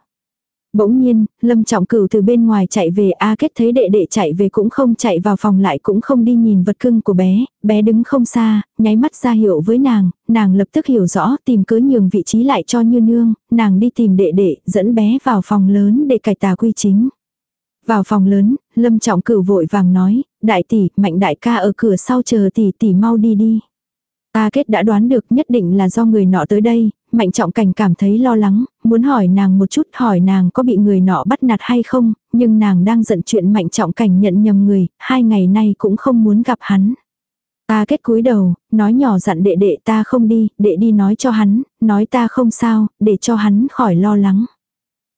S1: Bỗng nhiên, Lâm Trọng Cửu từ bên ngoài chạy về A Kết thấy đệ đệ chạy về cũng không chạy vào phòng lại cũng không đi nhìn vật cưng của bé, bé đứng không xa, nháy mắt ra hiệu với nàng, nàng lập tức hiểu rõ tìm cớ nhường vị trí lại cho Như Nương, nàng đi tìm đệ đệ, dẫn bé vào phòng lớn để cải tà quy chính. Vào phòng lớn, Lâm Trọng Cửu vội vàng nói, đại tỷ, mạnh đại ca ở cửa sau chờ tỷ tỷ mau đi đi. A kết đã đoán được nhất định là do người nọ tới đây, mạnh trọng cảnh cảm thấy lo lắng, muốn hỏi nàng một chút hỏi nàng có bị người nọ bắt nạt hay không, nhưng nàng đang giận chuyện mạnh trọng cảnh nhận nhầm người, hai ngày nay cũng không muốn gặp hắn. Ta kết cúi đầu, nói nhỏ dặn đệ đệ ta không đi, đệ đi nói cho hắn, nói ta không sao, để cho hắn khỏi lo lắng.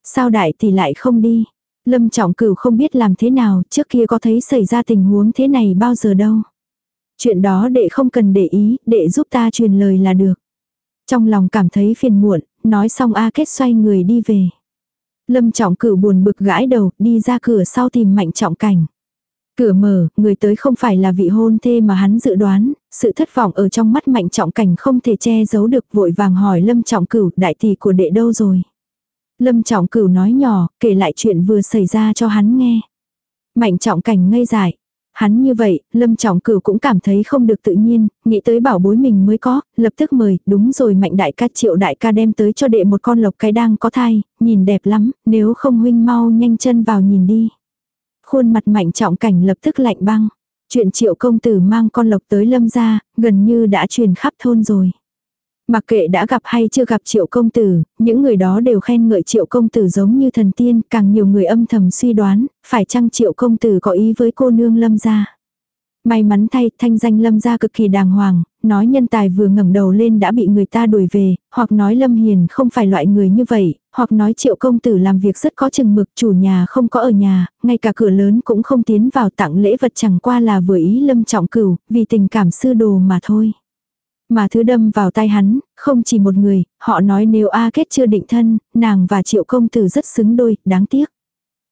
S1: Sao đại thì lại không đi? Lâm trọng cửu không biết làm thế nào, trước kia có thấy xảy ra tình huống thế này bao giờ đâu. Chuyện đó đệ không cần để ý, đệ giúp ta truyền lời là được. Trong lòng cảm thấy phiền muộn, nói xong A Kết xoay người đi về. Lâm trọng cửu buồn bực gãi đầu, đi ra cửa sau tìm mạnh trọng cảnh. Cửa mở, người tới không phải là vị hôn thê mà hắn dự đoán, sự thất vọng ở trong mắt mạnh trọng cảnh không thể che giấu được vội vàng hỏi lâm trọng cửu đại tỷ của đệ đâu rồi. Lâm trọng cửu nói nhỏ, kể lại chuyện vừa xảy ra cho hắn nghe. Mạnh trọng cảnh ngây dại, Hắn như vậy, Lâm Trọng Cửu cũng cảm thấy không được tự nhiên, nghĩ tới bảo bối mình mới có, lập tức mời, đúng rồi mạnh đại ca triệu đại ca đem tới cho đệ một con lộc cái đang có thai, nhìn đẹp lắm, nếu không huynh mau nhanh chân vào nhìn đi. Khuôn mặt mạnh trọng cảnh lập tức lạnh băng. Chuyện triệu công tử mang con lộc tới lâm ra, gần như đã truyền khắp thôn rồi. Mặc kệ đã gặp hay chưa gặp triệu công tử, những người đó đều khen ngợi triệu công tử giống như thần tiên, càng nhiều người âm thầm suy đoán, phải chăng triệu công tử có ý với cô nương lâm gia. May mắn thay, thanh danh lâm gia cực kỳ đàng hoàng, nói nhân tài vừa ngẩng đầu lên đã bị người ta đuổi về, hoặc nói lâm hiền không phải loại người như vậy, hoặc nói triệu công tử làm việc rất có chừng mực, chủ nhà không có ở nhà, ngay cả cửa lớn cũng không tiến vào tặng lễ vật chẳng qua là vừa ý lâm trọng cửu, vì tình cảm sư đồ mà thôi. Mà thứ đâm vào tay hắn, không chỉ một người, họ nói nếu A Kết chưa định thân, nàng và triệu công tử rất xứng đôi, đáng tiếc.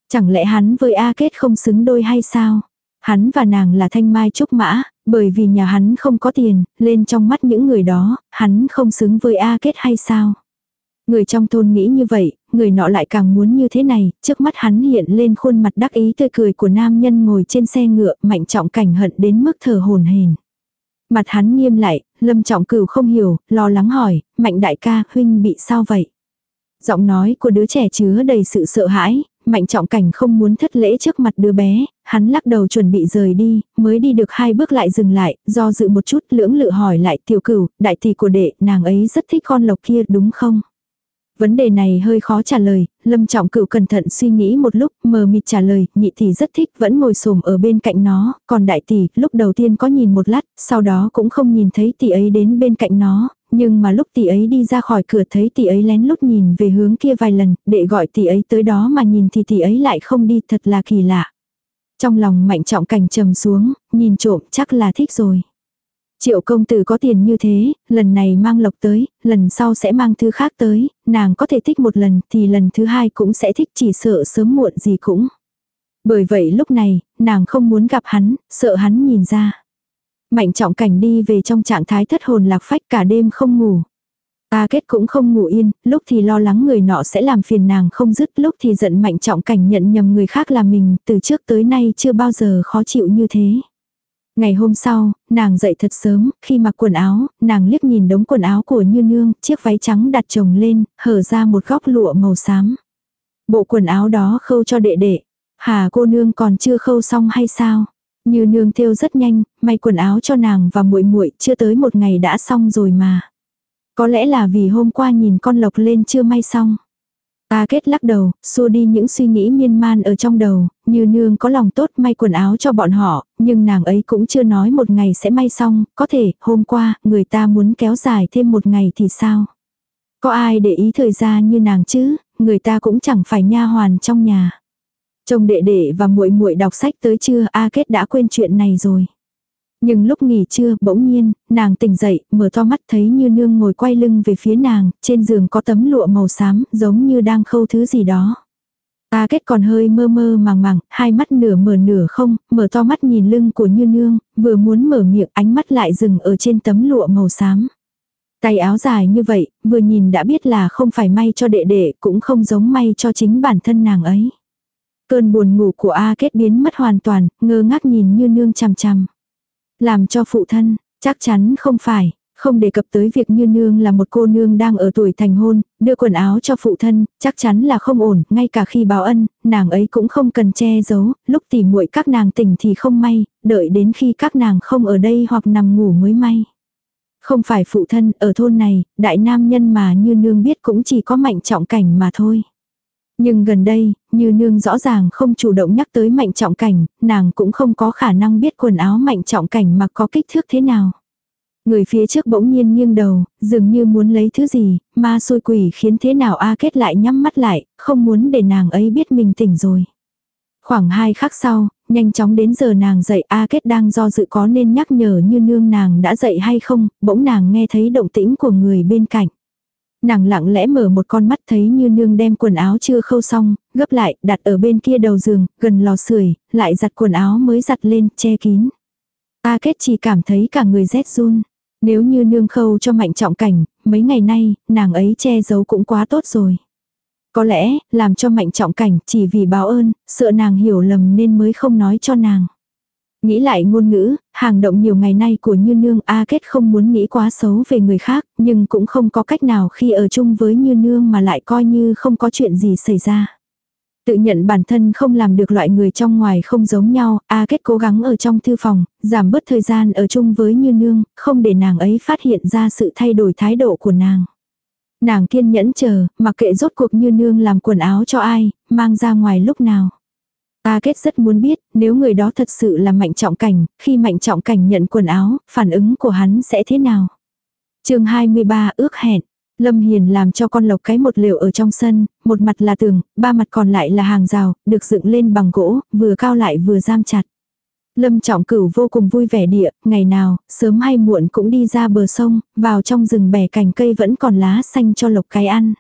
S1: Chẳng lẽ hắn với A Kết không xứng đôi hay sao? Hắn và nàng là thanh mai trúc mã, bởi vì nhà hắn không có tiền, lên trong mắt những người đó, hắn không xứng với A Kết hay sao? Người trong thôn nghĩ như vậy, người nọ lại càng muốn như thế này, trước mắt hắn hiện lên khuôn mặt đắc ý tươi cười của nam nhân ngồi trên xe ngựa, mạnh trọng cảnh hận đến mức thở hồn hển. Mặt hắn nghiêm lại, lâm trọng cửu không hiểu, lo lắng hỏi, mạnh đại ca, huynh bị sao vậy? Giọng nói của đứa trẻ chứa đầy sự sợ hãi, mạnh trọng cảnh không muốn thất lễ trước mặt đứa bé, hắn lắc đầu chuẩn bị rời đi, mới đi được hai bước lại dừng lại, do dự một chút lưỡng lự hỏi lại tiểu cửu, đại tỷ của đệ, nàng ấy rất thích con lộc kia đúng không? Vấn đề này hơi khó trả lời, Lâm Trọng Cửu cẩn thận suy nghĩ một lúc, mờ mịt trả lời, nhị tỷ rất thích, vẫn ngồi xổm ở bên cạnh nó, còn đại tỷ, lúc đầu tiên có nhìn một lát, sau đó cũng không nhìn thấy tỷ ấy đến bên cạnh nó, nhưng mà lúc tỷ ấy đi ra khỏi cửa thấy tỷ ấy lén lút nhìn về hướng kia vài lần, để gọi tỷ ấy tới đó mà nhìn thì tỷ ấy lại không đi, thật là kỳ lạ. Trong lòng mạnh trọng cảnh trầm xuống, nhìn trộm chắc là thích rồi. Triệu công tử có tiền như thế, lần này mang lộc tới, lần sau sẽ mang thứ khác tới, nàng có thể thích một lần thì lần thứ hai cũng sẽ thích chỉ sợ sớm muộn gì cũng. Bởi vậy lúc này, nàng không muốn gặp hắn, sợ hắn nhìn ra. Mạnh trọng cảnh đi về trong trạng thái thất hồn lạc phách cả đêm không ngủ. Ta kết cũng không ngủ yên, lúc thì lo lắng người nọ sẽ làm phiền nàng không dứt, lúc thì giận mạnh trọng cảnh nhận nhầm người khác là mình, từ trước tới nay chưa bao giờ khó chịu như thế. Ngày hôm sau, nàng dậy thật sớm, khi mặc quần áo, nàng liếc nhìn đống quần áo của Như Nương, chiếc váy trắng đặt chồng lên, hở ra một góc lụa màu xám. Bộ quần áo đó khâu cho đệ đệ. Hà cô nương còn chưa khâu xong hay sao? Như nương thêu rất nhanh, may quần áo cho nàng và muội muội chưa tới một ngày đã xong rồi mà. Có lẽ là vì hôm qua nhìn con lộc lên chưa may xong. Ta kết lắc đầu, xua đi những suy nghĩ miên man ở trong đầu, như nương có lòng tốt may quần áo cho bọn họ, nhưng nàng ấy cũng chưa nói một ngày sẽ may xong, có thể hôm qua người ta muốn kéo dài thêm một ngày thì sao? Có ai để ý thời gian như nàng chứ, người ta cũng chẳng phải nha hoàn trong nhà. Chồng đệ đệ và muội muội đọc sách tới trưa, A Kết đã quên chuyện này rồi. Nhưng lúc nghỉ trưa, bỗng nhiên, nàng tỉnh dậy, mở to mắt thấy như nương ngồi quay lưng về phía nàng, trên giường có tấm lụa màu xám, giống như đang khâu thứ gì đó. A kết còn hơi mơ mơ màng màng, hai mắt nửa mở nửa không, mở to mắt nhìn lưng của như nương, vừa muốn mở miệng ánh mắt lại dừng ở trên tấm lụa màu xám. Tay áo dài như vậy, vừa nhìn đã biết là không phải may cho đệ đệ, cũng không giống may cho chính bản thân nàng ấy. Cơn buồn ngủ của A kết biến mất hoàn toàn, ngơ ngác nhìn như nương chằm chằm. Làm cho phụ thân, chắc chắn không phải, không đề cập tới việc như nương là một cô nương đang ở tuổi thành hôn, đưa quần áo cho phụ thân, chắc chắn là không ổn, ngay cả khi báo ân, nàng ấy cũng không cần che giấu, lúc tỉ muội các nàng tỉnh thì không may, đợi đến khi các nàng không ở đây hoặc nằm ngủ mới may. Không phải phụ thân, ở thôn này, đại nam nhân mà như nương biết cũng chỉ có mạnh trọng cảnh mà thôi. Nhưng gần đây, như nương rõ ràng không chủ động nhắc tới mạnh trọng cảnh, nàng cũng không có khả năng biết quần áo mạnh trọng cảnh mà có kích thước thế nào. Người phía trước bỗng nhiên nghiêng đầu, dường như muốn lấy thứ gì, ma xôi quỷ khiến thế nào A kết lại nhắm mắt lại, không muốn để nàng ấy biết mình tỉnh rồi. Khoảng hai khắc sau, nhanh chóng đến giờ nàng dậy A kết đang do dự có nên nhắc nhở như nương nàng đã dậy hay không, bỗng nàng nghe thấy động tĩnh của người bên cạnh. Nàng lặng lẽ mở một con mắt thấy như nương đem quần áo chưa khâu xong, gấp lại, đặt ở bên kia đầu giường, gần lò sưởi lại giặt quần áo mới giặt lên, che kín. A kết chỉ cảm thấy cả người rét run. Nếu như nương khâu cho mạnh trọng cảnh, mấy ngày nay, nàng ấy che giấu cũng quá tốt rồi. Có lẽ, làm cho mạnh trọng cảnh chỉ vì báo ơn, sợ nàng hiểu lầm nên mới không nói cho nàng. Nghĩ lại ngôn ngữ, hàng động nhiều ngày nay của Như Nương A Kết không muốn nghĩ quá xấu về người khác, nhưng cũng không có cách nào khi ở chung với Như Nương mà lại coi như không có chuyện gì xảy ra. Tự nhận bản thân không làm được loại người trong ngoài không giống nhau, A Kết cố gắng ở trong thư phòng, giảm bớt thời gian ở chung với Như Nương, không để nàng ấy phát hiện ra sự thay đổi thái độ của nàng. Nàng kiên nhẫn chờ, mặc kệ rốt cuộc Như Nương làm quần áo cho ai, mang ra ngoài lúc nào. A Kết rất muốn biết, nếu người đó thật sự là mạnh trọng cảnh, khi mạnh trọng cảnh nhận quần áo, phản ứng của hắn sẽ thế nào? chương 23 ước hẹn. Lâm Hiền làm cho con lộc cái một liều ở trong sân, một mặt là tường, ba mặt còn lại là hàng rào, được dựng lên bằng gỗ, vừa cao lại vừa giam chặt. Lâm trọng cửu vô cùng vui vẻ địa, ngày nào, sớm hay muộn cũng đi ra bờ sông, vào trong rừng bẻ cành cây vẫn còn lá xanh cho lộc cái ăn.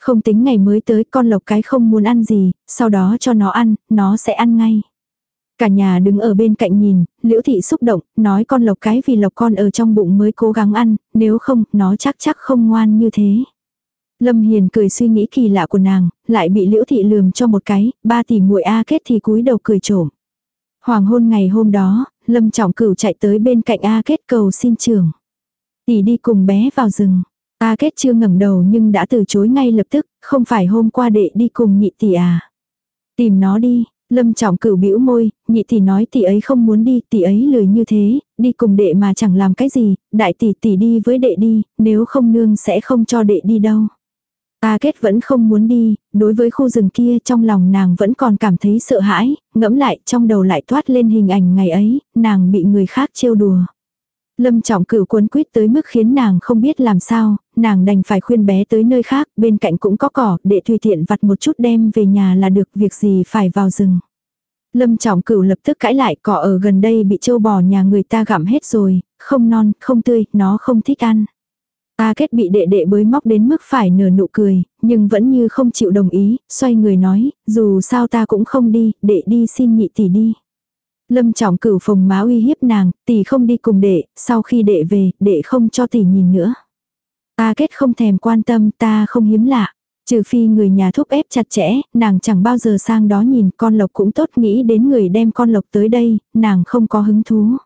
S1: Không tính ngày mới tới con lộc cái không muốn ăn gì, sau đó cho nó ăn, nó sẽ ăn ngay. Cả nhà đứng ở bên cạnh nhìn, liễu thị xúc động, nói con lộc cái vì lộc con ở trong bụng mới cố gắng ăn, nếu không, nó chắc chắc không ngoan như thế. Lâm Hiền cười suy nghĩ kỳ lạ của nàng, lại bị liễu thị lườm cho một cái, ba tỷ muội A kết thì cúi đầu cười trộm. Hoàng hôn ngày hôm đó, Lâm Trọng Cửu chạy tới bên cạnh A kết cầu xin trường. Tỷ đi cùng bé vào rừng. A kết chưa ngẩng đầu nhưng đã từ chối ngay lập tức, không phải hôm qua đệ đi cùng nhị tỷ à. Tìm nó đi, Lâm trọng cửu bĩu môi, nhị tỷ nói tỷ ấy không muốn đi, tỷ ấy lười như thế, đi cùng đệ mà chẳng làm cái gì, đại tỷ tỷ đi với đệ đi, nếu không nương sẽ không cho đệ đi đâu. A kết vẫn không muốn đi, đối với khu rừng kia trong lòng nàng vẫn còn cảm thấy sợ hãi, ngẫm lại trong đầu lại toát lên hình ảnh ngày ấy, nàng bị người khác trêu đùa. Lâm trọng cửu cuốn quýt tới mức khiến nàng không biết làm sao, nàng đành phải khuyên bé tới nơi khác, bên cạnh cũng có cỏ, để tùy tiện vặt một chút đem về nhà là được việc gì phải vào rừng. Lâm trọng cửu lập tức cãi lại cỏ ở gần đây bị châu bò nhà người ta gặm hết rồi, không non, không tươi, nó không thích ăn. Ta kết bị đệ đệ bới móc đến mức phải nở nụ cười, nhưng vẫn như không chịu đồng ý, xoay người nói, dù sao ta cũng không đi, đệ đi xin nhị tỷ đi. Lâm trọng cửu phồng má uy hiếp nàng, tỷ không đi cùng đệ, sau khi đệ về, đệ không cho tỷ nhìn nữa. Ta kết không thèm quan tâm, ta không hiếm lạ. Trừ phi người nhà thúc ép chặt chẽ, nàng chẳng bao giờ sang đó nhìn con lộc cũng tốt nghĩ đến người đem con lộc tới đây, nàng không có hứng thú.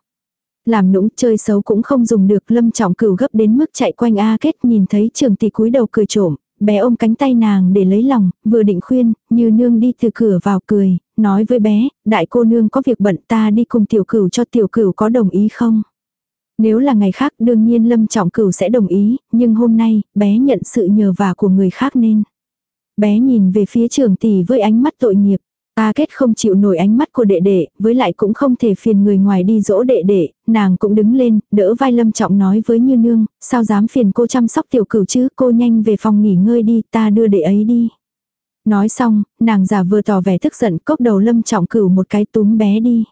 S1: Làm nũng chơi xấu cũng không dùng được lâm trọng cửu gấp đến mức chạy quanh A kết nhìn thấy trường tỷ cúi đầu cười trộm, bé ôm cánh tay nàng để lấy lòng, vừa định khuyên, như nương đi từ cửa vào cười, nói với bé, đại cô nương có việc bận ta đi cùng tiểu cửu cho tiểu cửu có đồng ý không? Nếu là ngày khác đương nhiên lâm trọng cửu sẽ đồng ý, nhưng hôm nay, bé nhận sự nhờ vả của người khác nên. Bé nhìn về phía trường tỷ với ánh mắt tội nghiệp. A kết không chịu nổi ánh mắt của đệ đệ, với lại cũng không thể phiền người ngoài đi dỗ đệ đệ, nàng cũng đứng lên, đỡ vai lâm trọng nói với như nương, sao dám phiền cô chăm sóc tiểu cửu chứ, cô nhanh về phòng nghỉ ngơi đi, ta đưa đệ ấy đi. Nói xong, nàng giả vừa tỏ vẻ tức giận cốc đầu lâm trọng cửu một cái túm bé đi.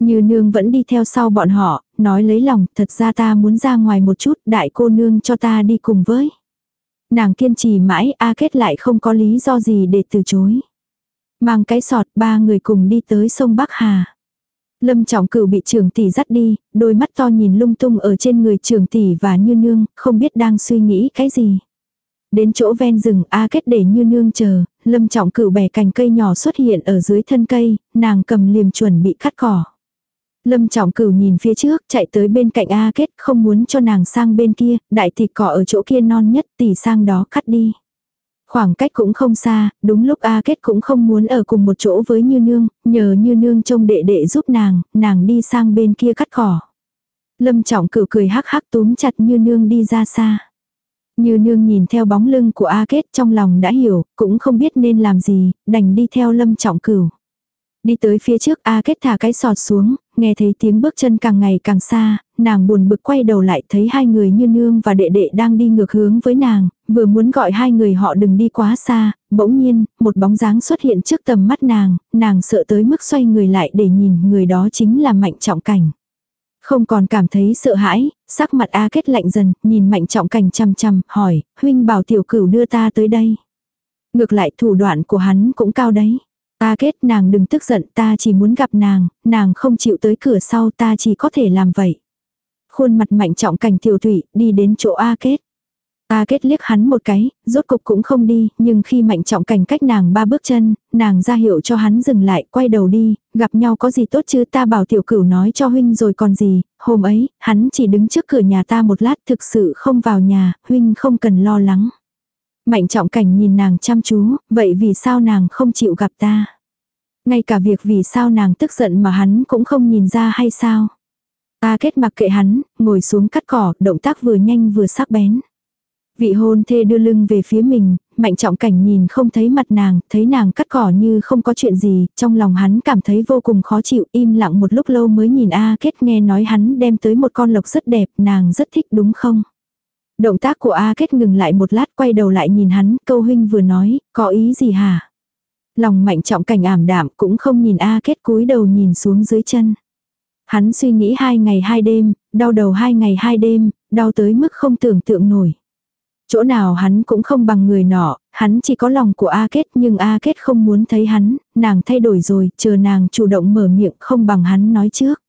S1: Như nương vẫn đi theo sau bọn họ, nói lấy lòng, thật ra ta muốn ra ngoài một chút, đại cô nương cho ta đi cùng với. Nàng kiên trì mãi, A kết lại không có lý do gì để từ chối. Mang cái sọt ba người cùng đi tới sông Bắc Hà. Lâm trọng cửu bị trường tỷ dắt đi, đôi mắt to nhìn lung tung ở trên người trường tỷ và như nương, không biết đang suy nghĩ cái gì. Đến chỗ ven rừng A kết để như nương chờ, lâm trọng cửu bẻ cành cây nhỏ xuất hiện ở dưới thân cây, nàng cầm liềm chuẩn bị cắt cỏ. Lâm trọng cửu nhìn phía trước, chạy tới bên cạnh A kết, không muốn cho nàng sang bên kia, đại thịt cỏ ở chỗ kia non nhất, tỉ sang đó cắt đi. Khoảng cách cũng không xa, đúng lúc A Kết cũng không muốn ở cùng một chỗ với Như Nương, nhờ Như Nương trông đệ đệ giúp nàng, nàng đi sang bên kia cắt cỏ. Lâm trọng cửu cười hắc hắc túm chặt Như Nương đi ra xa. Như Nương nhìn theo bóng lưng của A Kết trong lòng đã hiểu, cũng không biết nên làm gì, đành đi theo Lâm trọng cửu. Đi tới phía trước A Kết thả cái sọt xuống, nghe thấy tiếng bước chân càng ngày càng xa, nàng buồn bực quay đầu lại thấy hai người như nương và đệ đệ đang đi ngược hướng với nàng, vừa muốn gọi hai người họ đừng đi quá xa, bỗng nhiên, một bóng dáng xuất hiện trước tầm mắt nàng, nàng sợ tới mức xoay người lại để nhìn người đó chính là Mạnh Trọng Cảnh. Không còn cảm thấy sợ hãi, sắc mặt A Kết lạnh dần, nhìn Mạnh Trọng Cảnh chăm chăm, hỏi, huynh bảo tiểu cửu đưa ta tới đây. Ngược lại thủ đoạn của hắn cũng cao đấy. Ta kết nàng đừng tức giận ta chỉ muốn gặp nàng, nàng không chịu tới cửa sau ta chỉ có thể làm vậy. Khuôn mặt mạnh trọng cảnh tiểu thủy đi đến chỗ A kết. A kết liếc hắn một cái, rốt cục cũng không đi, nhưng khi mạnh trọng cảnh cách nàng ba bước chân, nàng ra hiệu cho hắn dừng lại, quay đầu đi, gặp nhau có gì tốt chứ ta bảo tiểu cửu nói cho huynh rồi còn gì, hôm ấy, hắn chỉ đứng trước cửa nhà ta một lát thực sự không vào nhà, huynh không cần lo lắng. Mạnh trọng cảnh nhìn nàng chăm chú, vậy vì sao nàng không chịu gặp ta? Ngay cả việc vì sao nàng tức giận mà hắn cũng không nhìn ra hay sao? Ta kết mặc kệ hắn, ngồi xuống cắt cỏ, động tác vừa nhanh vừa sắc bén. Vị hôn thê đưa lưng về phía mình, mạnh trọng cảnh nhìn không thấy mặt nàng, thấy nàng cắt cỏ như không có chuyện gì, trong lòng hắn cảm thấy vô cùng khó chịu, im lặng một lúc lâu mới nhìn A kết nghe nói hắn đem tới một con lộc rất đẹp, nàng rất thích đúng không? Động tác của A Kết ngừng lại một lát quay đầu lại nhìn hắn, câu huynh vừa nói, có ý gì hả? Lòng mạnh trọng cảnh ảm đạm cũng không nhìn A Kết cúi đầu nhìn xuống dưới chân. Hắn suy nghĩ hai ngày hai đêm, đau đầu hai ngày hai đêm, đau tới mức không tưởng tượng nổi. Chỗ nào hắn cũng không bằng người nọ, hắn chỉ có lòng của A Kết nhưng A Kết không muốn thấy hắn, nàng thay đổi rồi, chờ nàng chủ động mở miệng không bằng hắn nói trước.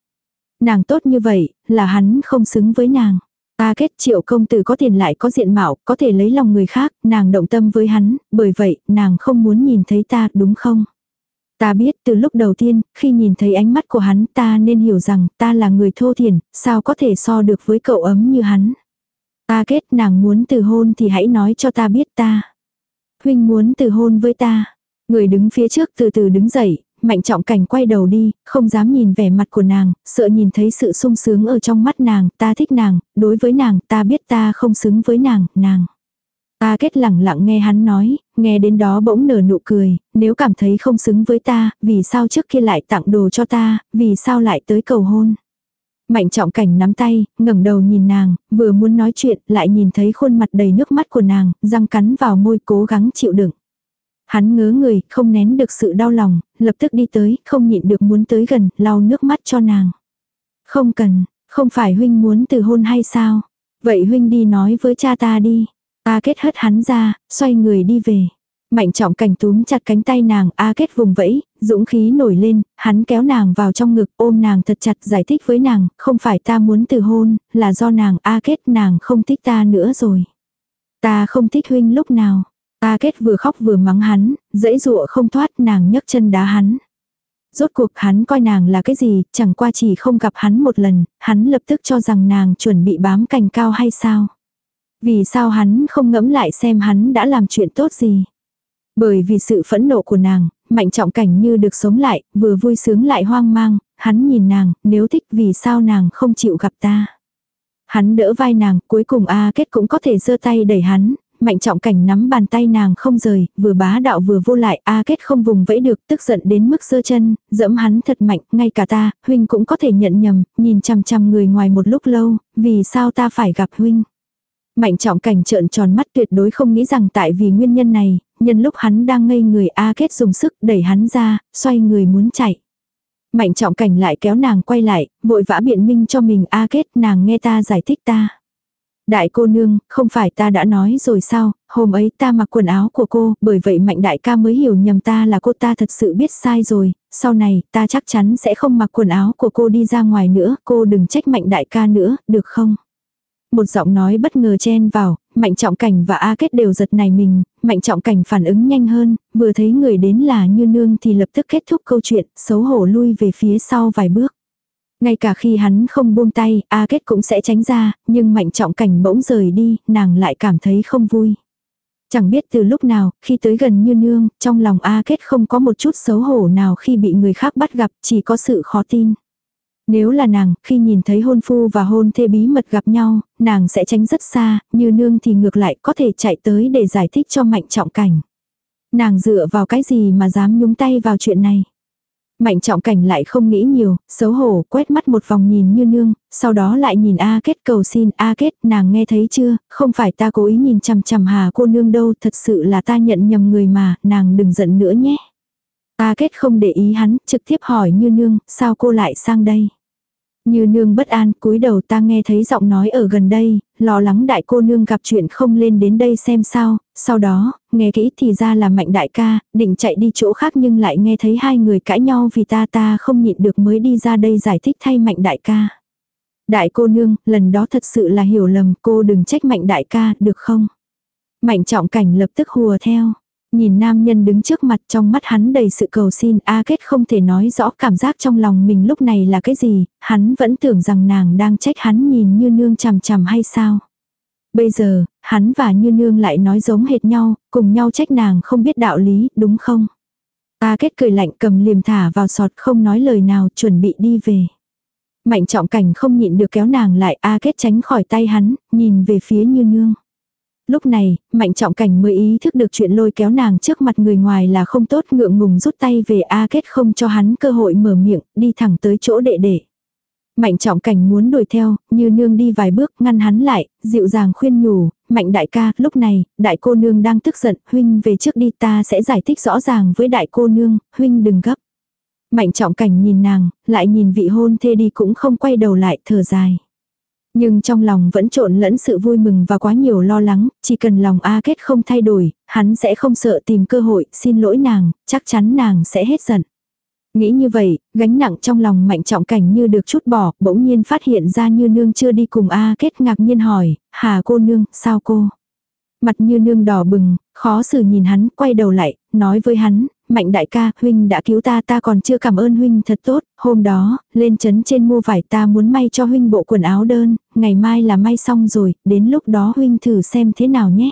S1: Nàng tốt như vậy, là hắn không xứng với nàng. Ta kết triệu công tử có tiền lại có diện mạo, có thể lấy lòng người khác, nàng động tâm với hắn, bởi vậy, nàng không muốn nhìn thấy ta, đúng không? Ta biết từ lúc đầu tiên, khi nhìn thấy ánh mắt của hắn ta nên hiểu rằng ta là người thô thiển, sao có thể so được với cậu ấm như hắn. Ta kết nàng muốn từ hôn thì hãy nói cho ta biết ta. Huynh muốn từ hôn với ta. Người đứng phía trước từ từ đứng dậy, Mạnh trọng cảnh quay đầu đi, không dám nhìn vẻ mặt của nàng, sợ nhìn thấy sự sung sướng ở trong mắt nàng, ta thích nàng, đối với nàng, ta biết ta không xứng với nàng, nàng. Ta kết lẳng lặng nghe hắn nói, nghe đến đó bỗng nở nụ cười, nếu cảm thấy không xứng với ta, vì sao trước kia lại tặng đồ cho ta, vì sao lại tới cầu hôn. Mạnh trọng cảnh nắm tay, ngẩng đầu nhìn nàng, vừa muốn nói chuyện, lại nhìn thấy khuôn mặt đầy nước mắt của nàng, răng cắn vào môi cố gắng chịu đựng. Hắn ngớ người, không nén được sự đau lòng, lập tức đi tới, không nhịn được muốn tới gần, lau nước mắt cho nàng. Không cần, không phải huynh muốn từ hôn hay sao? Vậy huynh đi nói với cha ta đi. A kết hất hắn ra, xoay người đi về. Mạnh trọng cảnh túm chặt cánh tay nàng, A kết vùng vẫy, dũng khí nổi lên, hắn kéo nàng vào trong ngực, ôm nàng thật chặt giải thích với nàng, không phải ta muốn từ hôn, là do nàng A kết nàng không thích ta nữa rồi. Ta không thích huynh lúc nào. A kết vừa khóc vừa mắng hắn, dãy dụa không thoát nàng nhấc chân đá hắn. Rốt cuộc hắn coi nàng là cái gì, chẳng qua chỉ không gặp hắn một lần, hắn lập tức cho rằng nàng chuẩn bị bám cành cao hay sao. Vì sao hắn không ngẫm lại xem hắn đã làm chuyện tốt gì. Bởi vì sự phẫn nộ của nàng, mạnh trọng cảnh như được sống lại, vừa vui sướng lại hoang mang, hắn nhìn nàng, nếu thích vì sao nàng không chịu gặp ta. Hắn đỡ vai nàng, cuối cùng A kết cũng có thể giơ tay đẩy hắn, mạnh trọng cảnh nắm bàn tay nàng không rời, vừa bá đạo vừa vô lại, A kết không vùng vẫy được, tức giận đến mức sơ chân, dẫm hắn thật mạnh, ngay cả ta, huynh cũng có thể nhận nhầm, nhìn chằm chằm người ngoài một lúc lâu, vì sao ta phải gặp huynh. Mạnh trọng cảnh trợn tròn mắt tuyệt đối không nghĩ rằng tại vì nguyên nhân này, nhân lúc hắn đang ngây người A kết dùng sức đẩy hắn ra, xoay người muốn chạy. Mạnh trọng cảnh lại kéo nàng quay lại, vội vã biện minh cho mình A kết nàng nghe ta giải thích ta. Đại cô nương, không phải ta đã nói rồi sao, hôm ấy ta mặc quần áo của cô, bởi vậy mạnh đại ca mới hiểu nhầm ta là cô ta thật sự biết sai rồi, sau này ta chắc chắn sẽ không mặc quần áo của cô đi ra ngoài nữa, cô đừng trách mạnh đại ca nữa, được không? Một giọng nói bất ngờ chen vào, mạnh trọng cảnh và A kết đều giật này mình, mạnh trọng cảnh phản ứng nhanh hơn, vừa thấy người đến là như nương thì lập tức kết thúc câu chuyện, xấu hổ lui về phía sau vài bước. Ngay cả khi hắn không buông tay, A Kết cũng sẽ tránh ra, nhưng mạnh trọng cảnh bỗng rời đi, nàng lại cảm thấy không vui. Chẳng biết từ lúc nào, khi tới gần như nương, trong lòng A Kết không có một chút xấu hổ nào khi bị người khác bắt gặp, chỉ có sự khó tin. Nếu là nàng, khi nhìn thấy hôn phu và hôn thê bí mật gặp nhau, nàng sẽ tránh rất xa, như nương thì ngược lại có thể chạy tới để giải thích cho mạnh trọng cảnh. Nàng dựa vào cái gì mà dám nhúng tay vào chuyện này. Mạnh trọng cảnh lại không nghĩ nhiều, xấu hổ, quét mắt một vòng nhìn như nương, sau đó lại nhìn A kết cầu xin A kết, nàng nghe thấy chưa, không phải ta cố ý nhìn chằm chằm hà cô nương đâu, thật sự là ta nhận nhầm người mà, nàng đừng giận nữa nhé. A kết không để ý hắn, trực tiếp hỏi như nương, sao cô lại sang đây? Như nương bất an, cúi đầu ta nghe thấy giọng nói ở gần đây, lo lắng đại cô nương gặp chuyện không lên đến đây xem sao, sau đó, nghe kỹ thì ra là mạnh đại ca, định chạy đi chỗ khác nhưng lại nghe thấy hai người cãi nhau vì ta ta không nhịn được mới đi ra đây giải thích thay mạnh đại ca. Đại cô nương, lần đó thật sự là hiểu lầm, cô đừng trách mạnh đại ca, được không? Mạnh trọng cảnh lập tức hùa theo. Nhìn nam nhân đứng trước mặt trong mắt hắn đầy sự cầu xin A Kết không thể nói rõ cảm giác trong lòng mình lúc này là cái gì, hắn vẫn tưởng rằng nàng đang trách hắn nhìn như nương chằm chằm hay sao. Bây giờ, hắn và như nương lại nói giống hệt nhau, cùng nhau trách nàng không biết đạo lý, đúng không? A Kết cười lạnh cầm liềm thả vào sọt không nói lời nào chuẩn bị đi về. Mạnh trọng cảnh không nhịn được kéo nàng lại A Kết tránh khỏi tay hắn, nhìn về phía như nương. Lúc này, mạnh trọng cảnh mới ý thức được chuyện lôi kéo nàng trước mặt người ngoài là không tốt ngượng ngùng rút tay về A kết không cho hắn cơ hội mở miệng, đi thẳng tới chỗ đệ đệ. Mạnh trọng cảnh muốn đuổi theo, như nương đi vài bước ngăn hắn lại, dịu dàng khuyên nhủ, mạnh đại ca, lúc này, đại cô nương đang tức giận, huynh về trước đi ta sẽ giải thích rõ ràng với đại cô nương, huynh đừng gấp. Mạnh trọng cảnh nhìn nàng, lại nhìn vị hôn thê đi cũng không quay đầu lại, thở dài. Nhưng trong lòng vẫn trộn lẫn sự vui mừng và quá nhiều lo lắng, chỉ cần lòng A Kết không thay đổi, hắn sẽ không sợ tìm cơ hội, xin lỗi nàng, chắc chắn nàng sẽ hết giận. Nghĩ như vậy, gánh nặng trong lòng mạnh trọng cảnh như được chút bỏ, bỗng nhiên phát hiện ra như nương chưa đi cùng A Kết ngạc nhiên hỏi, hà cô nương, sao cô? Mặt như nương đỏ bừng, khó xử nhìn hắn, quay đầu lại, nói với hắn, mạnh đại ca, huynh đã cứu ta ta còn chưa cảm ơn huynh thật tốt, hôm đó, lên trấn trên mua vải ta muốn may cho huynh bộ quần áo đơn, ngày mai là may xong rồi, đến lúc đó huynh thử xem thế nào nhé.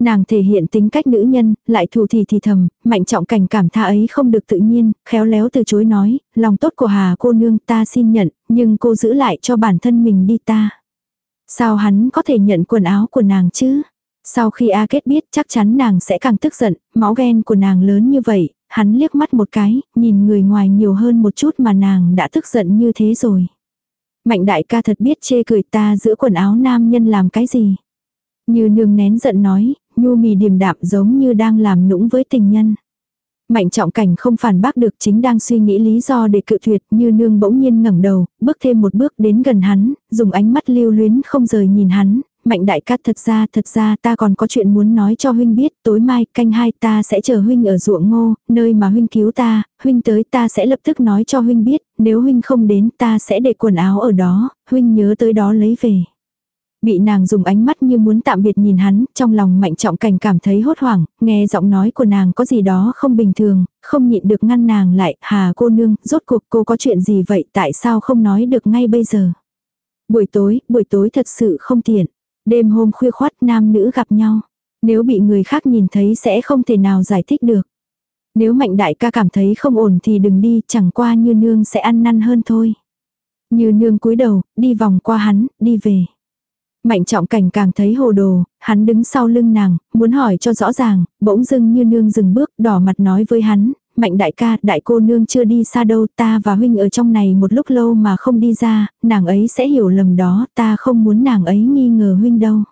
S1: Nàng thể hiện tính cách nữ nhân, lại thù thì thì thầm, mạnh trọng cảnh cảm tha ấy không được tự nhiên, khéo léo từ chối nói, lòng tốt của Hà cô nương ta xin nhận, nhưng cô giữ lại cho bản thân mình đi ta. Sao hắn có thể nhận quần áo của nàng chứ? Sau khi A Kết biết chắc chắn nàng sẽ càng tức giận, máu ghen của nàng lớn như vậy, hắn liếc mắt một cái, nhìn người ngoài nhiều hơn một chút mà nàng đã tức giận như thế rồi. Mạnh đại ca thật biết chê cười ta giữa quần áo nam nhân làm cái gì. Như nương nén giận nói, nhu mì điềm đạm giống như đang làm nũng với tình nhân. Mạnh trọng cảnh không phản bác được chính đang suy nghĩ lý do để cự tuyệt như nương bỗng nhiên ngẩng đầu, bước thêm một bước đến gần hắn, dùng ánh mắt lưu luyến không rời nhìn hắn, mạnh đại ca thật ra thật ra ta còn có chuyện muốn nói cho huynh biết, tối mai canh hai ta sẽ chờ huynh ở ruộng ngô, nơi mà huynh cứu ta, huynh tới ta sẽ lập tức nói cho huynh biết, nếu huynh không đến ta sẽ để quần áo ở đó, huynh nhớ tới đó lấy về. Bị nàng dùng ánh mắt như muốn tạm biệt nhìn hắn, trong lòng mạnh trọng cảnh cảm thấy hốt hoảng, nghe giọng nói của nàng có gì đó không bình thường, không nhịn được ngăn nàng lại, hà cô nương, rốt cuộc cô có chuyện gì vậy, tại sao không nói được ngay bây giờ. Buổi tối, buổi tối thật sự không tiện. Đêm hôm khuya khoát nam nữ gặp nhau. Nếu bị người khác nhìn thấy sẽ không thể nào giải thích được. Nếu mạnh đại ca cảm thấy không ổn thì đừng đi, chẳng qua như nương sẽ ăn năn hơn thôi. Như nương cúi đầu, đi vòng qua hắn, đi về. Mạnh trọng cảnh càng thấy hồ đồ, hắn đứng sau lưng nàng, muốn hỏi cho rõ ràng, bỗng dưng như nương dừng bước, đỏ mặt nói với hắn, mạnh đại ca, đại cô nương chưa đi xa đâu, ta và huynh ở trong này một lúc lâu mà không đi ra, nàng ấy sẽ hiểu lầm đó, ta không muốn nàng ấy nghi ngờ huynh đâu.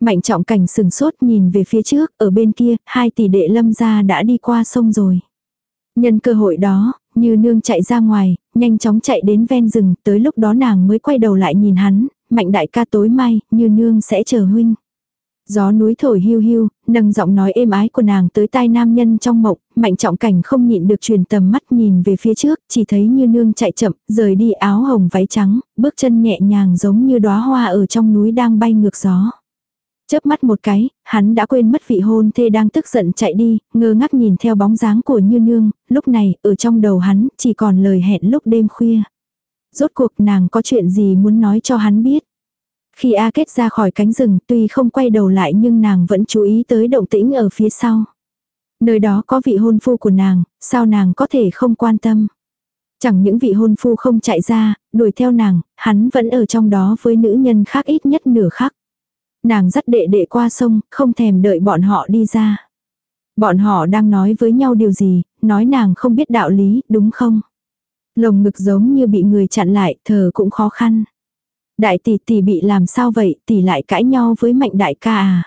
S1: Mạnh trọng cảnh sừng sốt nhìn về phía trước, ở bên kia, hai tỷ đệ lâm gia đã đi qua sông rồi. Nhân cơ hội đó, như nương chạy ra ngoài, nhanh chóng chạy đến ven rừng, tới lúc đó nàng mới quay đầu lại nhìn hắn, mạnh đại ca tối mai, như nương sẽ chờ huynh. Gió núi thổi hiu hiu, nâng giọng nói êm ái của nàng tới tai nam nhân trong mộng, mạnh trọng cảnh không nhịn được truyền tầm mắt nhìn về phía trước, chỉ thấy như nương chạy chậm, rời đi áo hồng váy trắng, bước chân nhẹ nhàng giống như đóa hoa ở trong núi đang bay ngược gió. Chớp mắt một cái, hắn đã quên mất vị hôn thê đang tức giận chạy đi, ngơ ngác nhìn theo bóng dáng của Như Nương, lúc này, ở trong đầu hắn, chỉ còn lời hẹn lúc đêm khuya. Rốt cuộc nàng có chuyện gì muốn nói cho hắn biết. Khi A Kết ra khỏi cánh rừng, tuy không quay đầu lại nhưng nàng vẫn chú ý tới động tĩnh ở phía sau. Nơi đó có vị hôn phu của nàng, sao nàng có thể không quan tâm. Chẳng những vị hôn phu không chạy ra, đuổi theo nàng, hắn vẫn ở trong đó với nữ nhân khác ít nhất nửa khắc. Nàng dắt đệ đệ qua sông, không thèm đợi bọn họ đi ra. Bọn họ đang nói với nhau điều gì, nói nàng không biết đạo lý, đúng không? Lồng ngực giống như bị người chặn lại, thở cũng khó khăn. Đại tỷ tỷ bị làm sao vậy, tỷ lại cãi nhau với mạnh đại ca à?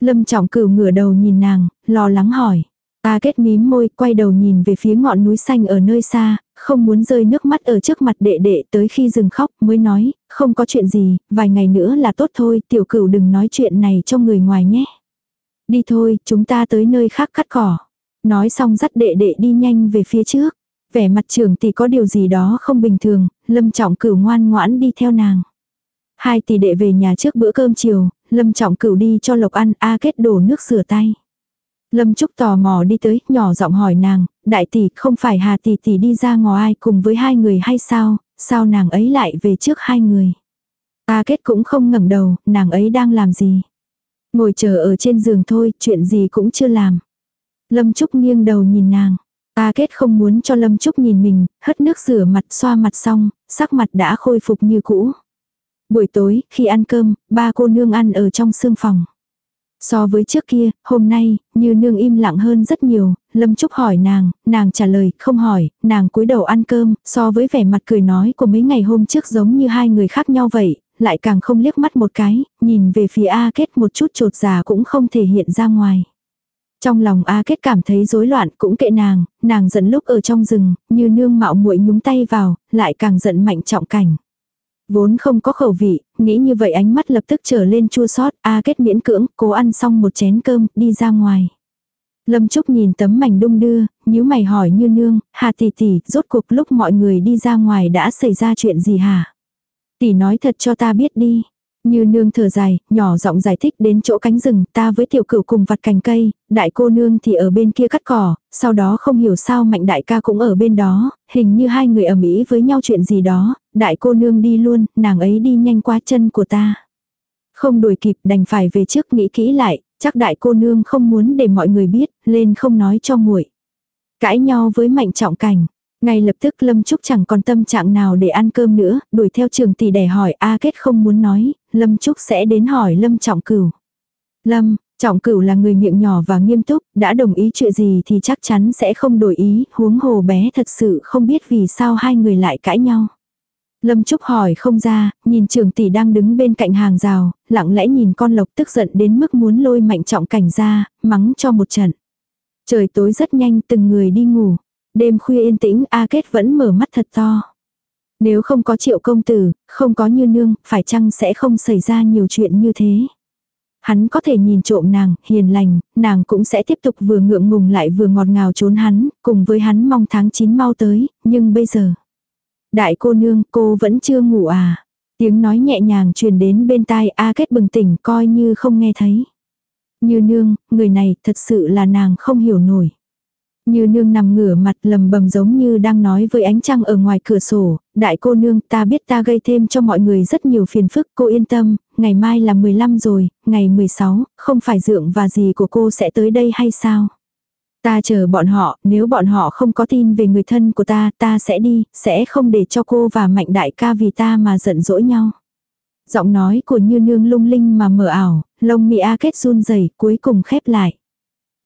S1: Lâm trọng cửu ngửa đầu nhìn nàng, lo lắng hỏi. Ta kết mím môi, quay đầu nhìn về phía ngọn núi xanh ở nơi xa, không muốn rơi nước mắt ở trước mặt đệ đệ tới khi dừng khóc mới nói, không có chuyện gì, vài ngày nữa là tốt thôi, tiểu cửu đừng nói chuyện này cho người ngoài nhé. Đi thôi, chúng ta tới nơi khác cắt cỏ. Nói xong dắt đệ đệ đi nhanh về phía trước. Vẻ mặt trưởng tỷ có điều gì đó không bình thường, lâm trọng cửu ngoan ngoãn đi theo nàng. Hai tỷ đệ về nhà trước bữa cơm chiều, lâm trọng cửu đi cho lộc ăn a kết đổ nước rửa tay. Lâm Trúc tò mò đi tới, nhỏ giọng hỏi nàng, đại tỷ không phải Hà tỷ tỷ đi ra ngoài cùng với hai người hay sao, sao nàng ấy lại về trước hai người. a kết cũng không ngẩng đầu, nàng ấy đang làm gì. Ngồi chờ ở trên giường thôi, chuyện gì cũng chưa làm. Lâm Trúc nghiêng đầu nhìn nàng. Ta kết không muốn cho Lâm Trúc nhìn mình, hất nước rửa mặt xoa mặt xong, sắc mặt đã khôi phục như cũ. Buổi tối, khi ăn cơm, ba cô nương ăn ở trong sương phòng. So với trước kia, hôm nay, như nương im lặng hơn rất nhiều, Lâm Trúc hỏi nàng, nàng trả lời, không hỏi, nàng cúi đầu ăn cơm, so với vẻ mặt cười nói của mấy ngày hôm trước giống như hai người khác nhau vậy, lại càng không liếc mắt một cái, nhìn về phía A Kết một chút trột già cũng không thể hiện ra ngoài. Trong lòng A Kết cảm thấy rối loạn cũng kệ nàng, nàng giận lúc ở trong rừng, như nương mạo muội nhúng tay vào, lại càng giận mạnh trọng cảnh. Vốn không có khẩu vị, nghĩ như vậy ánh mắt lập tức trở lên chua xót A kết miễn cưỡng, cố ăn xong một chén cơm, đi ra ngoài. Lâm Trúc nhìn tấm mảnh đung đưa, nhíu mày hỏi như nương, hà tỷ tỷ, rốt cuộc lúc mọi người đi ra ngoài đã xảy ra chuyện gì hả? Tỷ nói thật cho ta biết đi. Như nương thở dài, nhỏ giọng giải thích đến chỗ cánh rừng, ta với tiểu cửu cùng vặt cành cây, đại cô nương thì ở bên kia cắt cỏ, sau đó không hiểu sao mạnh đại ca cũng ở bên đó, hình như hai người ở Mỹ với nhau chuyện gì đó, đại cô nương đi luôn, nàng ấy đi nhanh qua chân của ta. Không đuổi kịp đành phải về trước nghĩ kỹ lại, chắc đại cô nương không muốn để mọi người biết, lên không nói cho muội. Cãi nhau với mạnh trọng cảnh. Ngay lập tức Lâm Trúc chẳng còn tâm trạng nào để ăn cơm nữa, đuổi theo trường tỷ để hỏi A Kết không muốn nói, Lâm Trúc sẽ đến hỏi Lâm Trọng Cửu. Lâm, Trọng Cửu là người miệng nhỏ và nghiêm túc, đã đồng ý chuyện gì thì chắc chắn sẽ không đổi ý, huống hồ bé thật sự không biết vì sao hai người lại cãi nhau. Lâm Trúc hỏi không ra, nhìn trường tỷ đang đứng bên cạnh hàng rào, lặng lẽ nhìn con lộc tức giận đến mức muốn lôi mạnh trọng cảnh ra, mắng cho một trận. Trời tối rất nhanh từng người đi ngủ. Đêm khuya yên tĩnh A Kết vẫn mở mắt thật to. Nếu không có triệu công tử, không có như nương, phải chăng sẽ không xảy ra nhiều chuyện như thế. Hắn có thể nhìn trộm nàng, hiền lành, nàng cũng sẽ tiếp tục vừa ngượng ngùng lại vừa ngọt ngào trốn hắn, cùng với hắn mong tháng 9 mau tới, nhưng bây giờ. Đại cô nương, cô vẫn chưa ngủ à? Tiếng nói nhẹ nhàng truyền đến bên tai A Kết bừng tỉnh coi như không nghe thấy. Như nương, người này thật sự là nàng không hiểu nổi. Như nương nằm ngửa mặt lầm bầm giống như đang nói với ánh trăng ở ngoài cửa sổ, đại cô nương ta biết ta gây thêm cho mọi người rất nhiều phiền phức, cô yên tâm, ngày mai là 15 rồi, ngày 16, không phải dượng và gì của cô sẽ tới đây hay sao? Ta chờ bọn họ, nếu bọn họ không có tin về người thân của ta, ta sẽ đi, sẽ không để cho cô và mạnh đại ca vì ta mà giận dỗi nhau. Giọng nói của như nương lung linh mà mở ảo, lông mị a kết run rẩy cuối cùng khép lại.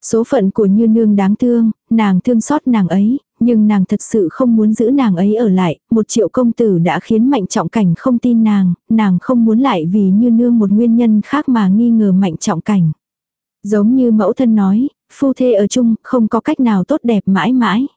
S1: Số phận của Như Nương đáng thương, nàng thương xót nàng ấy, nhưng nàng thật sự không muốn giữ nàng ấy ở lại, một triệu công tử đã khiến Mạnh Trọng Cảnh không tin nàng, nàng không muốn lại vì Như Nương một nguyên nhân khác mà nghi ngờ Mạnh Trọng Cảnh. Giống như mẫu thân nói, phu thê ở chung không có cách nào tốt đẹp mãi mãi.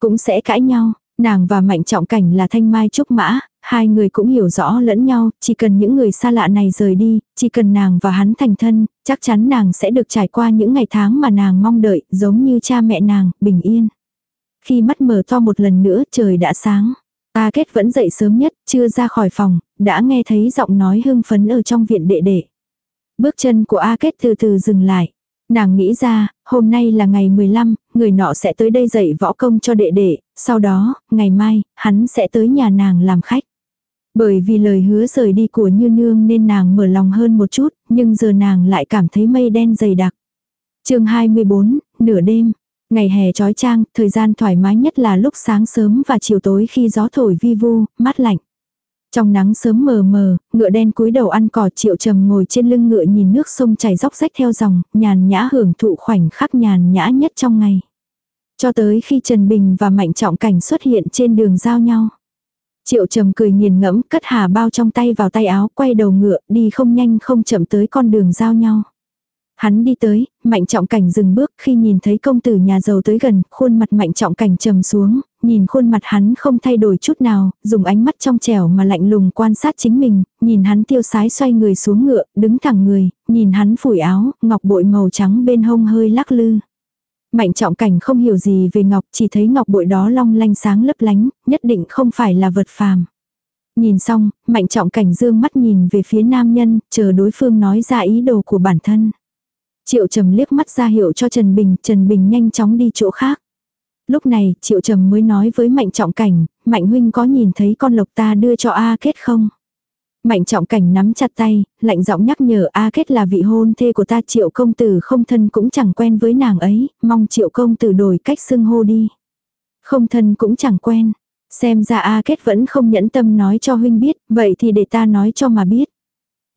S1: Cũng sẽ cãi nhau, nàng và Mạnh Trọng Cảnh là thanh mai trúc mã, Hai người cũng hiểu rõ lẫn nhau, chỉ cần những người xa lạ này rời đi, chỉ cần nàng và hắn thành thân, chắc chắn nàng sẽ được trải qua những ngày tháng mà nàng mong đợi, giống như cha mẹ nàng, bình yên. Khi mắt mở to một lần nữa trời đã sáng. A Kết vẫn dậy sớm nhất, chưa ra khỏi phòng, đã nghe thấy giọng nói hưng phấn ở trong viện đệ đệ. Bước chân của A Kết từ từ dừng lại. Nàng nghĩ ra, hôm nay là ngày 15, người nọ sẽ tới đây dạy võ công cho đệ đệ, sau đó, ngày mai, hắn sẽ tới nhà nàng làm khách. Bởi vì lời hứa rời đi của Như Nương nên nàng mở lòng hơn một chút, nhưng giờ nàng lại cảm thấy mây đen dày đặc. chương 24, nửa đêm. Ngày hè trói trang, thời gian thoải mái nhất là lúc sáng sớm và chiều tối khi gió thổi vi vu, mát lạnh. Trong nắng sớm mờ mờ, ngựa đen cúi đầu ăn cỏ triệu trầm ngồi trên lưng ngựa nhìn nước sông chảy dốc rách theo dòng, nhàn nhã hưởng thụ khoảnh khắc nhàn nhã nhất trong ngày. Cho tới khi Trần Bình và Mạnh Trọng Cảnh xuất hiện trên đường giao nhau. Triệu trầm cười nghiền ngẫm cất hà bao trong tay vào tay áo quay đầu ngựa đi không nhanh không chậm tới con đường giao nhau. Hắn đi tới, mạnh trọng cảnh dừng bước khi nhìn thấy công tử nhà giàu tới gần, khuôn mặt mạnh trọng cảnh trầm xuống, nhìn khuôn mặt hắn không thay đổi chút nào, dùng ánh mắt trong trẻo mà lạnh lùng quan sát chính mình, nhìn hắn tiêu sái xoay người xuống ngựa, đứng thẳng người, nhìn hắn phủi áo, ngọc bội màu trắng bên hông hơi lắc lư. Mạnh trọng cảnh không hiểu gì về ngọc, chỉ thấy ngọc bội đó long lanh sáng lấp lánh, nhất định không phải là vật phàm. Nhìn xong, mạnh trọng cảnh dương mắt nhìn về phía nam nhân, chờ đối phương nói ra ý đồ của bản thân. Triệu trầm liếc mắt ra hiệu cho Trần Bình, Trần Bình nhanh chóng đi chỗ khác. Lúc này, Triệu trầm mới nói với mạnh trọng cảnh, mạnh huynh có nhìn thấy con lộc ta đưa cho A kết không? Mạnh trọng cảnh nắm chặt tay, lạnh giọng nhắc nhở A Kết là vị hôn thê của ta triệu công tử không thân cũng chẳng quen với nàng ấy, mong triệu công tử đổi cách xưng hô đi. Không thân cũng chẳng quen. Xem ra A Kết vẫn không nhẫn tâm nói cho huynh biết, vậy thì để ta nói cho mà biết.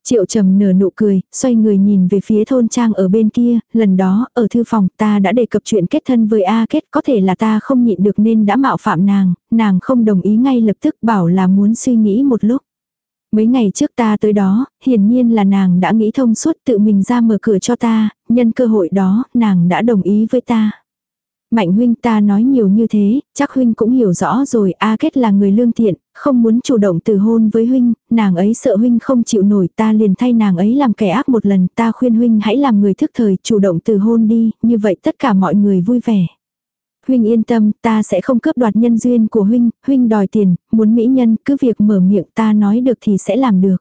S1: Triệu trầm nở nụ cười, xoay người nhìn về phía thôn trang ở bên kia, lần đó, ở thư phòng ta đã đề cập chuyện kết thân với A Kết, có thể là ta không nhịn được nên đã mạo phạm nàng, nàng không đồng ý ngay lập tức bảo là muốn suy nghĩ một lúc. Mấy ngày trước ta tới đó, hiển nhiên là nàng đã nghĩ thông suốt tự mình ra mở cửa cho ta, nhân cơ hội đó, nàng đã đồng ý với ta. Mạnh huynh ta nói nhiều như thế, chắc huynh cũng hiểu rõ rồi, A Kết là người lương thiện, không muốn chủ động từ hôn với huynh, nàng ấy sợ huynh không chịu nổi ta liền thay nàng ấy làm kẻ ác một lần, ta khuyên huynh hãy làm người thức thời, chủ động từ hôn đi, như vậy tất cả mọi người vui vẻ. Huynh yên tâm, ta sẽ không cướp đoạt nhân duyên của huynh, huynh đòi tiền, muốn mỹ nhân, cứ việc mở miệng ta nói được thì sẽ làm được.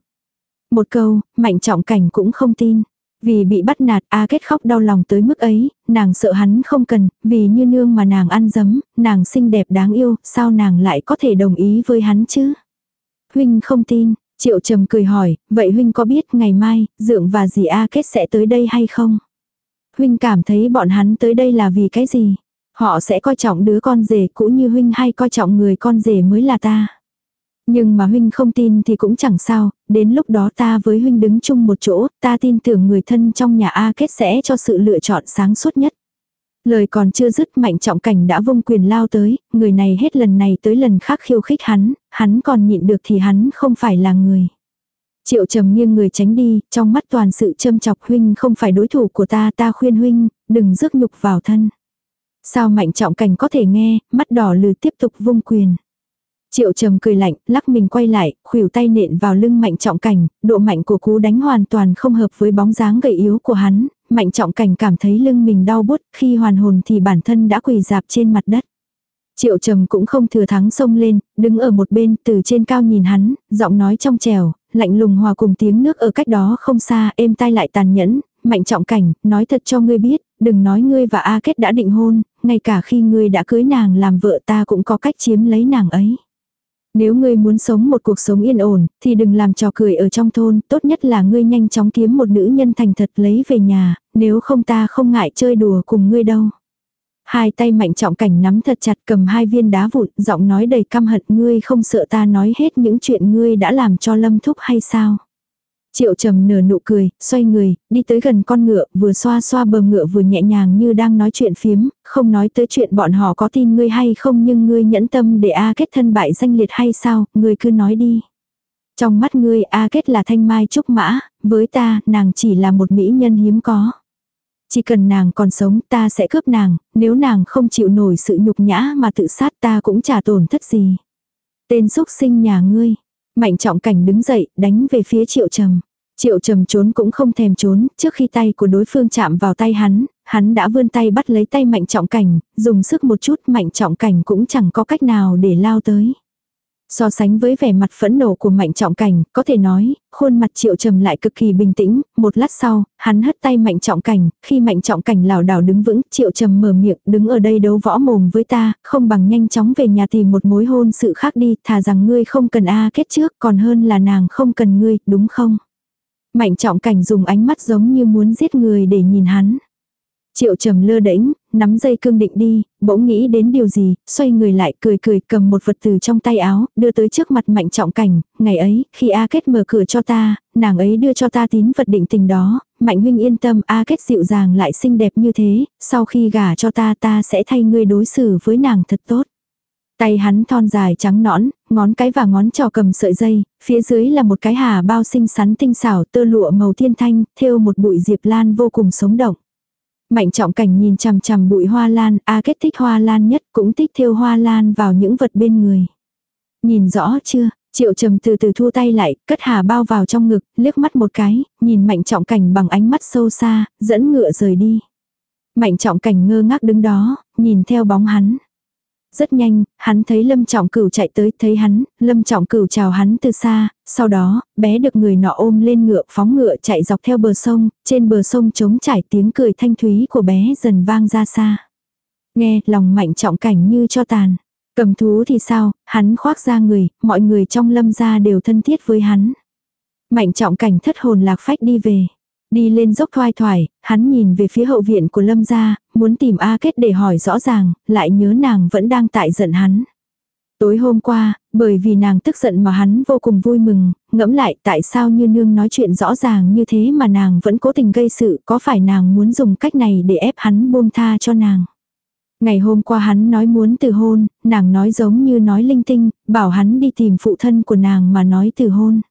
S1: Một câu, mạnh trọng cảnh cũng không tin. Vì bị bắt nạt A Kết khóc đau lòng tới mức ấy, nàng sợ hắn không cần, vì như nương mà nàng ăn dấm, nàng xinh đẹp đáng yêu, sao nàng lại có thể đồng ý với hắn chứ? Huynh không tin, Triệu Trầm cười hỏi, vậy Huynh có biết ngày mai, Dượng và dì A Kết sẽ tới đây hay không? Huynh cảm thấy bọn hắn tới đây là vì cái gì? Họ sẽ coi trọng đứa con rể cũ như Huynh hay coi trọng người con rể mới là ta? Nhưng mà huynh không tin thì cũng chẳng sao, đến lúc đó ta với huynh đứng chung một chỗ, ta tin tưởng người thân trong nhà A kết sẽ cho sự lựa chọn sáng suốt nhất. Lời còn chưa dứt mạnh trọng cảnh đã vung quyền lao tới, người này hết lần này tới lần khác khiêu khích hắn, hắn còn nhịn được thì hắn không phải là người. Triệu trầm nghiêng người tránh đi, trong mắt toàn sự châm chọc huynh không phải đối thủ của ta ta khuyên huynh, đừng rước nhục vào thân. Sao mạnh trọng cảnh có thể nghe, mắt đỏ lừ tiếp tục vung quyền. Triệu trầm cười lạnh, lắc mình quay lại, khuỷu tay nện vào lưng mạnh trọng cảnh, độ mạnh của cú đánh hoàn toàn không hợp với bóng dáng gầy yếu của hắn, mạnh trọng cảnh cảm thấy lưng mình đau bút, khi hoàn hồn thì bản thân đã quỳ dạp trên mặt đất. Triệu trầm cũng không thừa thắng xông lên, đứng ở một bên từ trên cao nhìn hắn, giọng nói trong trèo, lạnh lùng hòa cùng tiếng nước ở cách đó không xa, êm tai lại tàn nhẫn, mạnh trọng cảnh, nói thật cho ngươi biết, đừng nói ngươi và A Kết đã định hôn, ngay cả khi ngươi đã cưới nàng làm vợ ta cũng có cách chiếm lấy nàng ấy. Nếu ngươi muốn sống một cuộc sống yên ổn, thì đừng làm trò cười ở trong thôn, tốt nhất là ngươi nhanh chóng kiếm một nữ nhân thành thật lấy về nhà, nếu không ta không ngại chơi đùa cùng ngươi đâu. Hai tay mạnh trọng cảnh nắm thật chặt cầm hai viên đá vụn, giọng nói đầy căm hận ngươi không sợ ta nói hết những chuyện ngươi đã làm cho lâm thúc hay sao. Triệu trầm nở nụ cười, xoay người, đi tới gần con ngựa, vừa xoa xoa bờ ngựa vừa nhẹ nhàng như đang nói chuyện phiếm, không nói tới chuyện bọn họ có tin ngươi hay không nhưng ngươi nhẫn tâm để A kết thân bại danh liệt hay sao, ngươi cứ nói đi. Trong mắt ngươi A kết là thanh mai trúc mã, với ta, nàng chỉ là một mỹ nhân hiếm có. Chỉ cần nàng còn sống ta sẽ cướp nàng, nếu nàng không chịu nổi sự nhục nhã mà tự sát ta cũng chả tổn thất gì. Tên xúc sinh nhà ngươi, Mạnh trọng cảnh đứng dậy, đánh về phía triệu trầm. Triệu trầm trốn cũng không thèm trốn, trước khi tay của đối phương chạm vào tay hắn, hắn đã vươn tay bắt lấy tay mạnh trọng cảnh, dùng sức một chút mạnh trọng cảnh cũng chẳng có cách nào để lao tới. So sánh với vẻ mặt phẫn nộ của mạnh trọng cảnh, có thể nói, khuôn mặt triệu trầm lại cực kỳ bình tĩnh, một lát sau, hắn hất tay mạnh trọng cảnh, khi mạnh trọng cảnh lảo đảo đứng vững, triệu trầm mở miệng, đứng ở đây đấu võ mồm với ta, không bằng nhanh chóng về nhà tìm một mối hôn sự khác đi, thà rằng ngươi không cần A kết trước, còn hơn là nàng không cần ngươi, đúng không? Mạnh trọng cảnh dùng ánh mắt giống như muốn giết người để nhìn hắn. Triệu trầm lơ đễnh, nắm dây cương định đi, bỗng nghĩ đến điều gì, xoay người lại cười cười cầm một vật từ trong tay áo, đưa tới trước mặt mạnh trọng cảnh, ngày ấy, khi A Kết mở cửa cho ta, nàng ấy đưa cho ta tín vật định tình đó, mạnh huynh yên tâm A Kết dịu dàng lại xinh đẹp như thế, sau khi gả cho ta ta sẽ thay ngươi đối xử với nàng thật tốt. Tay hắn thon dài trắng nõn, ngón cái và ngón trò cầm sợi dây, phía dưới là một cái hà bao xinh xắn tinh xảo tơ lụa màu thiên thanh, thêu một bụi diệp lan vô cùng sống động. Mạnh trọng cảnh nhìn chằm chằm bụi hoa lan, A kết thích hoa lan nhất cũng thích thêu hoa lan vào những vật bên người. Nhìn rõ chưa, triệu trầm từ từ thu tay lại, cất hà bao vào trong ngực, liếc mắt một cái, nhìn mạnh trọng cảnh bằng ánh mắt sâu xa, dẫn ngựa rời đi. Mạnh trọng cảnh ngơ ngác đứng đó, nhìn theo bóng hắn. Rất nhanh, hắn thấy Lâm Trọng Cửu chạy tới, thấy hắn, Lâm Trọng Cửu chào hắn từ xa, sau đó, bé được người nọ ôm lên ngựa phóng ngựa chạy dọc theo bờ sông, trên bờ sông trống trải tiếng cười thanh thúy của bé dần vang ra xa. Nghe, lòng mạnh trọng cảnh như cho tàn. Cầm thú thì sao, hắn khoác ra người, mọi người trong lâm gia đều thân thiết với hắn. Mạnh trọng cảnh thất hồn lạc phách đi về. Đi lên dốc thoai thoải, hắn nhìn về phía hậu viện của lâm gia, muốn tìm A Kết để hỏi rõ ràng, lại nhớ nàng vẫn đang tại giận hắn. Tối hôm qua, bởi vì nàng tức giận mà hắn vô cùng vui mừng, ngẫm lại tại sao như nương nói chuyện rõ ràng như thế mà nàng vẫn cố tình gây sự, có phải nàng muốn dùng cách này để ép hắn buông tha cho nàng. Ngày hôm qua hắn nói muốn từ hôn, nàng nói giống như nói linh tinh, bảo hắn đi tìm phụ thân của nàng mà nói từ hôn.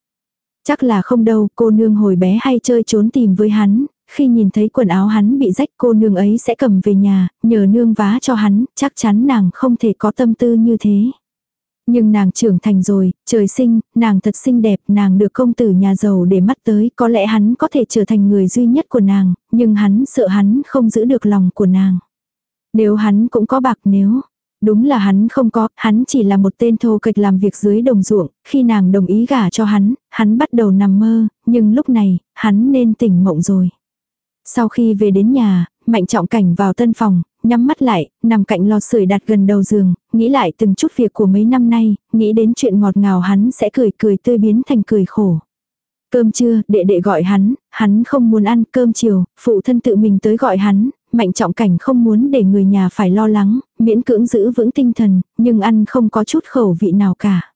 S1: Chắc là không đâu, cô nương hồi bé hay chơi trốn tìm với hắn, khi nhìn thấy quần áo hắn bị rách cô nương ấy sẽ cầm về nhà, nhờ nương vá cho hắn, chắc chắn nàng không thể có tâm tư như thế. Nhưng nàng trưởng thành rồi, trời sinh, nàng thật xinh đẹp, nàng được công tử nhà giàu để mắt tới, có lẽ hắn có thể trở thành người duy nhất của nàng, nhưng hắn sợ hắn không giữ được lòng của nàng. Nếu hắn cũng có bạc nếu, Đúng là hắn không có, hắn chỉ là một tên thô kịch làm việc dưới đồng ruộng, khi nàng đồng ý gả cho hắn, hắn bắt đầu nằm mơ, nhưng lúc này, hắn nên tỉnh mộng rồi. Sau khi về đến nhà, Mạnh Trọng Cảnh vào tân phòng, nhắm mắt lại, nằm cạnh lò sưởi đặt gần đầu giường, nghĩ lại từng chút việc của mấy năm nay, nghĩ đến chuyện ngọt ngào hắn sẽ cười cười tươi biến thành cười khổ. Cơm trưa, đệ đệ gọi hắn, hắn không muốn ăn cơm chiều, phụ thân tự mình tới gọi hắn, mạnh trọng cảnh không muốn để người nhà phải lo lắng, miễn cưỡng giữ vững tinh thần, nhưng ăn không có chút khẩu vị nào cả.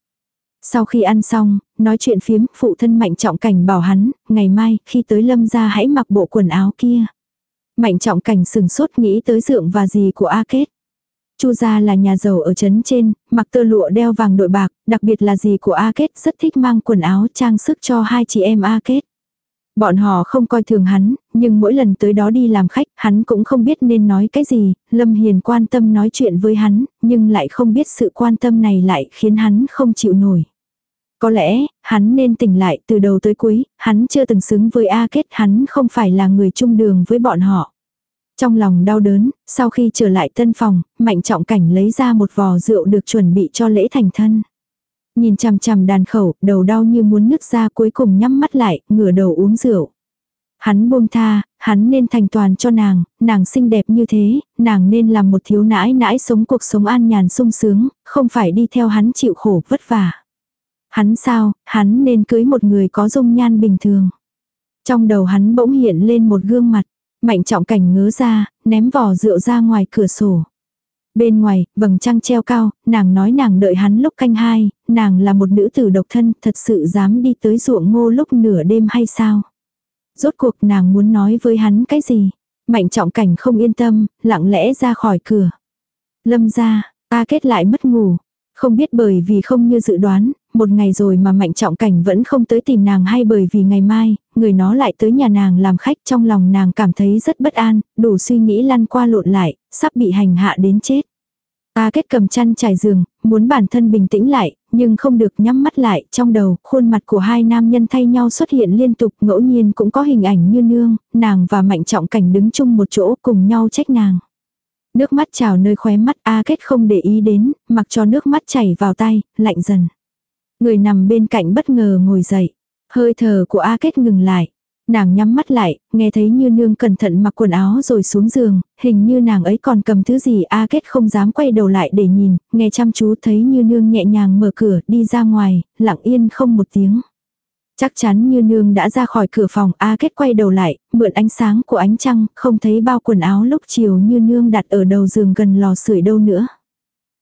S1: Sau khi ăn xong, nói chuyện phiếm, phụ thân mạnh trọng cảnh bảo hắn, ngày mai, khi tới lâm ra hãy mặc bộ quần áo kia. Mạnh trọng cảnh sừng sốt nghĩ tới dượng và gì của A Kết. Chu gia là nhà giàu ở trấn trên, mặc tơ lụa đeo vàng đội bạc, đặc biệt là gì của A Kết rất thích mang quần áo trang sức cho hai chị em A Kết. Bọn họ không coi thường hắn, nhưng mỗi lần tới đó đi làm khách, hắn cũng không biết nên nói cái gì, Lâm Hiền quan tâm nói chuyện với hắn, nhưng lại không biết sự quan tâm này lại khiến hắn không chịu nổi. Có lẽ, hắn nên tỉnh lại từ đầu tới cuối, hắn chưa từng xứng với A Kết, hắn không phải là người chung đường với bọn họ. Trong lòng đau đớn, sau khi trở lại tân phòng, Mạnh Trọng Cảnh lấy ra một vò rượu được chuẩn bị cho lễ thành thân. Nhìn chằm chằm đàn khẩu, đầu đau như muốn nứt ra cuối cùng nhắm mắt lại, ngửa đầu uống rượu. Hắn buông tha, hắn nên thành toàn cho nàng, nàng xinh đẹp như thế, nàng nên làm một thiếu nãi nãi sống cuộc sống an nhàn sung sướng, không phải đi theo hắn chịu khổ vất vả. Hắn sao, hắn nên cưới một người có dung nhan bình thường. Trong đầu hắn bỗng hiện lên một gương mặt, mạnh trọng cảnh ngớ ra, ném vỏ rượu ra ngoài cửa sổ. Bên ngoài, vầng trăng treo cao, nàng nói nàng đợi hắn lúc canh hai, nàng là một nữ tử độc thân, thật sự dám đi tới ruộng ngô lúc nửa đêm hay sao? Rốt cuộc nàng muốn nói với hắn cái gì? Mạnh trọng cảnh không yên tâm, lặng lẽ ra khỏi cửa. Lâm ra, ta kết lại mất ngủ. Không biết bởi vì không như dự đoán, một ngày rồi mà mạnh trọng cảnh vẫn không tới tìm nàng hay bởi vì ngày mai, người nó lại tới nhà nàng làm khách trong lòng nàng cảm thấy rất bất an, đủ suy nghĩ lăn qua lộn lại, sắp bị hành hạ đến chết. Ta kết cầm chăn trải giường, muốn bản thân bình tĩnh lại, nhưng không được nhắm mắt lại, trong đầu, khuôn mặt của hai nam nhân thay nhau xuất hiện liên tục, ngẫu nhiên cũng có hình ảnh như nương, nàng và mạnh trọng cảnh đứng chung một chỗ cùng nhau trách nàng. Nước mắt trào nơi khóe mắt A Kết không để ý đến, mặc cho nước mắt chảy vào tay, lạnh dần. Người nằm bên cạnh bất ngờ ngồi dậy. Hơi thở của A Kết ngừng lại. Nàng nhắm mắt lại, nghe thấy như nương cẩn thận mặc quần áo rồi xuống giường, hình như nàng ấy còn cầm thứ gì A Kết không dám quay đầu lại để nhìn, nghe chăm chú thấy như nương nhẹ nhàng mở cửa đi ra ngoài, lặng yên không một tiếng. Chắc chắn như nương đã ra khỏi cửa phòng A Kết quay đầu lại, mượn ánh sáng của ánh trăng, không thấy bao quần áo lúc chiều như nương đặt ở đầu giường gần lò sưởi đâu nữa.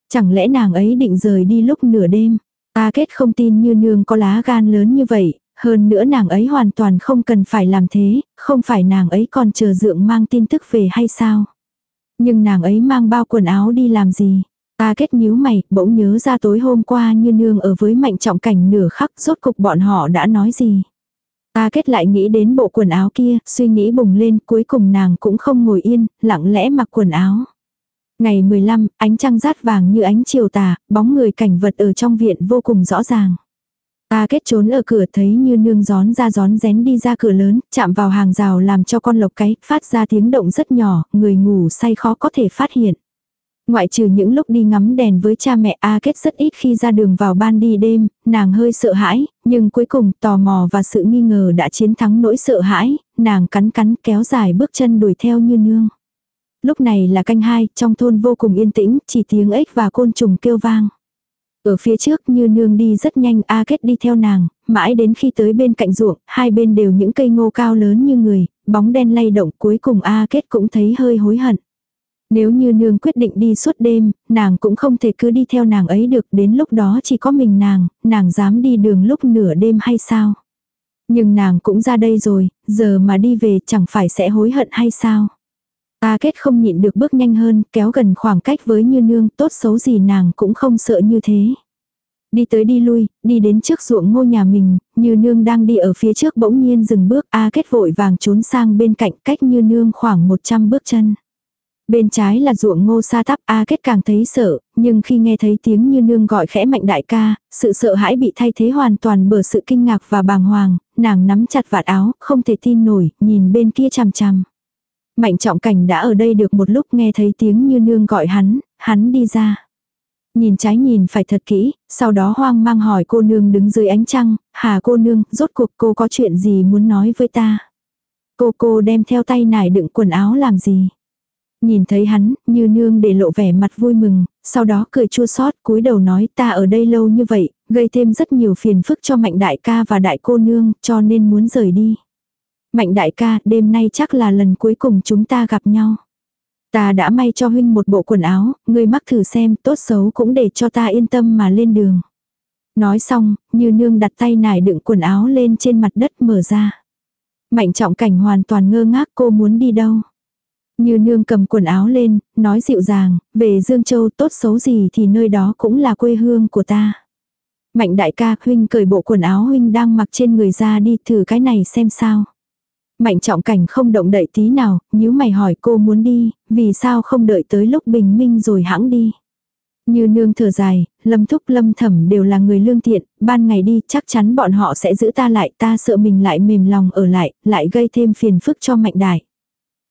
S1: Chẳng lẽ nàng ấy định rời đi lúc nửa đêm? A Kết không tin như nương có lá gan lớn như vậy, hơn nữa nàng ấy hoàn toàn không cần phải làm thế, không phải nàng ấy còn chờ dượng mang tin tức về hay sao? Nhưng nàng ấy mang bao quần áo đi làm gì? Ta kết nhíu mày, bỗng nhớ ra tối hôm qua như nương ở với mạnh trọng cảnh nửa khắc rốt cục bọn họ đã nói gì. Ta kết lại nghĩ đến bộ quần áo kia, suy nghĩ bùng lên, cuối cùng nàng cũng không ngồi yên, lặng lẽ mặc quần áo. Ngày 15, ánh trăng rát vàng như ánh chiều tà, bóng người cảnh vật ở trong viện vô cùng rõ ràng. Ta kết trốn ở cửa thấy như nương gión ra gión rén đi ra cửa lớn, chạm vào hàng rào làm cho con lộc cái, phát ra tiếng động rất nhỏ, người ngủ say khó có thể phát hiện. Ngoại trừ những lúc đi ngắm đèn với cha mẹ A Kết rất ít khi ra đường vào ban đi đêm, nàng hơi sợ hãi, nhưng cuối cùng tò mò và sự nghi ngờ đã chiến thắng nỗi sợ hãi, nàng cắn cắn kéo dài bước chân đuổi theo như nương. Lúc này là canh hai, trong thôn vô cùng yên tĩnh, chỉ tiếng ếch và côn trùng kêu vang. Ở phía trước như nương đi rất nhanh A Kết đi theo nàng, mãi đến khi tới bên cạnh ruộng, hai bên đều những cây ngô cao lớn như người, bóng đen lay động cuối cùng A Kết cũng thấy hơi hối hận. Nếu như nương quyết định đi suốt đêm, nàng cũng không thể cứ đi theo nàng ấy được, đến lúc đó chỉ có mình nàng, nàng dám đi đường lúc nửa đêm hay sao? Nhưng nàng cũng ra đây rồi, giờ mà đi về chẳng phải sẽ hối hận hay sao? A kết không nhịn được bước nhanh hơn, kéo gần khoảng cách với như nương, tốt xấu gì nàng cũng không sợ như thế. Đi tới đi lui, đi đến trước ruộng ngô nhà mình, như nương đang đi ở phía trước bỗng nhiên dừng bước, A kết vội vàng trốn sang bên cạnh cách như nương khoảng 100 bước chân. Bên trái là ruộng ngô sa tắp A kết càng thấy sợ, nhưng khi nghe thấy tiếng như nương gọi khẽ mạnh đại ca, sự sợ hãi bị thay thế hoàn toàn bởi sự kinh ngạc và bàng hoàng, nàng nắm chặt vạt áo, không thể tin nổi, nhìn bên kia chằm chằm. Mạnh trọng cảnh đã ở đây được một lúc nghe thấy tiếng như nương gọi hắn, hắn đi ra. Nhìn trái nhìn phải thật kỹ, sau đó hoang mang hỏi cô nương đứng dưới ánh trăng, hà cô nương, rốt cuộc cô có chuyện gì muốn nói với ta. Cô cô đem theo tay nải đựng quần áo làm gì. Nhìn thấy hắn, như nương để lộ vẻ mặt vui mừng, sau đó cười chua xót cúi đầu nói ta ở đây lâu như vậy, gây thêm rất nhiều phiền phức cho mạnh đại ca và đại cô nương, cho nên muốn rời đi. Mạnh đại ca, đêm nay chắc là lần cuối cùng chúng ta gặp nhau. Ta đã may cho huynh một bộ quần áo, ngươi mắc thử xem, tốt xấu cũng để cho ta yên tâm mà lên đường. Nói xong, như nương đặt tay nải đựng quần áo lên trên mặt đất mở ra. Mạnh trọng cảnh hoàn toàn ngơ ngác cô muốn đi đâu. Như nương cầm quần áo lên, nói dịu dàng, về Dương Châu tốt xấu gì thì nơi đó cũng là quê hương của ta. Mạnh đại ca, huynh cởi bộ quần áo huynh đang mặc trên người ra đi thử cái này xem sao. Mạnh trọng cảnh không động đậy tí nào, nếu mày hỏi cô muốn đi, vì sao không đợi tới lúc bình minh rồi hãng đi. Như nương thở dài, lâm thúc lâm thẩm đều là người lương thiện, ban ngày đi chắc chắn bọn họ sẽ giữ ta lại, ta sợ mình lại mềm lòng ở lại, lại gây thêm phiền phức cho mạnh đại.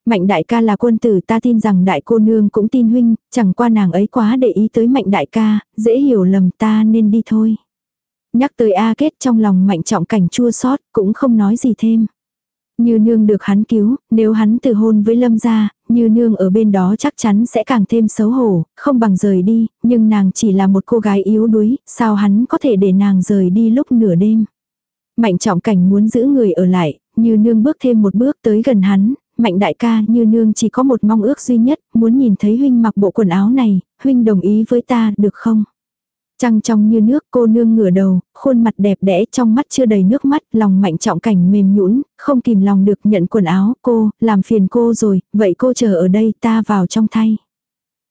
S1: Mạnh đại ca là quân tử ta tin rằng đại cô nương cũng tin huynh, chẳng qua nàng ấy quá để ý tới mạnh đại ca, dễ hiểu lầm ta nên đi thôi. Nhắc tới A kết trong lòng mạnh trọng cảnh chua xót cũng không nói gì thêm. Như nương được hắn cứu, nếu hắn từ hôn với lâm gia, như nương ở bên đó chắc chắn sẽ càng thêm xấu hổ, không bằng rời đi, nhưng nàng chỉ là một cô gái yếu đuối, sao hắn có thể để nàng rời đi lúc nửa đêm. Mạnh trọng cảnh muốn giữ người ở lại, như nương bước thêm một bước tới gần hắn, mạnh đại ca như nương chỉ có một mong ước duy nhất, muốn nhìn thấy huynh mặc bộ quần áo này, huynh đồng ý với ta, được không? Trăng trong như nước cô nương ngửa đầu, khuôn mặt đẹp đẽ trong mắt chưa đầy nước mắt, lòng mạnh trọng cảnh mềm nhũn không kìm lòng được nhận quần áo cô, làm phiền cô rồi, vậy cô chờ ở đây ta vào trong thay.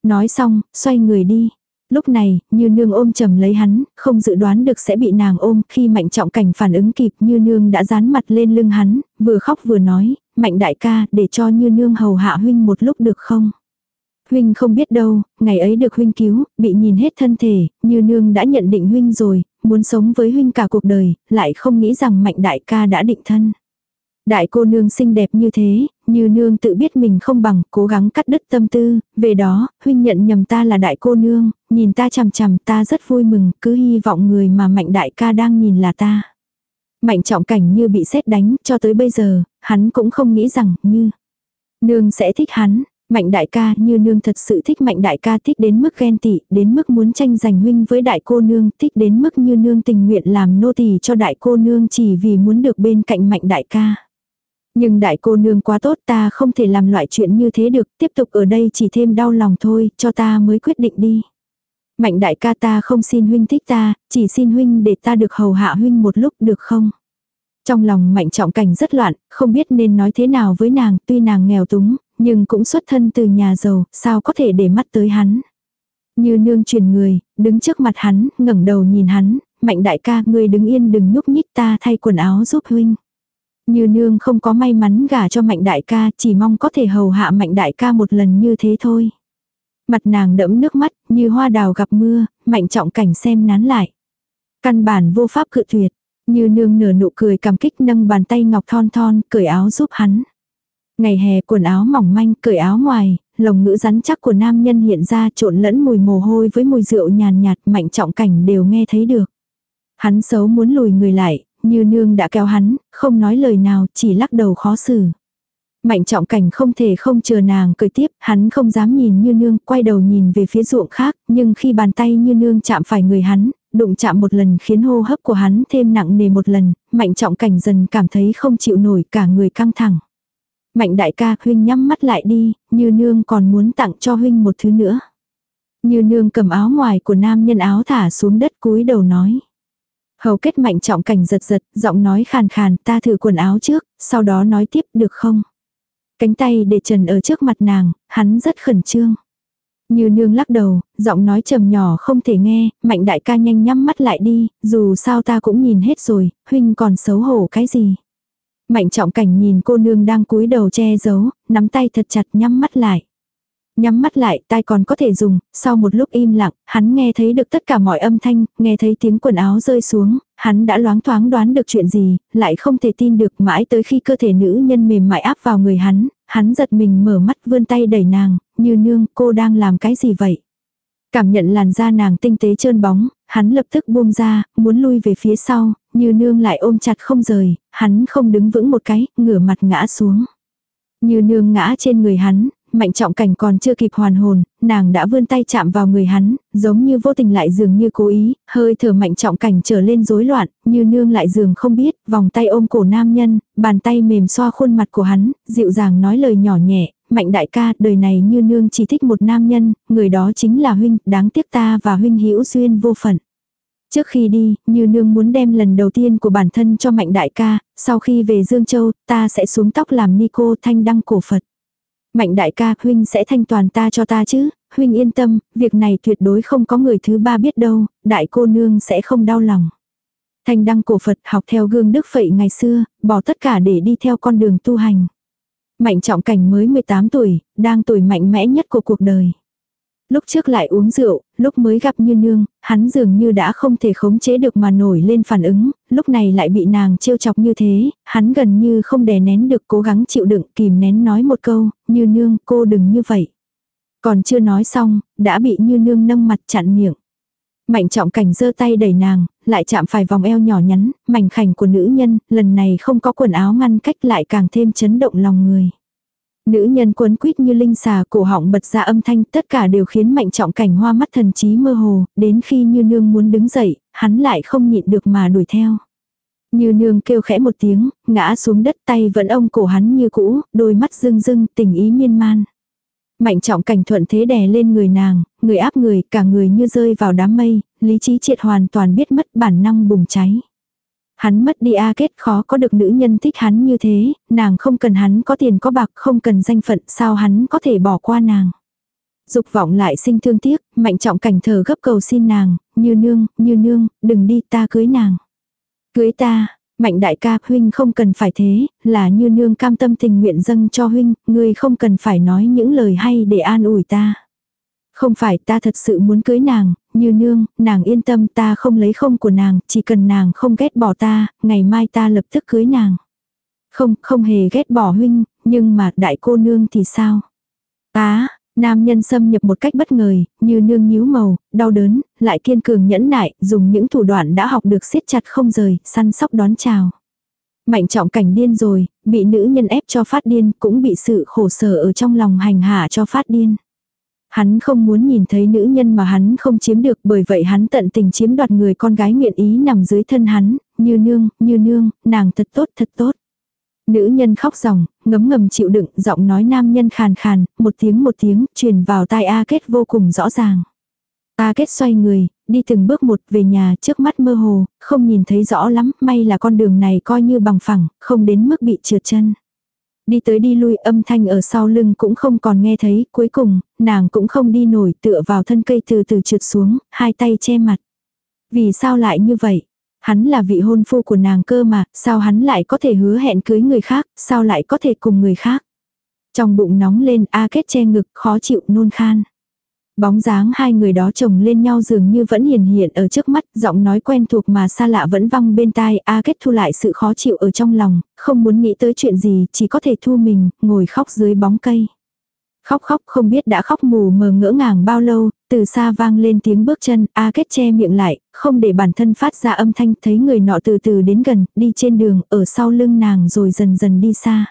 S1: Nói xong, xoay người đi. Lúc này, như nương ôm chầm lấy hắn, không dự đoán được sẽ bị nàng ôm, khi mạnh trọng cảnh phản ứng kịp như nương đã dán mặt lên lưng hắn, vừa khóc vừa nói, mạnh đại ca, để cho như nương hầu hạ huynh một lúc được không? Huynh không biết đâu, ngày ấy được huynh cứu, bị nhìn hết thân thể, như nương đã nhận định huynh rồi, muốn sống với huynh cả cuộc đời, lại không nghĩ rằng mạnh đại ca đã định thân. Đại cô nương xinh đẹp như thế, như nương tự biết mình không bằng, cố gắng cắt đứt tâm tư, về đó, huynh nhận nhầm ta là đại cô nương, nhìn ta chằm chằm ta rất vui mừng, cứ hy vọng người mà mạnh đại ca đang nhìn là ta. Mạnh trọng cảnh như bị sét đánh, cho tới bây giờ, hắn cũng không nghĩ rằng, như, nương sẽ thích hắn. Mạnh đại ca như nương thật sự thích mạnh đại ca thích đến mức ghen tị, đến mức muốn tranh giành huynh với đại cô nương, thích đến mức như nương tình nguyện làm nô tỳ cho đại cô nương chỉ vì muốn được bên cạnh mạnh đại ca. Nhưng đại cô nương quá tốt ta không thể làm loại chuyện như thế được, tiếp tục ở đây chỉ thêm đau lòng thôi, cho ta mới quyết định đi. Mạnh đại ca ta không xin huynh thích ta, chỉ xin huynh để ta được hầu hạ huynh một lúc được không? Trong lòng mạnh trọng cảnh rất loạn, không biết nên nói thế nào với nàng, tuy nàng nghèo túng, nhưng cũng xuất thân từ nhà giàu, sao có thể để mắt tới hắn. Như nương truyền người, đứng trước mặt hắn, ngẩng đầu nhìn hắn, mạnh đại ca, ngươi đứng yên đừng nhúc nhích ta thay quần áo giúp huynh. Như nương không có may mắn gả cho mạnh đại ca, chỉ mong có thể hầu hạ mạnh đại ca một lần như thế thôi. Mặt nàng đẫm nước mắt, như hoa đào gặp mưa, mạnh trọng cảnh xem nán lại. Căn bản vô pháp cự tuyệt, như nương nửa nụ cười cảm kích nâng bàn tay ngọc thon thon, cởi áo giúp hắn. Ngày hè quần áo mỏng manh, cởi áo ngoài, lồng ngữ rắn chắc của nam nhân hiện ra trộn lẫn mùi mồ hôi với mùi rượu nhàn nhạt, mạnh trọng cảnh đều nghe thấy được. Hắn xấu muốn lùi người lại, như nương đã kéo hắn, không nói lời nào, chỉ lắc đầu khó xử. Mạnh trọng cảnh không thể không chờ nàng cười tiếp, hắn không dám nhìn như nương, quay đầu nhìn về phía ruộng khác, nhưng khi bàn tay như nương chạm phải người hắn, đụng chạm một lần khiến hô hấp của hắn thêm nặng nề một lần, mạnh trọng cảnh dần cảm thấy không chịu nổi cả người căng thẳng. Mạnh đại ca, huynh nhắm mắt lại đi, như nương còn muốn tặng cho huynh một thứ nữa. Như nương cầm áo ngoài của nam nhân áo thả xuống đất cúi đầu nói. Hầu kết mạnh trọng cảnh giật giật, giọng nói khàn khàn, ta thử quần áo trước, sau đó nói tiếp được không? Cánh tay để trần ở trước mặt nàng, hắn rất khẩn trương. Như nương lắc đầu, giọng nói trầm nhỏ không thể nghe, mạnh đại ca nhanh nhắm mắt lại đi, dù sao ta cũng nhìn hết rồi, huynh còn xấu hổ cái gì. Mạnh trọng cảnh nhìn cô nương đang cúi đầu che giấu, nắm tay thật chặt nhắm mắt lại. Nhắm mắt lại, tai còn có thể dùng, sau một lúc im lặng, hắn nghe thấy được tất cả mọi âm thanh, nghe thấy tiếng quần áo rơi xuống, hắn đã loáng thoáng đoán được chuyện gì, lại không thể tin được mãi tới khi cơ thể nữ nhân mềm mại áp vào người hắn, hắn giật mình mở mắt vươn tay đẩy nàng, như nương, cô đang làm cái gì vậy? Cảm nhận làn da nàng tinh tế trơn bóng, hắn lập tức buông ra, muốn lui về phía sau, như nương lại ôm chặt không rời, hắn không đứng vững một cái, ngửa mặt ngã xuống. Như nương ngã trên người hắn, mạnh trọng cảnh còn chưa kịp hoàn hồn, nàng đã vươn tay chạm vào người hắn, giống như vô tình lại dường như cố ý, hơi thở mạnh trọng cảnh trở lên rối loạn, như nương lại dường không biết, vòng tay ôm cổ nam nhân, bàn tay mềm xoa khuôn mặt của hắn, dịu dàng nói lời nhỏ nhẹ, mạnh đại ca, đời này như nương chỉ thích một nam nhân, người đó chính là huynh, đáng tiếc ta và huynh hữu duyên vô phận. Trước khi đi, như nương muốn đem lần đầu tiên của bản thân cho mạnh đại ca, sau khi về Dương Châu, ta sẽ xuống tóc làm ni cô thanh đăng cổ Phật. Mạnh đại ca, huynh sẽ thanh toàn ta cho ta chứ, huynh yên tâm, việc này tuyệt đối không có người thứ ba biết đâu, đại cô nương sẽ không đau lòng. Thanh đăng cổ Phật học theo gương đức phẩy ngày xưa, bỏ tất cả để đi theo con đường tu hành. Mạnh trọng cảnh mới 18 tuổi, đang tuổi mạnh mẽ nhất của cuộc đời. Lúc trước lại uống rượu, lúc mới gặp như nương, hắn dường như đã không thể khống chế được mà nổi lên phản ứng, lúc này lại bị nàng trêu chọc như thế, hắn gần như không đè nén được cố gắng chịu đựng kìm nén nói một câu, như nương cô đừng như vậy. Còn chưa nói xong, đã bị như nương nâng mặt chặn miệng. Mạnh trọng cảnh giơ tay đẩy nàng, lại chạm phải vòng eo nhỏ nhắn, mảnh khảnh của nữ nhân, lần này không có quần áo ngăn cách lại càng thêm chấn động lòng người. Nữ nhân quấn quýt như linh xà cổ họng bật ra âm thanh tất cả đều khiến mạnh trọng cảnh hoa mắt thần trí mơ hồ, đến khi như nương muốn đứng dậy, hắn lại không nhịn được mà đuổi theo. Như nương kêu khẽ một tiếng, ngã xuống đất tay vẫn ông cổ hắn như cũ, đôi mắt rưng rưng, tình ý miên man. Mạnh trọng cảnh thuận thế đè lên người nàng, người áp người, cả người như rơi vào đám mây, lý trí triệt hoàn toàn biết mất bản năng bùng cháy. Hắn mất đi A kết khó có được nữ nhân thích hắn như thế, nàng không cần hắn có tiền có bạc không cần danh phận sao hắn có thể bỏ qua nàng. Dục vọng lại sinh thương tiếc, mạnh trọng cảnh thờ gấp cầu xin nàng, như nương, như nương, đừng đi ta cưới nàng. Cưới ta, Mạnh đại ca, huynh không cần phải thế, là như nương cam tâm tình nguyện dâng cho huynh, ngươi không cần phải nói những lời hay để an ủi ta. Không phải ta thật sự muốn cưới nàng, như nương, nàng yên tâm ta không lấy không của nàng, chỉ cần nàng không ghét bỏ ta, ngày mai ta lập tức cưới nàng. Không, không hề ghét bỏ huynh, nhưng mà đại cô nương thì sao? Á, nam nhân xâm nhập một cách bất ngờ, như nương nhíu màu, đau đớn, lại kiên cường nhẫn nại, dùng những thủ đoạn đã học được siết chặt không rời, săn sóc đón chào. Mạnh trọng cảnh điên rồi, bị nữ nhân ép cho phát điên, cũng bị sự khổ sở ở trong lòng hành hạ cho phát điên. Hắn không muốn nhìn thấy nữ nhân mà hắn không chiếm được bởi vậy hắn tận tình chiếm đoạt người con gái nguyện ý nằm dưới thân hắn, như nương, như nương, nàng thật tốt, thật tốt. Nữ nhân khóc ròng, ngấm ngầm chịu đựng, giọng nói nam nhân khàn khàn, một tiếng một tiếng, truyền vào tai A Kết vô cùng rõ ràng. A Kết xoay người, đi từng bước một về nhà trước mắt mơ hồ, không nhìn thấy rõ lắm, may là con đường này coi như bằng phẳng, không đến mức bị trượt chân. Đi tới đi lui âm thanh ở sau lưng cũng không còn nghe thấy, cuối cùng, nàng cũng không đi nổi tựa vào thân cây từ từ trượt xuống, hai tay che mặt. Vì sao lại như vậy? Hắn là vị hôn phu của nàng cơ mà, sao hắn lại có thể hứa hẹn cưới người khác, sao lại có thể cùng người khác? Trong bụng nóng lên A kết che ngực, khó chịu nôn khan. Bóng dáng hai người đó chồng lên nhau dường như vẫn hiền hiện ở trước mắt, giọng nói quen thuộc mà xa lạ vẫn văng bên tai, A Kết thu lại sự khó chịu ở trong lòng, không muốn nghĩ tới chuyện gì, chỉ có thể thu mình, ngồi khóc dưới bóng cây. Khóc khóc không biết đã khóc mù mờ ngỡ ngàng bao lâu, từ xa vang lên tiếng bước chân, A Kết che miệng lại, không để bản thân phát ra âm thanh, thấy người nọ từ từ đến gần, đi trên đường, ở sau lưng nàng rồi dần dần đi xa.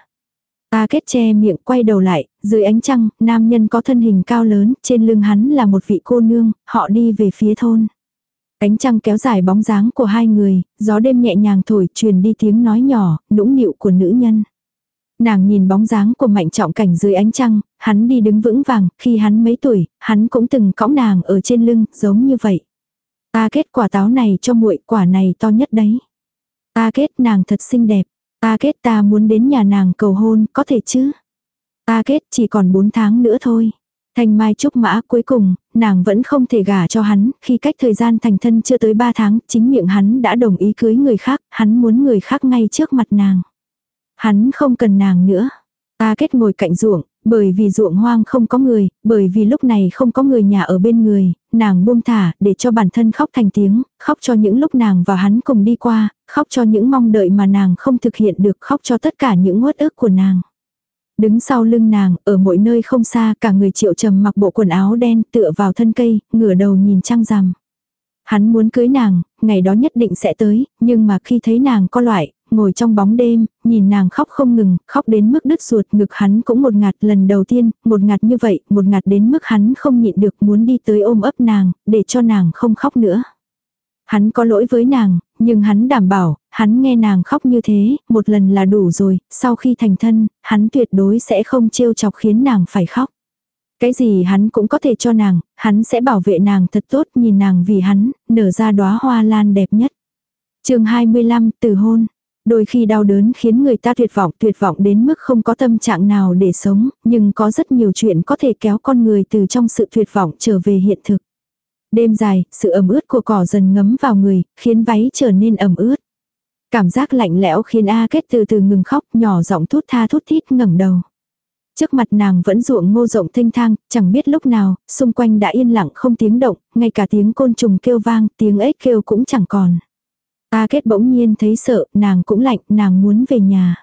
S1: A kết che miệng quay đầu lại, dưới ánh trăng, nam nhân có thân hình cao lớn, trên lưng hắn là một vị cô nương, họ đi về phía thôn. Ánh trăng kéo dài bóng dáng của hai người, gió đêm nhẹ nhàng thổi truyền đi tiếng nói nhỏ, nũng nịu của nữ nhân. Nàng nhìn bóng dáng của mạnh trọng cảnh dưới ánh trăng, hắn đi đứng vững vàng, khi hắn mấy tuổi, hắn cũng từng cõng nàng ở trên lưng, giống như vậy. Ta kết quả táo này cho muội quả này to nhất đấy. Ta kết nàng thật xinh đẹp. Ta kết ta muốn đến nhà nàng cầu hôn, có thể chứ? Ta kết chỉ còn 4 tháng nữa thôi. Thanh Mai Trúc Mã cuối cùng, nàng vẫn không thể gả cho hắn, khi cách thời gian thành thân chưa tới 3 tháng, chính miệng hắn đã đồng ý cưới người khác, hắn muốn người khác ngay trước mặt nàng. Hắn không cần nàng nữa. Ta kết ngồi cạnh ruộng, bởi vì ruộng hoang không có người, bởi vì lúc này không có người nhà ở bên người, nàng buông thả để cho bản thân khóc thành tiếng, khóc cho những lúc nàng và hắn cùng đi qua, khóc cho những mong đợi mà nàng không thực hiện được, khóc cho tất cả những uất ức của nàng. Đứng sau lưng nàng, ở mỗi nơi không xa, cả người triệu trầm mặc bộ quần áo đen tựa vào thân cây, ngửa đầu nhìn trăng rằm. Hắn muốn cưới nàng, ngày đó nhất định sẽ tới, nhưng mà khi thấy nàng có loại, ngồi trong bóng đêm, nhìn nàng khóc không ngừng, khóc đến mức đứt ruột ngực hắn cũng một ngạt lần đầu tiên, một ngạt như vậy, một ngạt đến mức hắn không nhịn được muốn đi tới ôm ấp nàng, để cho nàng không khóc nữa. Hắn có lỗi với nàng, nhưng hắn đảm bảo, hắn nghe nàng khóc như thế, một lần là đủ rồi, sau khi thành thân, hắn tuyệt đối sẽ không trêu chọc khiến nàng phải khóc. Cái gì hắn cũng có thể cho nàng, hắn sẽ bảo vệ nàng thật tốt nhìn nàng vì hắn, nở ra đóa hoa lan đẹp nhất. chương 25, từ hôn. Đôi khi đau đớn khiến người ta tuyệt vọng, tuyệt vọng đến mức không có tâm trạng nào để sống, nhưng có rất nhiều chuyện có thể kéo con người từ trong sự tuyệt vọng trở về hiện thực. Đêm dài, sự ẩm ướt của cỏ dần ngấm vào người, khiến váy trở nên ẩm ướt. Cảm giác lạnh lẽo khiến A Kết từ từ ngừng khóc, nhỏ giọng thút tha thút thít ngẩng đầu. Trước mặt nàng vẫn ruộng ngô rộng thanh thang, chẳng biết lúc nào, xung quanh đã yên lặng không tiếng động, ngay cả tiếng côn trùng kêu vang, tiếng ếch kêu cũng chẳng còn. A kết bỗng nhiên thấy sợ, nàng cũng lạnh, nàng muốn về nhà.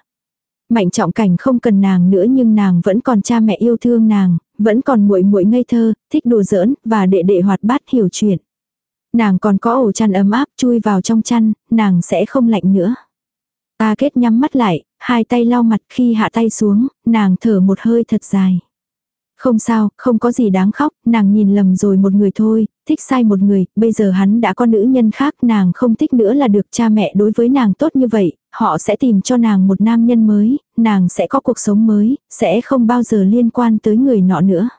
S1: Mạnh trọng cảnh không cần nàng nữa nhưng nàng vẫn còn cha mẹ yêu thương nàng, vẫn còn muội muội ngây thơ, thích đùa giỡn, và đệ đệ hoạt bát hiểu chuyện. Nàng còn có ổ chăn ấm áp chui vào trong chăn, nàng sẽ không lạnh nữa. Ta kết nhắm mắt lại, hai tay lau mặt khi hạ tay xuống, nàng thở một hơi thật dài. Không sao, không có gì đáng khóc, nàng nhìn lầm rồi một người thôi, thích sai một người, bây giờ hắn đã có nữ nhân khác, nàng không thích nữa là được cha mẹ đối với nàng tốt như vậy, họ sẽ tìm cho nàng một nam nhân mới, nàng sẽ có cuộc sống mới, sẽ không bao giờ liên quan tới người nọ nữa.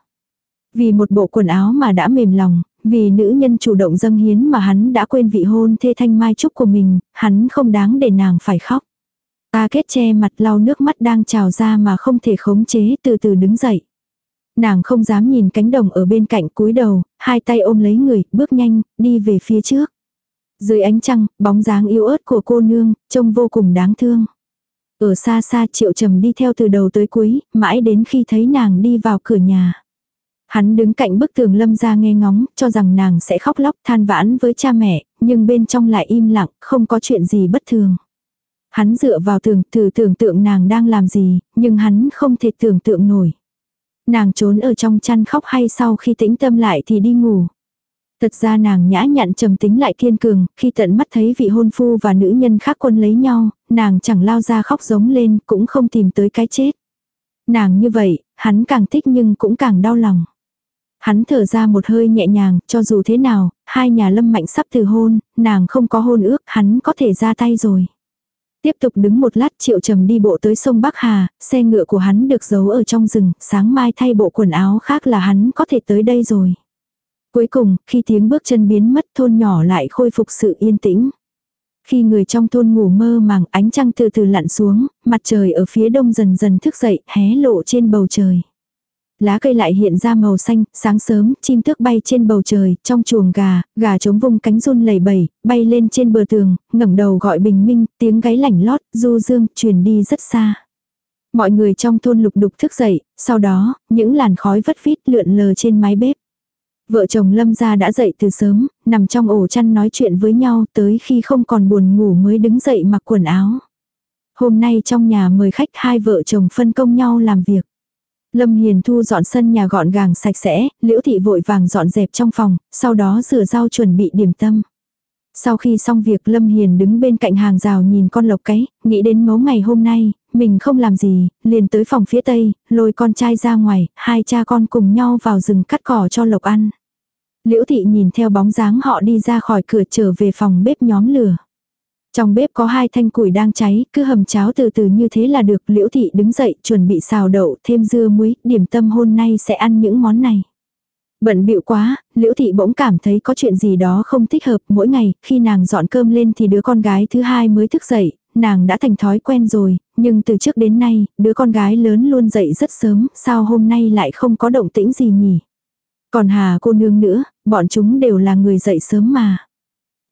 S1: Vì một bộ quần áo mà đã mềm lòng, vì nữ nhân chủ động dâng hiến mà hắn đã quên vị hôn thê thanh mai trúc của mình, hắn không đáng để nàng phải khóc. Ta kết che mặt lau nước mắt đang trào ra mà không thể khống chế từ từ đứng dậy. Nàng không dám nhìn cánh đồng ở bên cạnh cúi đầu, hai tay ôm lấy người, bước nhanh, đi về phía trước. Dưới ánh trăng, bóng dáng yếu ớt của cô nương, trông vô cùng đáng thương. Ở xa xa triệu trầm đi theo từ đầu tới cuối, mãi đến khi thấy nàng đi vào cửa nhà. Hắn đứng cạnh bức tường lâm ra nghe ngóng, cho rằng nàng sẽ khóc lóc than vãn với cha mẹ, nhưng bên trong lại im lặng, không có chuyện gì bất thường. Hắn dựa vào tường, thử tưởng tượng nàng đang làm gì, nhưng hắn không thể tưởng tượng nổi. Nàng trốn ở trong chăn khóc hay sau khi tĩnh tâm lại thì đi ngủ. Thật ra nàng nhã nhặn trầm tính lại kiên cường, khi tận mắt thấy vị hôn phu và nữ nhân khác quân lấy nhau, nàng chẳng lao ra khóc giống lên, cũng không tìm tới cái chết. Nàng như vậy, hắn càng thích nhưng cũng càng đau lòng. Hắn thở ra một hơi nhẹ nhàng, cho dù thế nào, hai nhà lâm mạnh sắp từ hôn, nàng không có hôn ước, hắn có thể ra tay rồi. Tiếp tục đứng một lát triệu trầm đi bộ tới sông Bắc Hà, xe ngựa của hắn được giấu ở trong rừng, sáng mai thay bộ quần áo khác là hắn có thể tới đây rồi. Cuối cùng, khi tiếng bước chân biến mất thôn nhỏ lại khôi phục sự yên tĩnh. Khi người trong thôn ngủ mơ màng ánh trăng từ từ lặn xuống, mặt trời ở phía đông dần dần thức dậy, hé lộ trên bầu trời. Lá cây lại hiện ra màu xanh, sáng sớm, chim tước bay trên bầu trời, trong chuồng gà, gà trống vung cánh run lẩy bẩy, bay lên trên bờ tường, ngẩng đầu gọi bình minh, tiếng gáy lảnh lót, du dương, truyền đi rất xa. Mọi người trong thôn lục đục thức dậy, sau đó, những làn khói vất vít lượn lờ trên mái bếp. Vợ chồng Lâm gia đã dậy từ sớm, nằm trong ổ chăn nói chuyện với nhau tới khi không còn buồn ngủ mới đứng dậy mặc quần áo. Hôm nay trong nhà mời khách hai vợ chồng phân công nhau làm việc. Lâm Hiền Thu dọn sân nhà gọn gàng sạch sẽ, Liễu Thị vội vàng dọn dẹp trong phòng, sau đó rửa rau chuẩn bị điểm tâm. Sau khi xong việc Lâm Hiền đứng bên cạnh hàng rào nhìn con lộc cái, nghĩ đến mấu ngày hôm nay, mình không làm gì, liền tới phòng phía tây, lôi con trai ra ngoài, hai cha con cùng nhau vào rừng cắt cỏ cho lộc ăn. Liễu Thị nhìn theo bóng dáng họ đi ra khỏi cửa trở về phòng bếp nhóm lửa. Trong bếp có hai thanh củi đang cháy, cứ hầm cháo từ từ như thế là được. Liễu thị đứng dậy, chuẩn bị xào đậu, thêm dưa muối, điểm tâm hôm nay sẽ ăn những món này. Bận bịu quá, Liễu thị bỗng cảm thấy có chuyện gì đó không thích hợp, mỗi ngày, khi nàng dọn cơm lên thì đứa con gái thứ hai mới thức dậy, nàng đã thành thói quen rồi, nhưng từ trước đến nay, đứa con gái lớn luôn dậy rất sớm, sao hôm nay lại không có động tĩnh gì nhỉ? Còn Hà cô nương nữa, bọn chúng đều là người dậy sớm mà.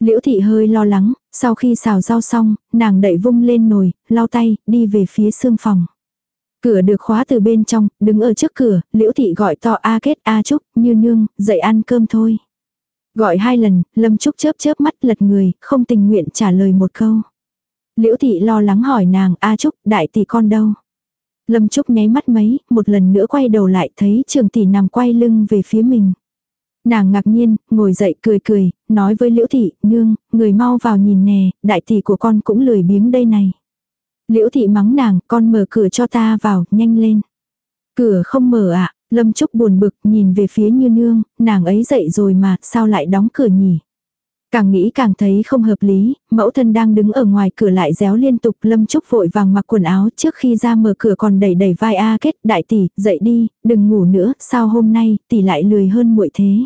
S1: Liễu thị hơi lo lắng, sau khi xào rau xong, nàng đẩy vung lên nồi, lau tay, đi về phía xương phòng. Cửa được khóa từ bên trong, đứng ở trước cửa, liễu thị gọi to A kết A Trúc, như nương, dậy ăn cơm thôi. Gọi hai lần, Lâm Trúc chớp chớp mắt lật người, không tình nguyện trả lời một câu. Liễu thị lo lắng hỏi nàng A Trúc, đại tỷ con đâu? Lâm Trúc nháy mắt mấy, một lần nữa quay đầu lại thấy trường tỷ nằm quay lưng về phía mình. Nàng ngạc nhiên, ngồi dậy cười cười, nói với Liễu Thị, nương, người mau vào nhìn nè, đại tỷ của con cũng lười biếng đây này. Liễu Thị mắng nàng, con mở cửa cho ta vào, nhanh lên. Cửa không mở ạ, Lâm Trúc buồn bực, nhìn về phía như nương, nàng ấy dậy rồi mà, sao lại đóng cửa nhỉ? Càng nghĩ càng thấy không hợp lý, mẫu thân đang đứng ở ngoài cửa lại réo liên tục lâm trúc vội vàng mặc quần áo trước khi ra mở cửa còn đẩy đẩy vai A kết đại tỷ, dậy đi, đừng ngủ nữa, sao hôm nay tỷ lại lười hơn muội thế.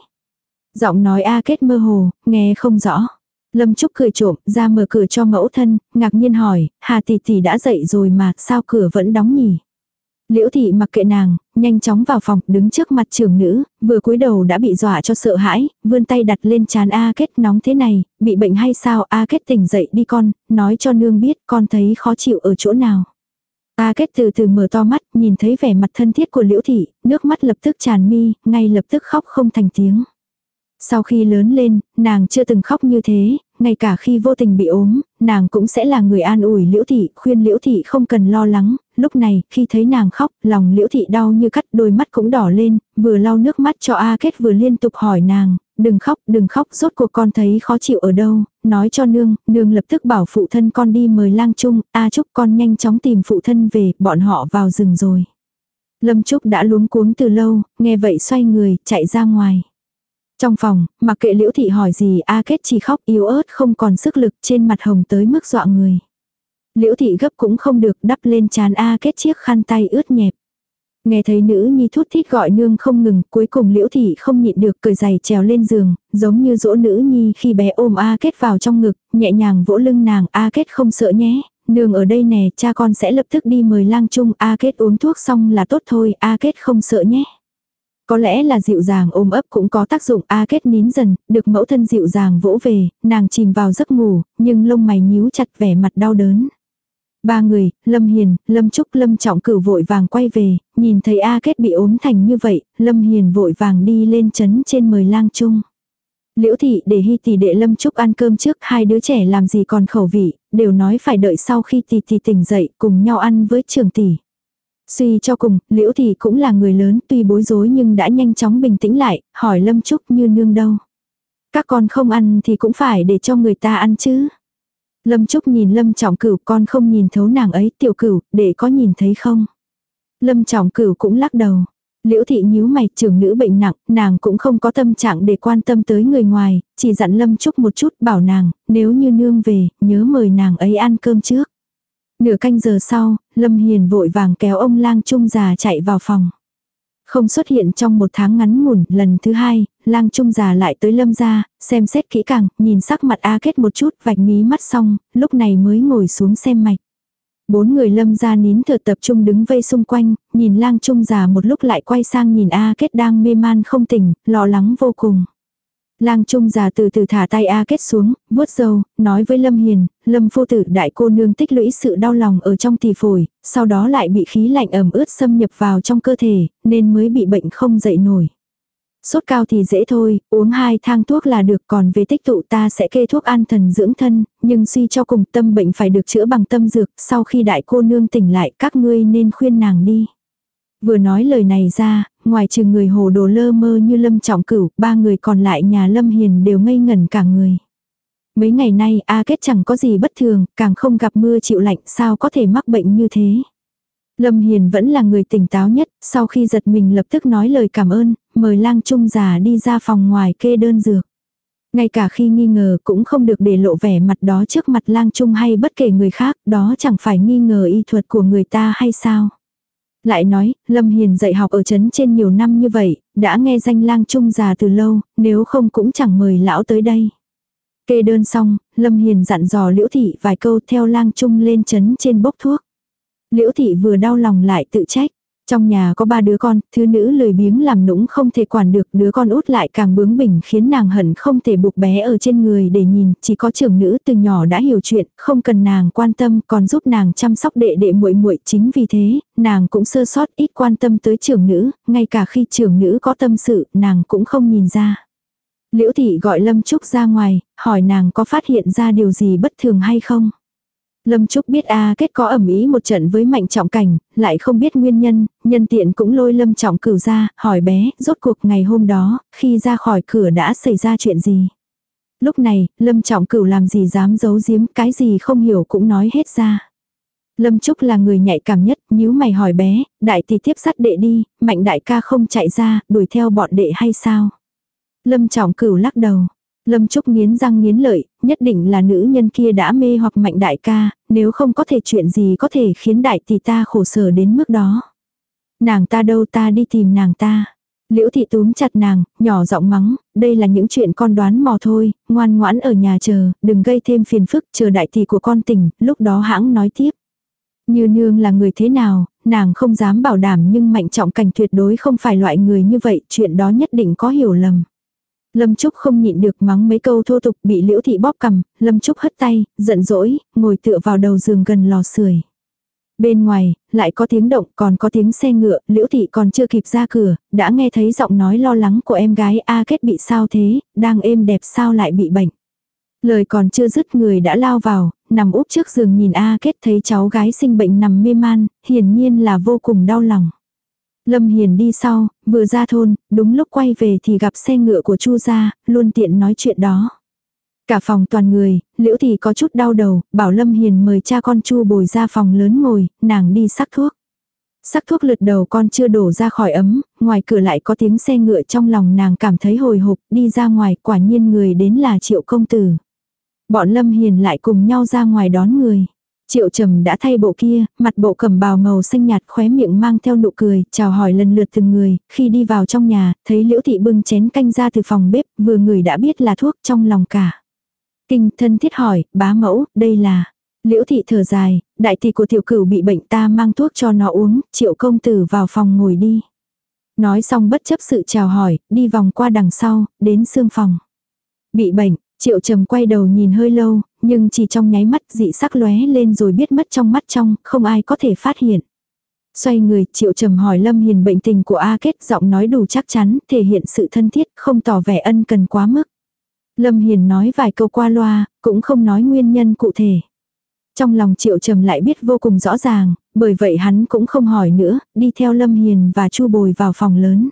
S1: Giọng nói A kết mơ hồ, nghe không rõ. Lâm Trúc cười trộm, ra mở cửa cho mẫu thân, ngạc nhiên hỏi, Hà tỷ tỷ đã dậy rồi mà, sao cửa vẫn đóng nhỉ? Liễu thị mặc kệ nàng, nhanh chóng vào phòng, đứng trước mặt trưởng nữ, vừa cúi đầu đã bị dọa cho sợ hãi, vươn tay đặt lên chán A kết nóng thế này, bị bệnh hay sao A kết tỉnh dậy đi con, nói cho nương biết con thấy khó chịu ở chỗ nào. A kết từ từ mở to mắt, nhìn thấy vẻ mặt thân thiết của liễu thị, nước mắt lập tức tràn mi, ngay lập tức khóc không thành tiếng. Sau khi lớn lên, nàng chưa từng khóc như thế, ngay cả khi vô tình bị ốm, nàng cũng sẽ là người an ủi liễu thị, khuyên liễu thị không cần lo lắng. Lúc này, khi thấy nàng khóc, lòng liễu thị đau như cắt đôi mắt cũng đỏ lên, vừa lau nước mắt cho A Kết vừa liên tục hỏi nàng, đừng khóc, đừng khóc, rốt cuộc con thấy khó chịu ở đâu, nói cho nương, nương lập tức bảo phụ thân con đi mời lang chung, A Trúc con nhanh chóng tìm phụ thân về, bọn họ vào rừng rồi. Lâm Trúc đã luống cuống từ lâu, nghe vậy xoay người, chạy ra ngoài. Trong phòng, mặc kệ liễu thị hỏi gì A Kết chỉ khóc yếu ớt không còn sức lực trên mặt hồng tới mức dọa người. Liễu thị gấp cũng không được đắp lên chán A Kết chiếc khăn tay ướt nhẹp. Nghe thấy nữ nhi thút thít gọi nương không ngừng, cuối cùng liễu thị không nhịn được cười giày trèo lên giường, giống như dỗ nữ nhi khi bé ôm A Kết vào trong ngực, nhẹ nhàng vỗ lưng nàng A Kết không sợ nhé, nương ở đây nè, cha con sẽ lập tức đi mời lang chung A Kết uống thuốc xong là tốt thôi, A Kết không sợ nhé. Có lẽ là dịu dàng ôm ấp cũng có tác dụng A kết nín dần, được mẫu thân dịu dàng vỗ về, nàng chìm vào giấc ngủ, nhưng lông mày nhíu chặt vẻ mặt đau đớn. Ba người, Lâm Hiền, Lâm Trúc, Lâm Trọng cửu vội vàng quay về, nhìn thấy A Kết bị ốm thành như vậy, Lâm Hiền vội vàng đi lên chấn trên mời lang chung. Liễu thị để hy tỷ đệ Lâm Trúc ăn cơm trước, hai đứa trẻ làm gì còn khẩu vị, đều nói phải đợi sau khi tỷ tỷ tỉnh dậy cùng nhau ăn với trường tỷ. Suy cho cùng, Liễu thị cũng là người lớn tuy bối rối nhưng đã nhanh chóng bình tĩnh lại, hỏi Lâm Trúc như nương đâu. Các con không ăn thì cũng phải để cho người ta ăn chứ. Lâm Trúc nhìn Lâm Trọng Cửu con không nhìn thấu nàng ấy tiểu cửu, để có nhìn thấy không? Lâm Trọng Cửu cũng lắc đầu. Liễu thị nhíu mày trưởng nữ bệnh nặng, nàng cũng không có tâm trạng để quan tâm tới người ngoài, chỉ dặn Lâm Trúc một chút bảo nàng, nếu như nương về, nhớ mời nàng ấy ăn cơm trước. Nửa canh giờ sau, Lâm Hiền vội vàng kéo ông lang trung già chạy vào phòng. Không xuất hiện trong một tháng ngắn ngủn, lần thứ hai, lang trung già lại tới lâm gia, xem xét kỹ càng, nhìn sắc mặt A kết một chút, vạch mí mắt xong, lúc này mới ngồi xuống xem mạch. Bốn người lâm gia nín thở tập trung đứng vây xung quanh, nhìn lang trung già một lúc lại quay sang nhìn A kết đang mê man không tỉnh, lo lắng vô cùng. Lang Trung già từ từ thả tay A kết xuống, vuốt râu, nói với Lâm Hiền, Lâm phu tử đại cô nương tích lũy sự đau lòng ở trong tỳ phổi, sau đó lại bị khí lạnh ẩm ướt xâm nhập vào trong cơ thể, nên mới bị bệnh không dậy nổi. Sốt cao thì dễ thôi, uống hai thang thuốc là được còn về tích tụ ta sẽ kê thuốc an thần dưỡng thân, nhưng suy cho cùng tâm bệnh phải được chữa bằng tâm dược, sau khi đại cô nương tỉnh lại các ngươi nên khuyên nàng đi. Vừa nói lời này ra, ngoài trừ người hồ đồ lơ mơ như Lâm Trọng Cửu, ba người còn lại nhà Lâm Hiền đều ngây ngẩn cả người. Mấy ngày nay A Kết chẳng có gì bất thường, càng không gặp mưa chịu lạnh sao có thể mắc bệnh như thế. Lâm Hiền vẫn là người tỉnh táo nhất, sau khi giật mình lập tức nói lời cảm ơn, mời lang trung già đi ra phòng ngoài kê đơn dược. Ngay cả khi nghi ngờ cũng không được để lộ vẻ mặt đó trước mặt lang trung hay bất kể người khác, đó chẳng phải nghi ngờ y thuật của người ta hay sao. Lại nói, Lâm Hiền dạy học ở trấn trên nhiều năm như vậy, đã nghe danh lang trung già từ lâu, nếu không cũng chẳng mời lão tới đây. Kê đơn xong, Lâm Hiền dặn dò Liễu Thị vài câu theo lang trung lên trấn trên bốc thuốc. Liễu Thị vừa đau lòng lại tự trách. Trong nhà có ba đứa con, thứ nữ lười biếng làm nũng không thể quản được, đứa con út lại càng bướng bỉnh khiến nàng hận không thể buộc bé ở trên người để nhìn, chỉ có trưởng nữ từ nhỏ đã hiểu chuyện, không cần nàng quan tâm, còn giúp nàng chăm sóc đệ đệ muội muội chính vì thế, nàng cũng sơ sót ít quan tâm tới trưởng nữ, ngay cả khi trưởng nữ có tâm sự, nàng cũng không nhìn ra. Liễu thị gọi Lâm Trúc ra ngoài, hỏi nàng có phát hiện ra điều gì bất thường hay không. Lâm Trúc biết A kết có ẩm ý một trận với mạnh trọng cảnh, lại không biết nguyên nhân, nhân tiện cũng lôi Lâm trọng cửu ra, hỏi bé, rốt cuộc ngày hôm đó, khi ra khỏi cửa đã xảy ra chuyện gì. Lúc này, Lâm trọng cửu làm gì dám giấu giếm, cái gì không hiểu cũng nói hết ra. Lâm Trúc là người nhạy cảm nhất, nhíu mày hỏi bé, đại thì tiếp sát đệ đi, mạnh đại ca không chạy ra, đuổi theo bọn đệ hay sao? Lâm trọng cửu lắc đầu, Lâm Trúc nghiến răng nghiến lợi, nhất định là nữ nhân kia đã mê hoặc mạnh đại ca, nếu không có thể chuyện gì có thể khiến đại tỷ ta khổ sở đến mức đó. Nàng ta đâu ta đi tìm nàng ta. Liễu thị túm chặt nàng, nhỏ giọng mắng, đây là những chuyện con đoán mò thôi, ngoan ngoãn ở nhà chờ, đừng gây thêm phiền phức, chờ đại tỷ của con tỉnh, lúc đó hãng nói tiếp. Như nương là người thế nào, nàng không dám bảo đảm nhưng mạnh trọng cảnh tuyệt đối không phải loại người như vậy, chuyện đó nhất định có hiểu lầm. Lâm Trúc không nhịn được mắng mấy câu thô tục bị Liễu Thị bóp cầm, Lâm Trúc hất tay, giận dỗi, ngồi tựa vào đầu giường gần lò sưởi. Bên ngoài, lại có tiếng động, còn có tiếng xe ngựa, Liễu Thị còn chưa kịp ra cửa, đã nghe thấy giọng nói lo lắng của em gái A Kết bị sao thế, đang êm đẹp sao lại bị bệnh. Lời còn chưa dứt người đã lao vào, nằm úp trước giường nhìn A Kết thấy cháu gái sinh bệnh nằm mê man, hiển nhiên là vô cùng đau lòng. Lâm Hiền đi sau, vừa ra thôn, đúng lúc quay về thì gặp xe ngựa của Chu gia, luôn tiện nói chuyện đó. Cả phòng toàn người, liễu thì có chút đau đầu, bảo Lâm Hiền mời cha con Chu bồi ra phòng lớn ngồi, nàng đi sắc thuốc. Sắc thuốc lượt đầu con chưa đổ ra khỏi ấm, ngoài cửa lại có tiếng xe ngựa trong lòng nàng cảm thấy hồi hộp, đi ra ngoài quả nhiên người đến là triệu công tử. Bọn Lâm Hiền lại cùng nhau ra ngoài đón người. Triệu trầm đã thay bộ kia, mặt bộ cầm bào màu xanh nhạt khóe miệng mang theo nụ cười, chào hỏi lần lượt từng người, khi đi vào trong nhà, thấy liễu thị bưng chén canh ra từ phòng bếp, vừa người đã biết là thuốc trong lòng cả. Kinh thân thiết hỏi, bá mẫu, đây là... Liễu thị thở dài, đại tỷ của tiểu cửu bị bệnh ta mang thuốc cho nó uống, triệu công tử vào phòng ngồi đi. Nói xong bất chấp sự chào hỏi, đi vòng qua đằng sau, đến xương phòng. Bị bệnh, triệu trầm quay đầu nhìn hơi lâu, nhưng chỉ trong nháy mắt dị sắc lóe lên rồi biết mất trong mắt trong, không ai có thể phát hiện. Xoay người, triệu trầm hỏi Lâm Hiền bệnh tình của A Kết giọng nói đủ chắc chắn, thể hiện sự thân thiết, không tỏ vẻ ân cần quá mức. Lâm Hiền nói vài câu qua loa, cũng không nói nguyên nhân cụ thể. Trong lòng triệu trầm lại biết vô cùng rõ ràng, bởi vậy hắn cũng không hỏi nữa, đi theo Lâm Hiền và Chu Bồi vào phòng lớn.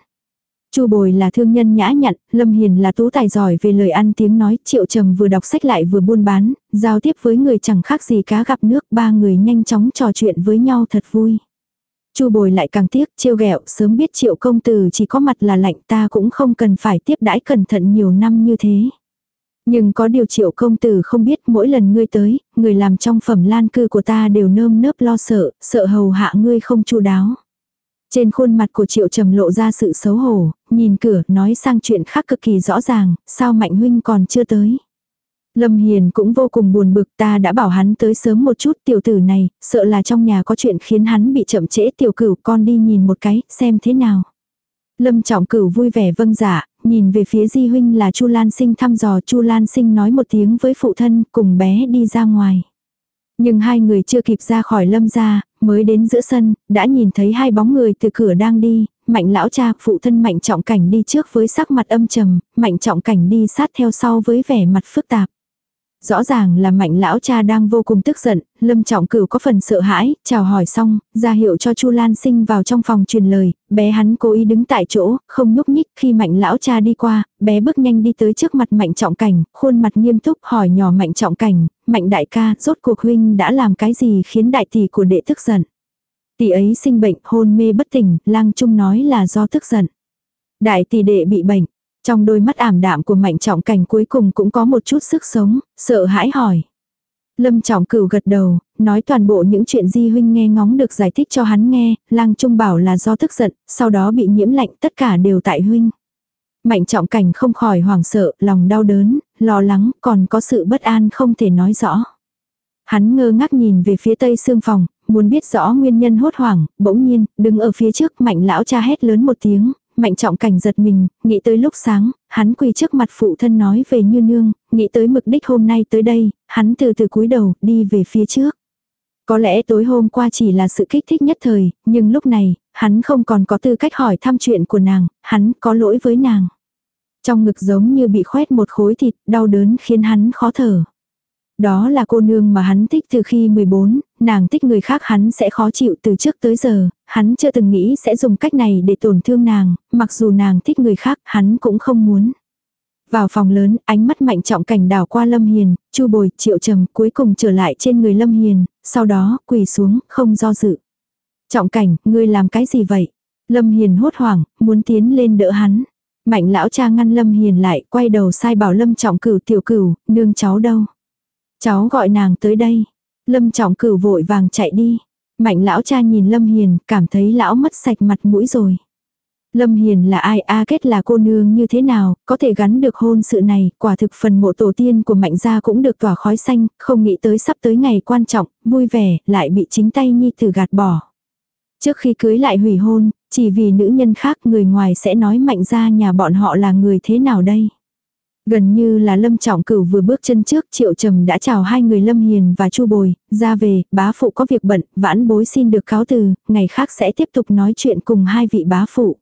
S1: Chu Bồi là thương nhân nhã nhặn, Lâm Hiền là tú tài giỏi về lời ăn tiếng nói, Triệu Trầm vừa đọc sách lại vừa buôn bán, giao tiếp với người chẳng khác gì cá gặp nước, ba người nhanh chóng trò chuyện với nhau thật vui. Chu Bồi lại càng tiếc, trêu ghẹo, sớm biết Triệu công tử chỉ có mặt là lạnh ta cũng không cần phải tiếp đãi cẩn thận nhiều năm như thế. Nhưng có điều triệu công tử không biết mỗi lần ngươi tới, người làm trong phẩm lan cư của ta đều nơm nớp lo sợ, sợ hầu hạ ngươi không chu đáo. Trên khuôn mặt của triệu trầm lộ ra sự xấu hổ, nhìn cửa nói sang chuyện khác cực kỳ rõ ràng, sao mạnh huynh còn chưa tới. Lâm Hiền cũng vô cùng buồn bực ta đã bảo hắn tới sớm một chút tiểu tử này, sợ là trong nhà có chuyện khiến hắn bị chậm trễ tiểu cửu con đi nhìn một cái, xem thế nào. Lâm trọng cửu vui vẻ vâng dạ, nhìn về phía di huynh là Chu Lan Sinh thăm dò Chu Lan Sinh nói một tiếng với phụ thân cùng bé đi ra ngoài. Nhưng hai người chưa kịp ra khỏi lâm gia, mới đến giữa sân, đã nhìn thấy hai bóng người từ cửa đang đi, mạnh lão cha phụ thân mạnh trọng cảnh đi trước với sắc mặt âm trầm, mạnh trọng cảnh đi sát theo sau với vẻ mặt phức tạp. Rõ ràng là mạnh lão cha đang vô cùng tức giận, lâm trọng cửu có phần sợ hãi, chào hỏi xong, ra hiệu cho chu Lan sinh vào trong phòng truyền lời, bé hắn cố ý đứng tại chỗ, không nhúc nhích khi mạnh lão cha đi qua, bé bước nhanh đi tới trước mặt mạnh trọng cảnh, khuôn mặt nghiêm túc hỏi nhỏ mạnh trọng cảnh, mạnh đại ca, rốt cuộc huynh đã làm cái gì khiến đại tỷ của đệ tức giận. Tỷ ấy sinh bệnh, hôn mê bất tỉnh, lang trung nói là do tức giận. Đại tỷ đệ bị bệnh, trong đôi mắt ảm đạm của mạnh trọng cảnh cuối cùng cũng có một chút sức sống, sợ hãi hỏi. Lâm trọng cửu gật đầu, nói toàn bộ những chuyện di huynh nghe ngóng được giải thích cho hắn nghe, lang trung bảo là do tức giận, sau đó bị nhiễm lạnh tất cả đều tại huynh. Mạnh trọng cảnh không khỏi hoảng sợ, lòng đau đớn, lo lắng, còn có sự bất an không thể nói rõ. Hắn ngơ ngác nhìn về phía tây xương phòng, muốn biết rõ nguyên nhân hốt hoảng, bỗng nhiên, đứng ở phía trước mạnh lão cha hét lớn một tiếng, mạnh trọng cảnh giật mình, nghĩ tới lúc sáng, hắn quỳ trước mặt phụ thân nói về như nương, nghĩ tới mục đích hôm nay tới đây, hắn từ từ cúi đầu, đi về phía trước. Có lẽ tối hôm qua chỉ là sự kích thích nhất thời, nhưng lúc này, hắn không còn có tư cách hỏi thăm chuyện của nàng, hắn có lỗi với nàng. Trong ngực giống như bị khoét một khối thịt, đau đớn khiến hắn khó thở. Đó là cô nương mà hắn thích từ khi 14, nàng thích người khác hắn sẽ khó chịu từ trước tới giờ, hắn chưa từng nghĩ sẽ dùng cách này để tổn thương nàng, mặc dù nàng thích người khác hắn cũng không muốn. Vào phòng lớn, ánh mắt mạnh trọng cảnh đảo qua Lâm Hiền, chu bồi, triệu trầm cuối cùng trở lại trên người Lâm Hiền, sau đó quỳ xuống, không do dự. Trọng cảnh, ngươi làm cái gì vậy? Lâm Hiền hốt hoảng, muốn tiến lên đỡ hắn. Mạnh lão cha ngăn Lâm Hiền lại, quay đầu sai bảo Lâm trọng cửu tiểu cửu, nương cháu đâu? Cháu gọi nàng tới đây. Lâm trọng cửu vội vàng chạy đi. Mạnh lão cha nhìn Lâm Hiền, cảm thấy lão mất sạch mặt mũi rồi. Lâm Hiền là ai A Kết là cô nương như thế nào, có thể gắn được hôn sự này, quả thực phần mộ tổ tiên của mạnh gia cũng được tỏa khói xanh, không nghĩ tới sắp tới ngày quan trọng, vui vẻ, lại bị chính tay nhi tử gạt bỏ. Trước khi cưới lại hủy hôn, chỉ vì nữ nhân khác người ngoài sẽ nói mạnh gia nhà bọn họ là người thế nào đây. Gần như là Lâm Trọng Cửu vừa bước chân trước Triệu Trầm đã chào hai người Lâm Hiền và Chu Bồi, ra về, bá phụ có việc bận, vãn bối xin được cáo từ, ngày khác sẽ tiếp tục nói chuyện cùng hai vị bá phụ.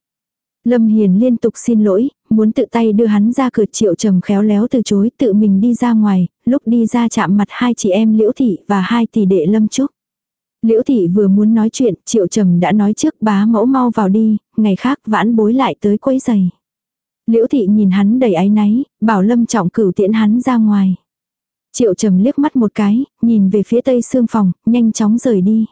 S1: Lâm Hiền liên tục xin lỗi, muốn tự tay đưa hắn ra cửa Triệu Trầm khéo léo từ chối tự mình đi ra ngoài, lúc đi ra chạm mặt hai chị em Liễu Thị và hai tỷ đệ Lâm Trúc. Liễu Thị vừa muốn nói chuyện, Triệu Trầm đã nói trước bá mẫu mau vào đi, ngày khác vãn bối lại tới quấy giày. Liễu thị nhìn hắn đầy áy náy, bảo lâm trọng cửu tiễn hắn ra ngoài. Triệu trầm liếc mắt một cái, nhìn về phía tây xương phòng, nhanh chóng rời đi.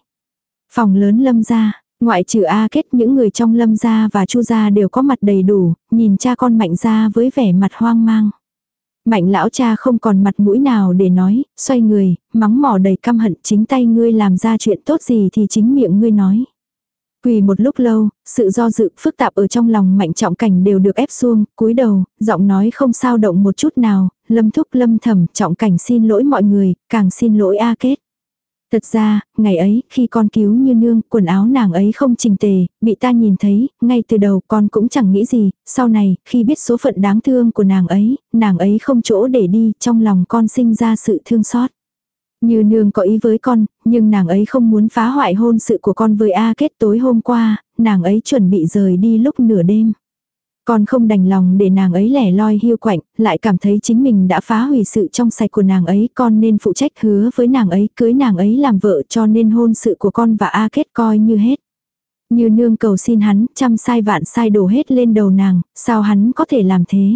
S1: Phòng lớn lâm ra, ngoại trừ A kết những người trong lâm gia và chu gia đều có mặt đầy đủ, nhìn cha con mạnh gia với vẻ mặt hoang mang. Mạnh lão cha không còn mặt mũi nào để nói, xoay người, mắng mỏ đầy căm hận chính tay ngươi làm ra chuyện tốt gì thì chính miệng ngươi nói. Quỳ một lúc lâu, sự do dự phức tạp ở trong lòng mạnh trọng cảnh đều được ép xuông, cúi đầu, giọng nói không sao động một chút nào, lâm thúc lâm thầm trọng cảnh xin lỗi mọi người, càng xin lỗi A kết. Thật ra, ngày ấy, khi con cứu như nương, quần áo nàng ấy không trình tề, bị ta nhìn thấy, ngay từ đầu con cũng chẳng nghĩ gì, sau này, khi biết số phận đáng thương của nàng ấy, nàng ấy không chỗ để đi, trong lòng con sinh ra sự thương xót. Như nương có ý với con, nhưng nàng ấy không muốn phá hoại hôn sự của con với A kết tối hôm qua, nàng ấy chuẩn bị rời đi lúc nửa đêm. Con không đành lòng để nàng ấy lẻ loi hiu quạnh, lại cảm thấy chính mình đã phá hủy sự trong sạch của nàng ấy, con nên phụ trách hứa với nàng ấy, cưới nàng ấy làm vợ cho nên hôn sự của con và A kết coi như hết. Như nương cầu xin hắn, trăm sai vạn sai đổ hết lên đầu nàng, sao hắn có thể làm thế?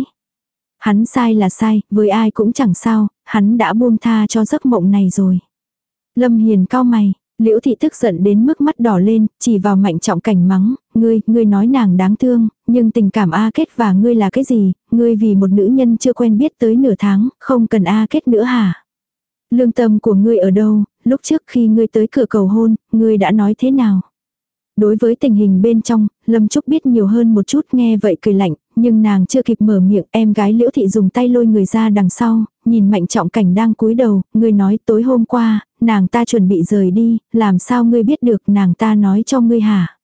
S1: Hắn sai là sai, với ai cũng chẳng sao, hắn đã buông tha cho giấc mộng này rồi. Lâm Hiền cao mày, Liễu thị tức giận đến mức mắt đỏ lên, chỉ vào mạnh trọng cảnh mắng, ngươi, ngươi nói nàng đáng thương, nhưng tình cảm A kết và ngươi là cái gì, ngươi vì một nữ nhân chưa quen biết tới nửa tháng, không cần A kết nữa hả? Lương tâm của ngươi ở đâu, lúc trước khi ngươi tới cửa cầu hôn, ngươi đã nói thế nào? Đối với tình hình bên trong, Lâm Trúc biết nhiều hơn một chút nghe vậy cười lạnh, nhưng nàng chưa kịp mở miệng, em gái Liễu Thị dùng tay lôi người ra đằng sau, nhìn Mạnh Trọng Cảnh đang cúi đầu, ngươi nói tối hôm qua, nàng ta chuẩn bị rời đi, làm sao ngươi biết được nàng ta nói cho ngươi hả?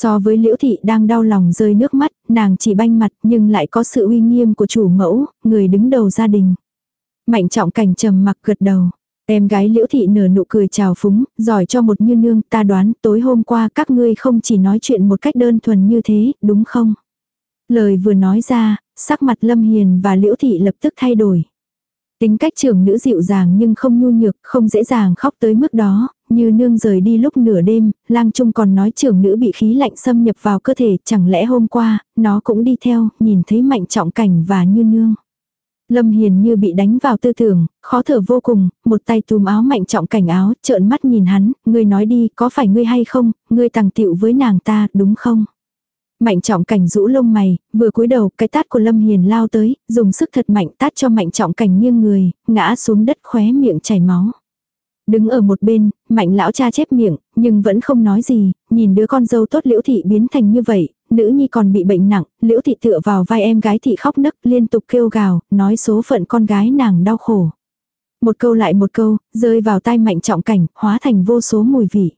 S1: So với Liễu Thị đang đau lòng rơi nước mắt, nàng chỉ banh mặt nhưng lại có sự uy nghiêm của chủ mẫu, người đứng đầu gia đình. Mạnh Trọng Cảnh trầm mặc gật đầu. Em gái liễu thị nở nụ cười chào phúng, giỏi cho một như nương ta đoán tối hôm qua các ngươi không chỉ nói chuyện một cách đơn thuần như thế, đúng không? Lời vừa nói ra, sắc mặt Lâm Hiền và Liễu Thị lập tức thay đổi. Tính cách trưởng nữ dịu dàng nhưng không nhu nhược, không dễ dàng khóc tới mức đó, như nương rời đi lúc nửa đêm, lang trung còn nói trưởng nữ bị khí lạnh xâm nhập vào cơ thể, chẳng lẽ hôm qua, nó cũng đi theo, nhìn thấy mạnh trọng cảnh và như nương. Lâm Hiền như bị đánh vào tư tưởng, khó thở vô cùng, một tay túm áo mạnh trọng cảnh áo, trợn mắt nhìn hắn, ngươi nói đi, có phải ngươi hay không, ngươi tàng tiệu với nàng ta, đúng không? Mạnh trọng cảnh rũ lông mày, vừa cúi đầu, cái tát của Lâm Hiền lao tới, dùng sức thật mạnh tát cho mạnh trọng cảnh nghiêng người, ngã xuống đất khóe miệng chảy máu. Đứng ở một bên, mạnh lão cha chép miệng, nhưng vẫn không nói gì, nhìn đứa con dâu tốt liễu thị biến thành như vậy, nữ nhi còn bị bệnh nặng, liễu thị tựa vào vai em gái thị khóc nấc liên tục kêu gào, nói số phận con gái nàng đau khổ. Một câu lại một câu, rơi vào tai mạnh trọng cảnh, hóa thành vô số mùi vị.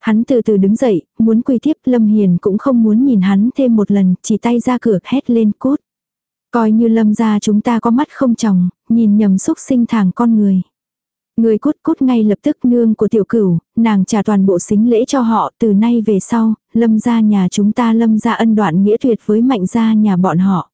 S1: Hắn từ từ đứng dậy, muốn quy tiếp Lâm Hiền cũng không muốn nhìn hắn thêm một lần, chỉ tay ra cửa hét lên cốt. Coi như Lâm ra chúng ta có mắt không chồng, nhìn nhầm xúc sinh thẳng con người. Người cút cút ngay lập tức nương của tiểu cửu, nàng trả toàn bộ xính lễ cho họ từ nay về sau, lâm ra nhà chúng ta lâm ra ân đoạn nghĩa tuyệt với mạnh gia nhà bọn họ.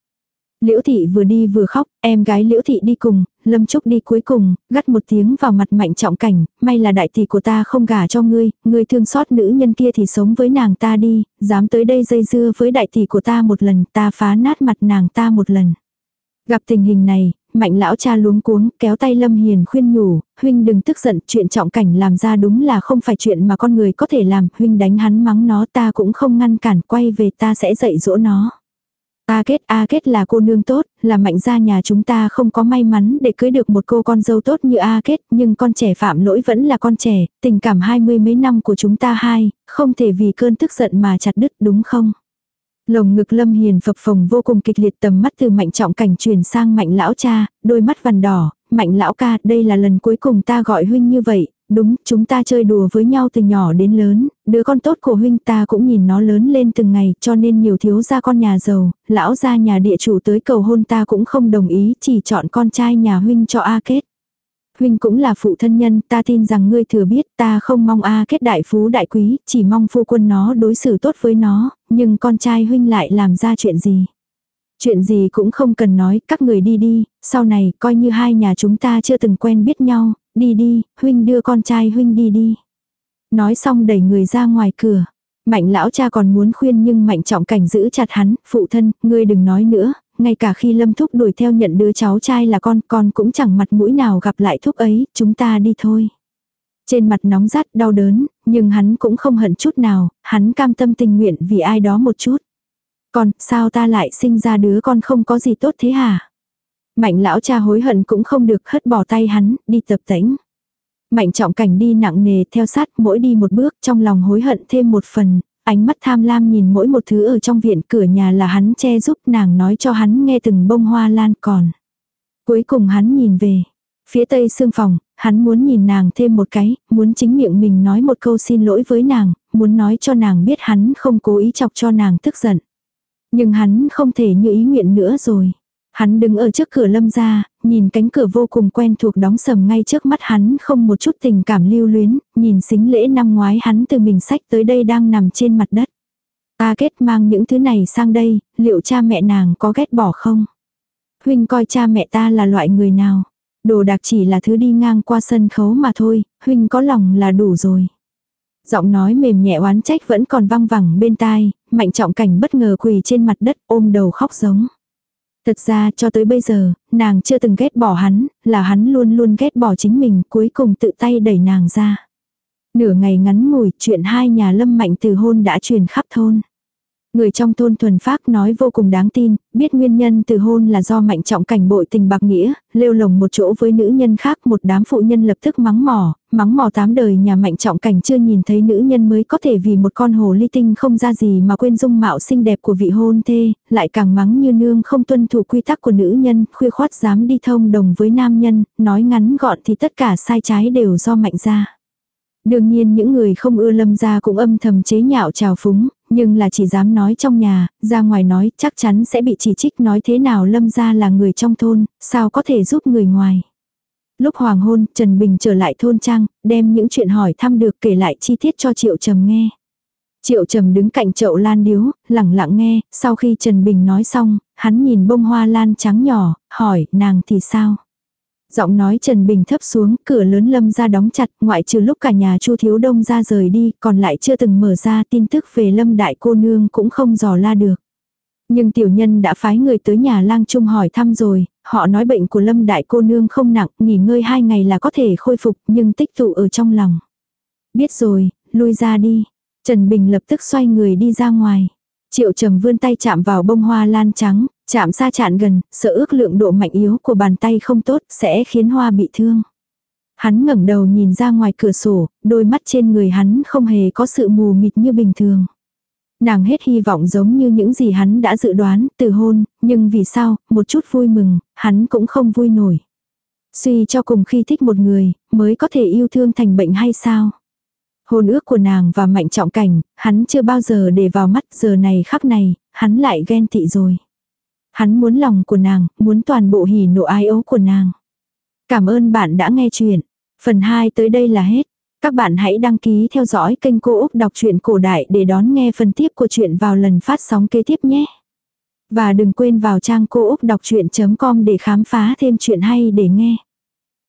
S1: Liễu thị vừa đi vừa khóc, em gái liễu thị đi cùng, lâm trúc đi cuối cùng, gắt một tiếng vào mặt mạnh trọng cảnh, may là đại tỷ của ta không gả cho ngươi, ngươi thương xót nữ nhân kia thì sống với nàng ta đi, dám tới đây dây dưa với đại tỷ của ta một lần, ta phá nát mặt nàng ta một lần. Gặp tình hình này, mạnh lão cha luống cuống, kéo tay Lâm Hiền khuyên nhủ, huynh đừng tức giận, chuyện trọng cảnh làm ra đúng là không phải chuyện mà con người có thể làm, huynh đánh hắn mắng nó ta cũng không ngăn cản, quay về ta sẽ dạy dỗ nó. A kết A kết là cô nương tốt, là mạnh gia nhà chúng ta không có may mắn để cưới được một cô con dâu tốt như A kết, nhưng con trẻ phạm lỗi vẫn là con trẻ, tình cảm hai mươi mấy năm của chúng ta hai, không thể vì cơn tức giận mà chặt đứt đúng không? Lồng ngực Lâm Hiền phập phồng vô cùng kịch liệt tầm mắt từ mạnh trọng cảnh truyền sang mạnh lão cha, đôi mắt vằn đỏ, mạnh lão ca, đây là lần cuối cùng ta gọi huynh như vậy, đúng, chúng ta chơi đùa với nhau từ nhỏ đến lớn, đứa con tốt của huynh ta cũng nhìn nó lớn lên từng ngày, cho nên nhiều thiếu gia con nhà giàu, lão gia nhà địa chủ tới cầu hôn ta cũng không đồng ý, chỉ chọn con trai nhà huynh cho A kết huynh cũng là phụ thân nhân, ta tin rằng ngươi thừa biết ta không mong A kết đại phú đại quý, chỉ mong phu quân nó đối xử tốt với nó, nhưng con trai huynh lại làm ra chuyện gì. Chuyện gì cũng không cần nói, các người đi đi, sau này coi như hai nhà chúng ta chưa từng quen biết nhau, đi đi, huynh đưa con trai huynh đi đi. Nói xong đẩy người ra ngoài cửa. Mạnh lão cha còn muốn khuyên nhưng mạnh trọng cảnh giữ chặt hắn, phụ thân, ngươi đừng nói nữa, ngay cả khi Lâm Thúc đuổi theo nhận đứa cháu trai là con, con cũng chẳng mặt mũi nào gặp lại Thúc ấy, chúng ta đi thôi. Trên mặt nóng rát đau đớn, nhưng hắn cũng không hận chút nào, hắn cam tâm tình nguyện vì ai đó một chút. còn sao ta lại sinh ra đứa con không có gì tốt thế hả? Mạnh lão cha hối hận cũng không được hất bỏ tay hắn, đi tập tễnh. Mạnh trọng cảnh đi nặng nề theo sát mỗi đi một bước trong lòng hối hận thêm một phần, ánh mắt tham lam nhìn mỗi một thứ ở trong viện cửa nhà là hắn che giúp nàng nói cho hắn nghe từng bông hoa lan còn. Cuối cùng hắn nhìn về. Phía tây xương phòng, hắn muốn nhìn nàng thêm một cái, muốn chính miệng mình nói một câu xin lỗi với nàng, muốn nói cho nàng biết hắn không cố ý chọc cho nàng tức giận. Nhưng hắn không thể như ý nguyện nữa rồi. Hắn đứng ở trước cửa lâm ra, nhìn cánh cửa vô cùng quen thuộc đóng sầm ngay trước mắt hắn không một chút tình cảm lưu luyến, nhìn xính lễ năm ngoái hắn từ mình sách tới đây đang nằm trên mặt đất. Ta kết mang những thứ này sang đây, liệu cha mẹ nàng có ghét bỏ không? Huynh coi cha mẹ ta là loại người nào? Đồ đạc chỉ là thứ đi ngang qua sân khấu mà thôi, huynh có lòng là đủ rồi. Giọng nói mềm nhẹ oán trách vẫn còn văng vẳng bên tai, mạnh trọng cảnh bất ngờ quỳ trên mặt đất ôm đầu khóc giống. Thật ra cho tới bây giờ, nàng chưa từng ghét bỏ hắn, là hắn luôn luôn ghét bỏ chính mình, cuối cùng tự tay đẩy nàng ra. Nửa ngày ngắn ngủi, chuyện hai nhà lâm mạnh từ hôn đã truyền khắp thôn. Người trong thôn thuần phác nói vô cùng đáng tin, biết nguyên nhân từ hôn là do mạnh trọng cảnh bội tình bạc nghĩa, lêu lồng một chỗ với nữ nhân khác một đám phụ nhân lập tức mắng mỏ, mắng mỏ tám đời nhà mạnh trọng cảnh chưa nhìn thấy nữ nhân mới có thể vì một con hồ ly tinh không ra gì mà quên dung mạo xinh đẹp của vị hôn thê, lại càng mắng như nương không tuân thủ quy tắc của nữ nhân, khuya khoát dám đi thông đồng với nam nhân, nói ngắn gọn thì tất cả sai trái đều do mạnh ra. Đương nhiên những người không ưa lâm gia cũng âm thầm chế nhạo trào phúng, nhưng là chỉ dám nói trong nhà, ra ngoài nói chắc chắn sẽ bị chỉ trích nói thế nào lâm gia là người trong thôn, sao có thể giúp người ngoài. Lúc hoàng hôn, Trần Bình trở lại thôn trang, đem những chuyện hỏi thăm được kể lại chi tiết cho Triệu Trầm nghe. Triệu Trầm đứng cạnh chậu lan điếu, lặng lặng nghe, sau khi Trần Bình nói xong, hắn nhìn bông hoa lan trắng nhỏ, hỏi nàng thì sao. Giọng nói Trần Bình thấp xuống, cửa lớn lâm ra đóng chặt, ngoại trừ lúc cả nhà Chu Thiếu Đông ra rời đi, còn lại chưa từng mở ra tin tức về lâm đại cô nương cũng không dò la được. Nhưng tiểu nhân đã phái người tới nhà lang trung hỏi thăm rồi, họ nói bệnh của lâm đại cô nương không nặng, nghỉ ngơi hai ngày là có thể khôi phục nhưng tích tụ ở trong lòng. Biết rồi, lui ra đi. Trần Bình lập tức xoay người đi ra ngoài. Triệu trầm vươn tay chạm vào bông hoa lan trắng, chạm xa chạm gần, sợ ước lượng độ mạnh yếu của bàn tay không tốt sẽ khiến hoa bị thương. Hắn ngẩng đầu nhìn ra ngoài cửa sổ, đôi mắt trên người hắn không hề có sự mù mịt như bình thường. Nàng hết hy vọng giống như những gì hắn đã dự đoán, từ hôn, nhưng vì sao, một chút vui mừng, hắn cũng không vui nổi. Suy cho cùng khi thích một người, mới có thể yêu thương thành bệnh hay sao? Hôn ước của nàng và mạnh trọng cảnh, hắn chưa bao giờ để vào mắt giờ này khắc này, hắn lại ghen tị rồi. Hắn muốn lòng của nàng, muốn toàn bộ hỉ nộ ai ấu của nàng. Cảm ơn bạn đã nghe chuyện. Phần 2 tới đây là hết. Các bạn hãy đăng ký theo dõi kênh Cô Úc Đọc truyện Cổ Đại để đón nghe phần tiếp của chuyện vào lần phát sóng kế tiếp nhé. Và đừng quên vào trang cô úc đọc chuyện.com để khám phá thêm chuyện hay để nghe.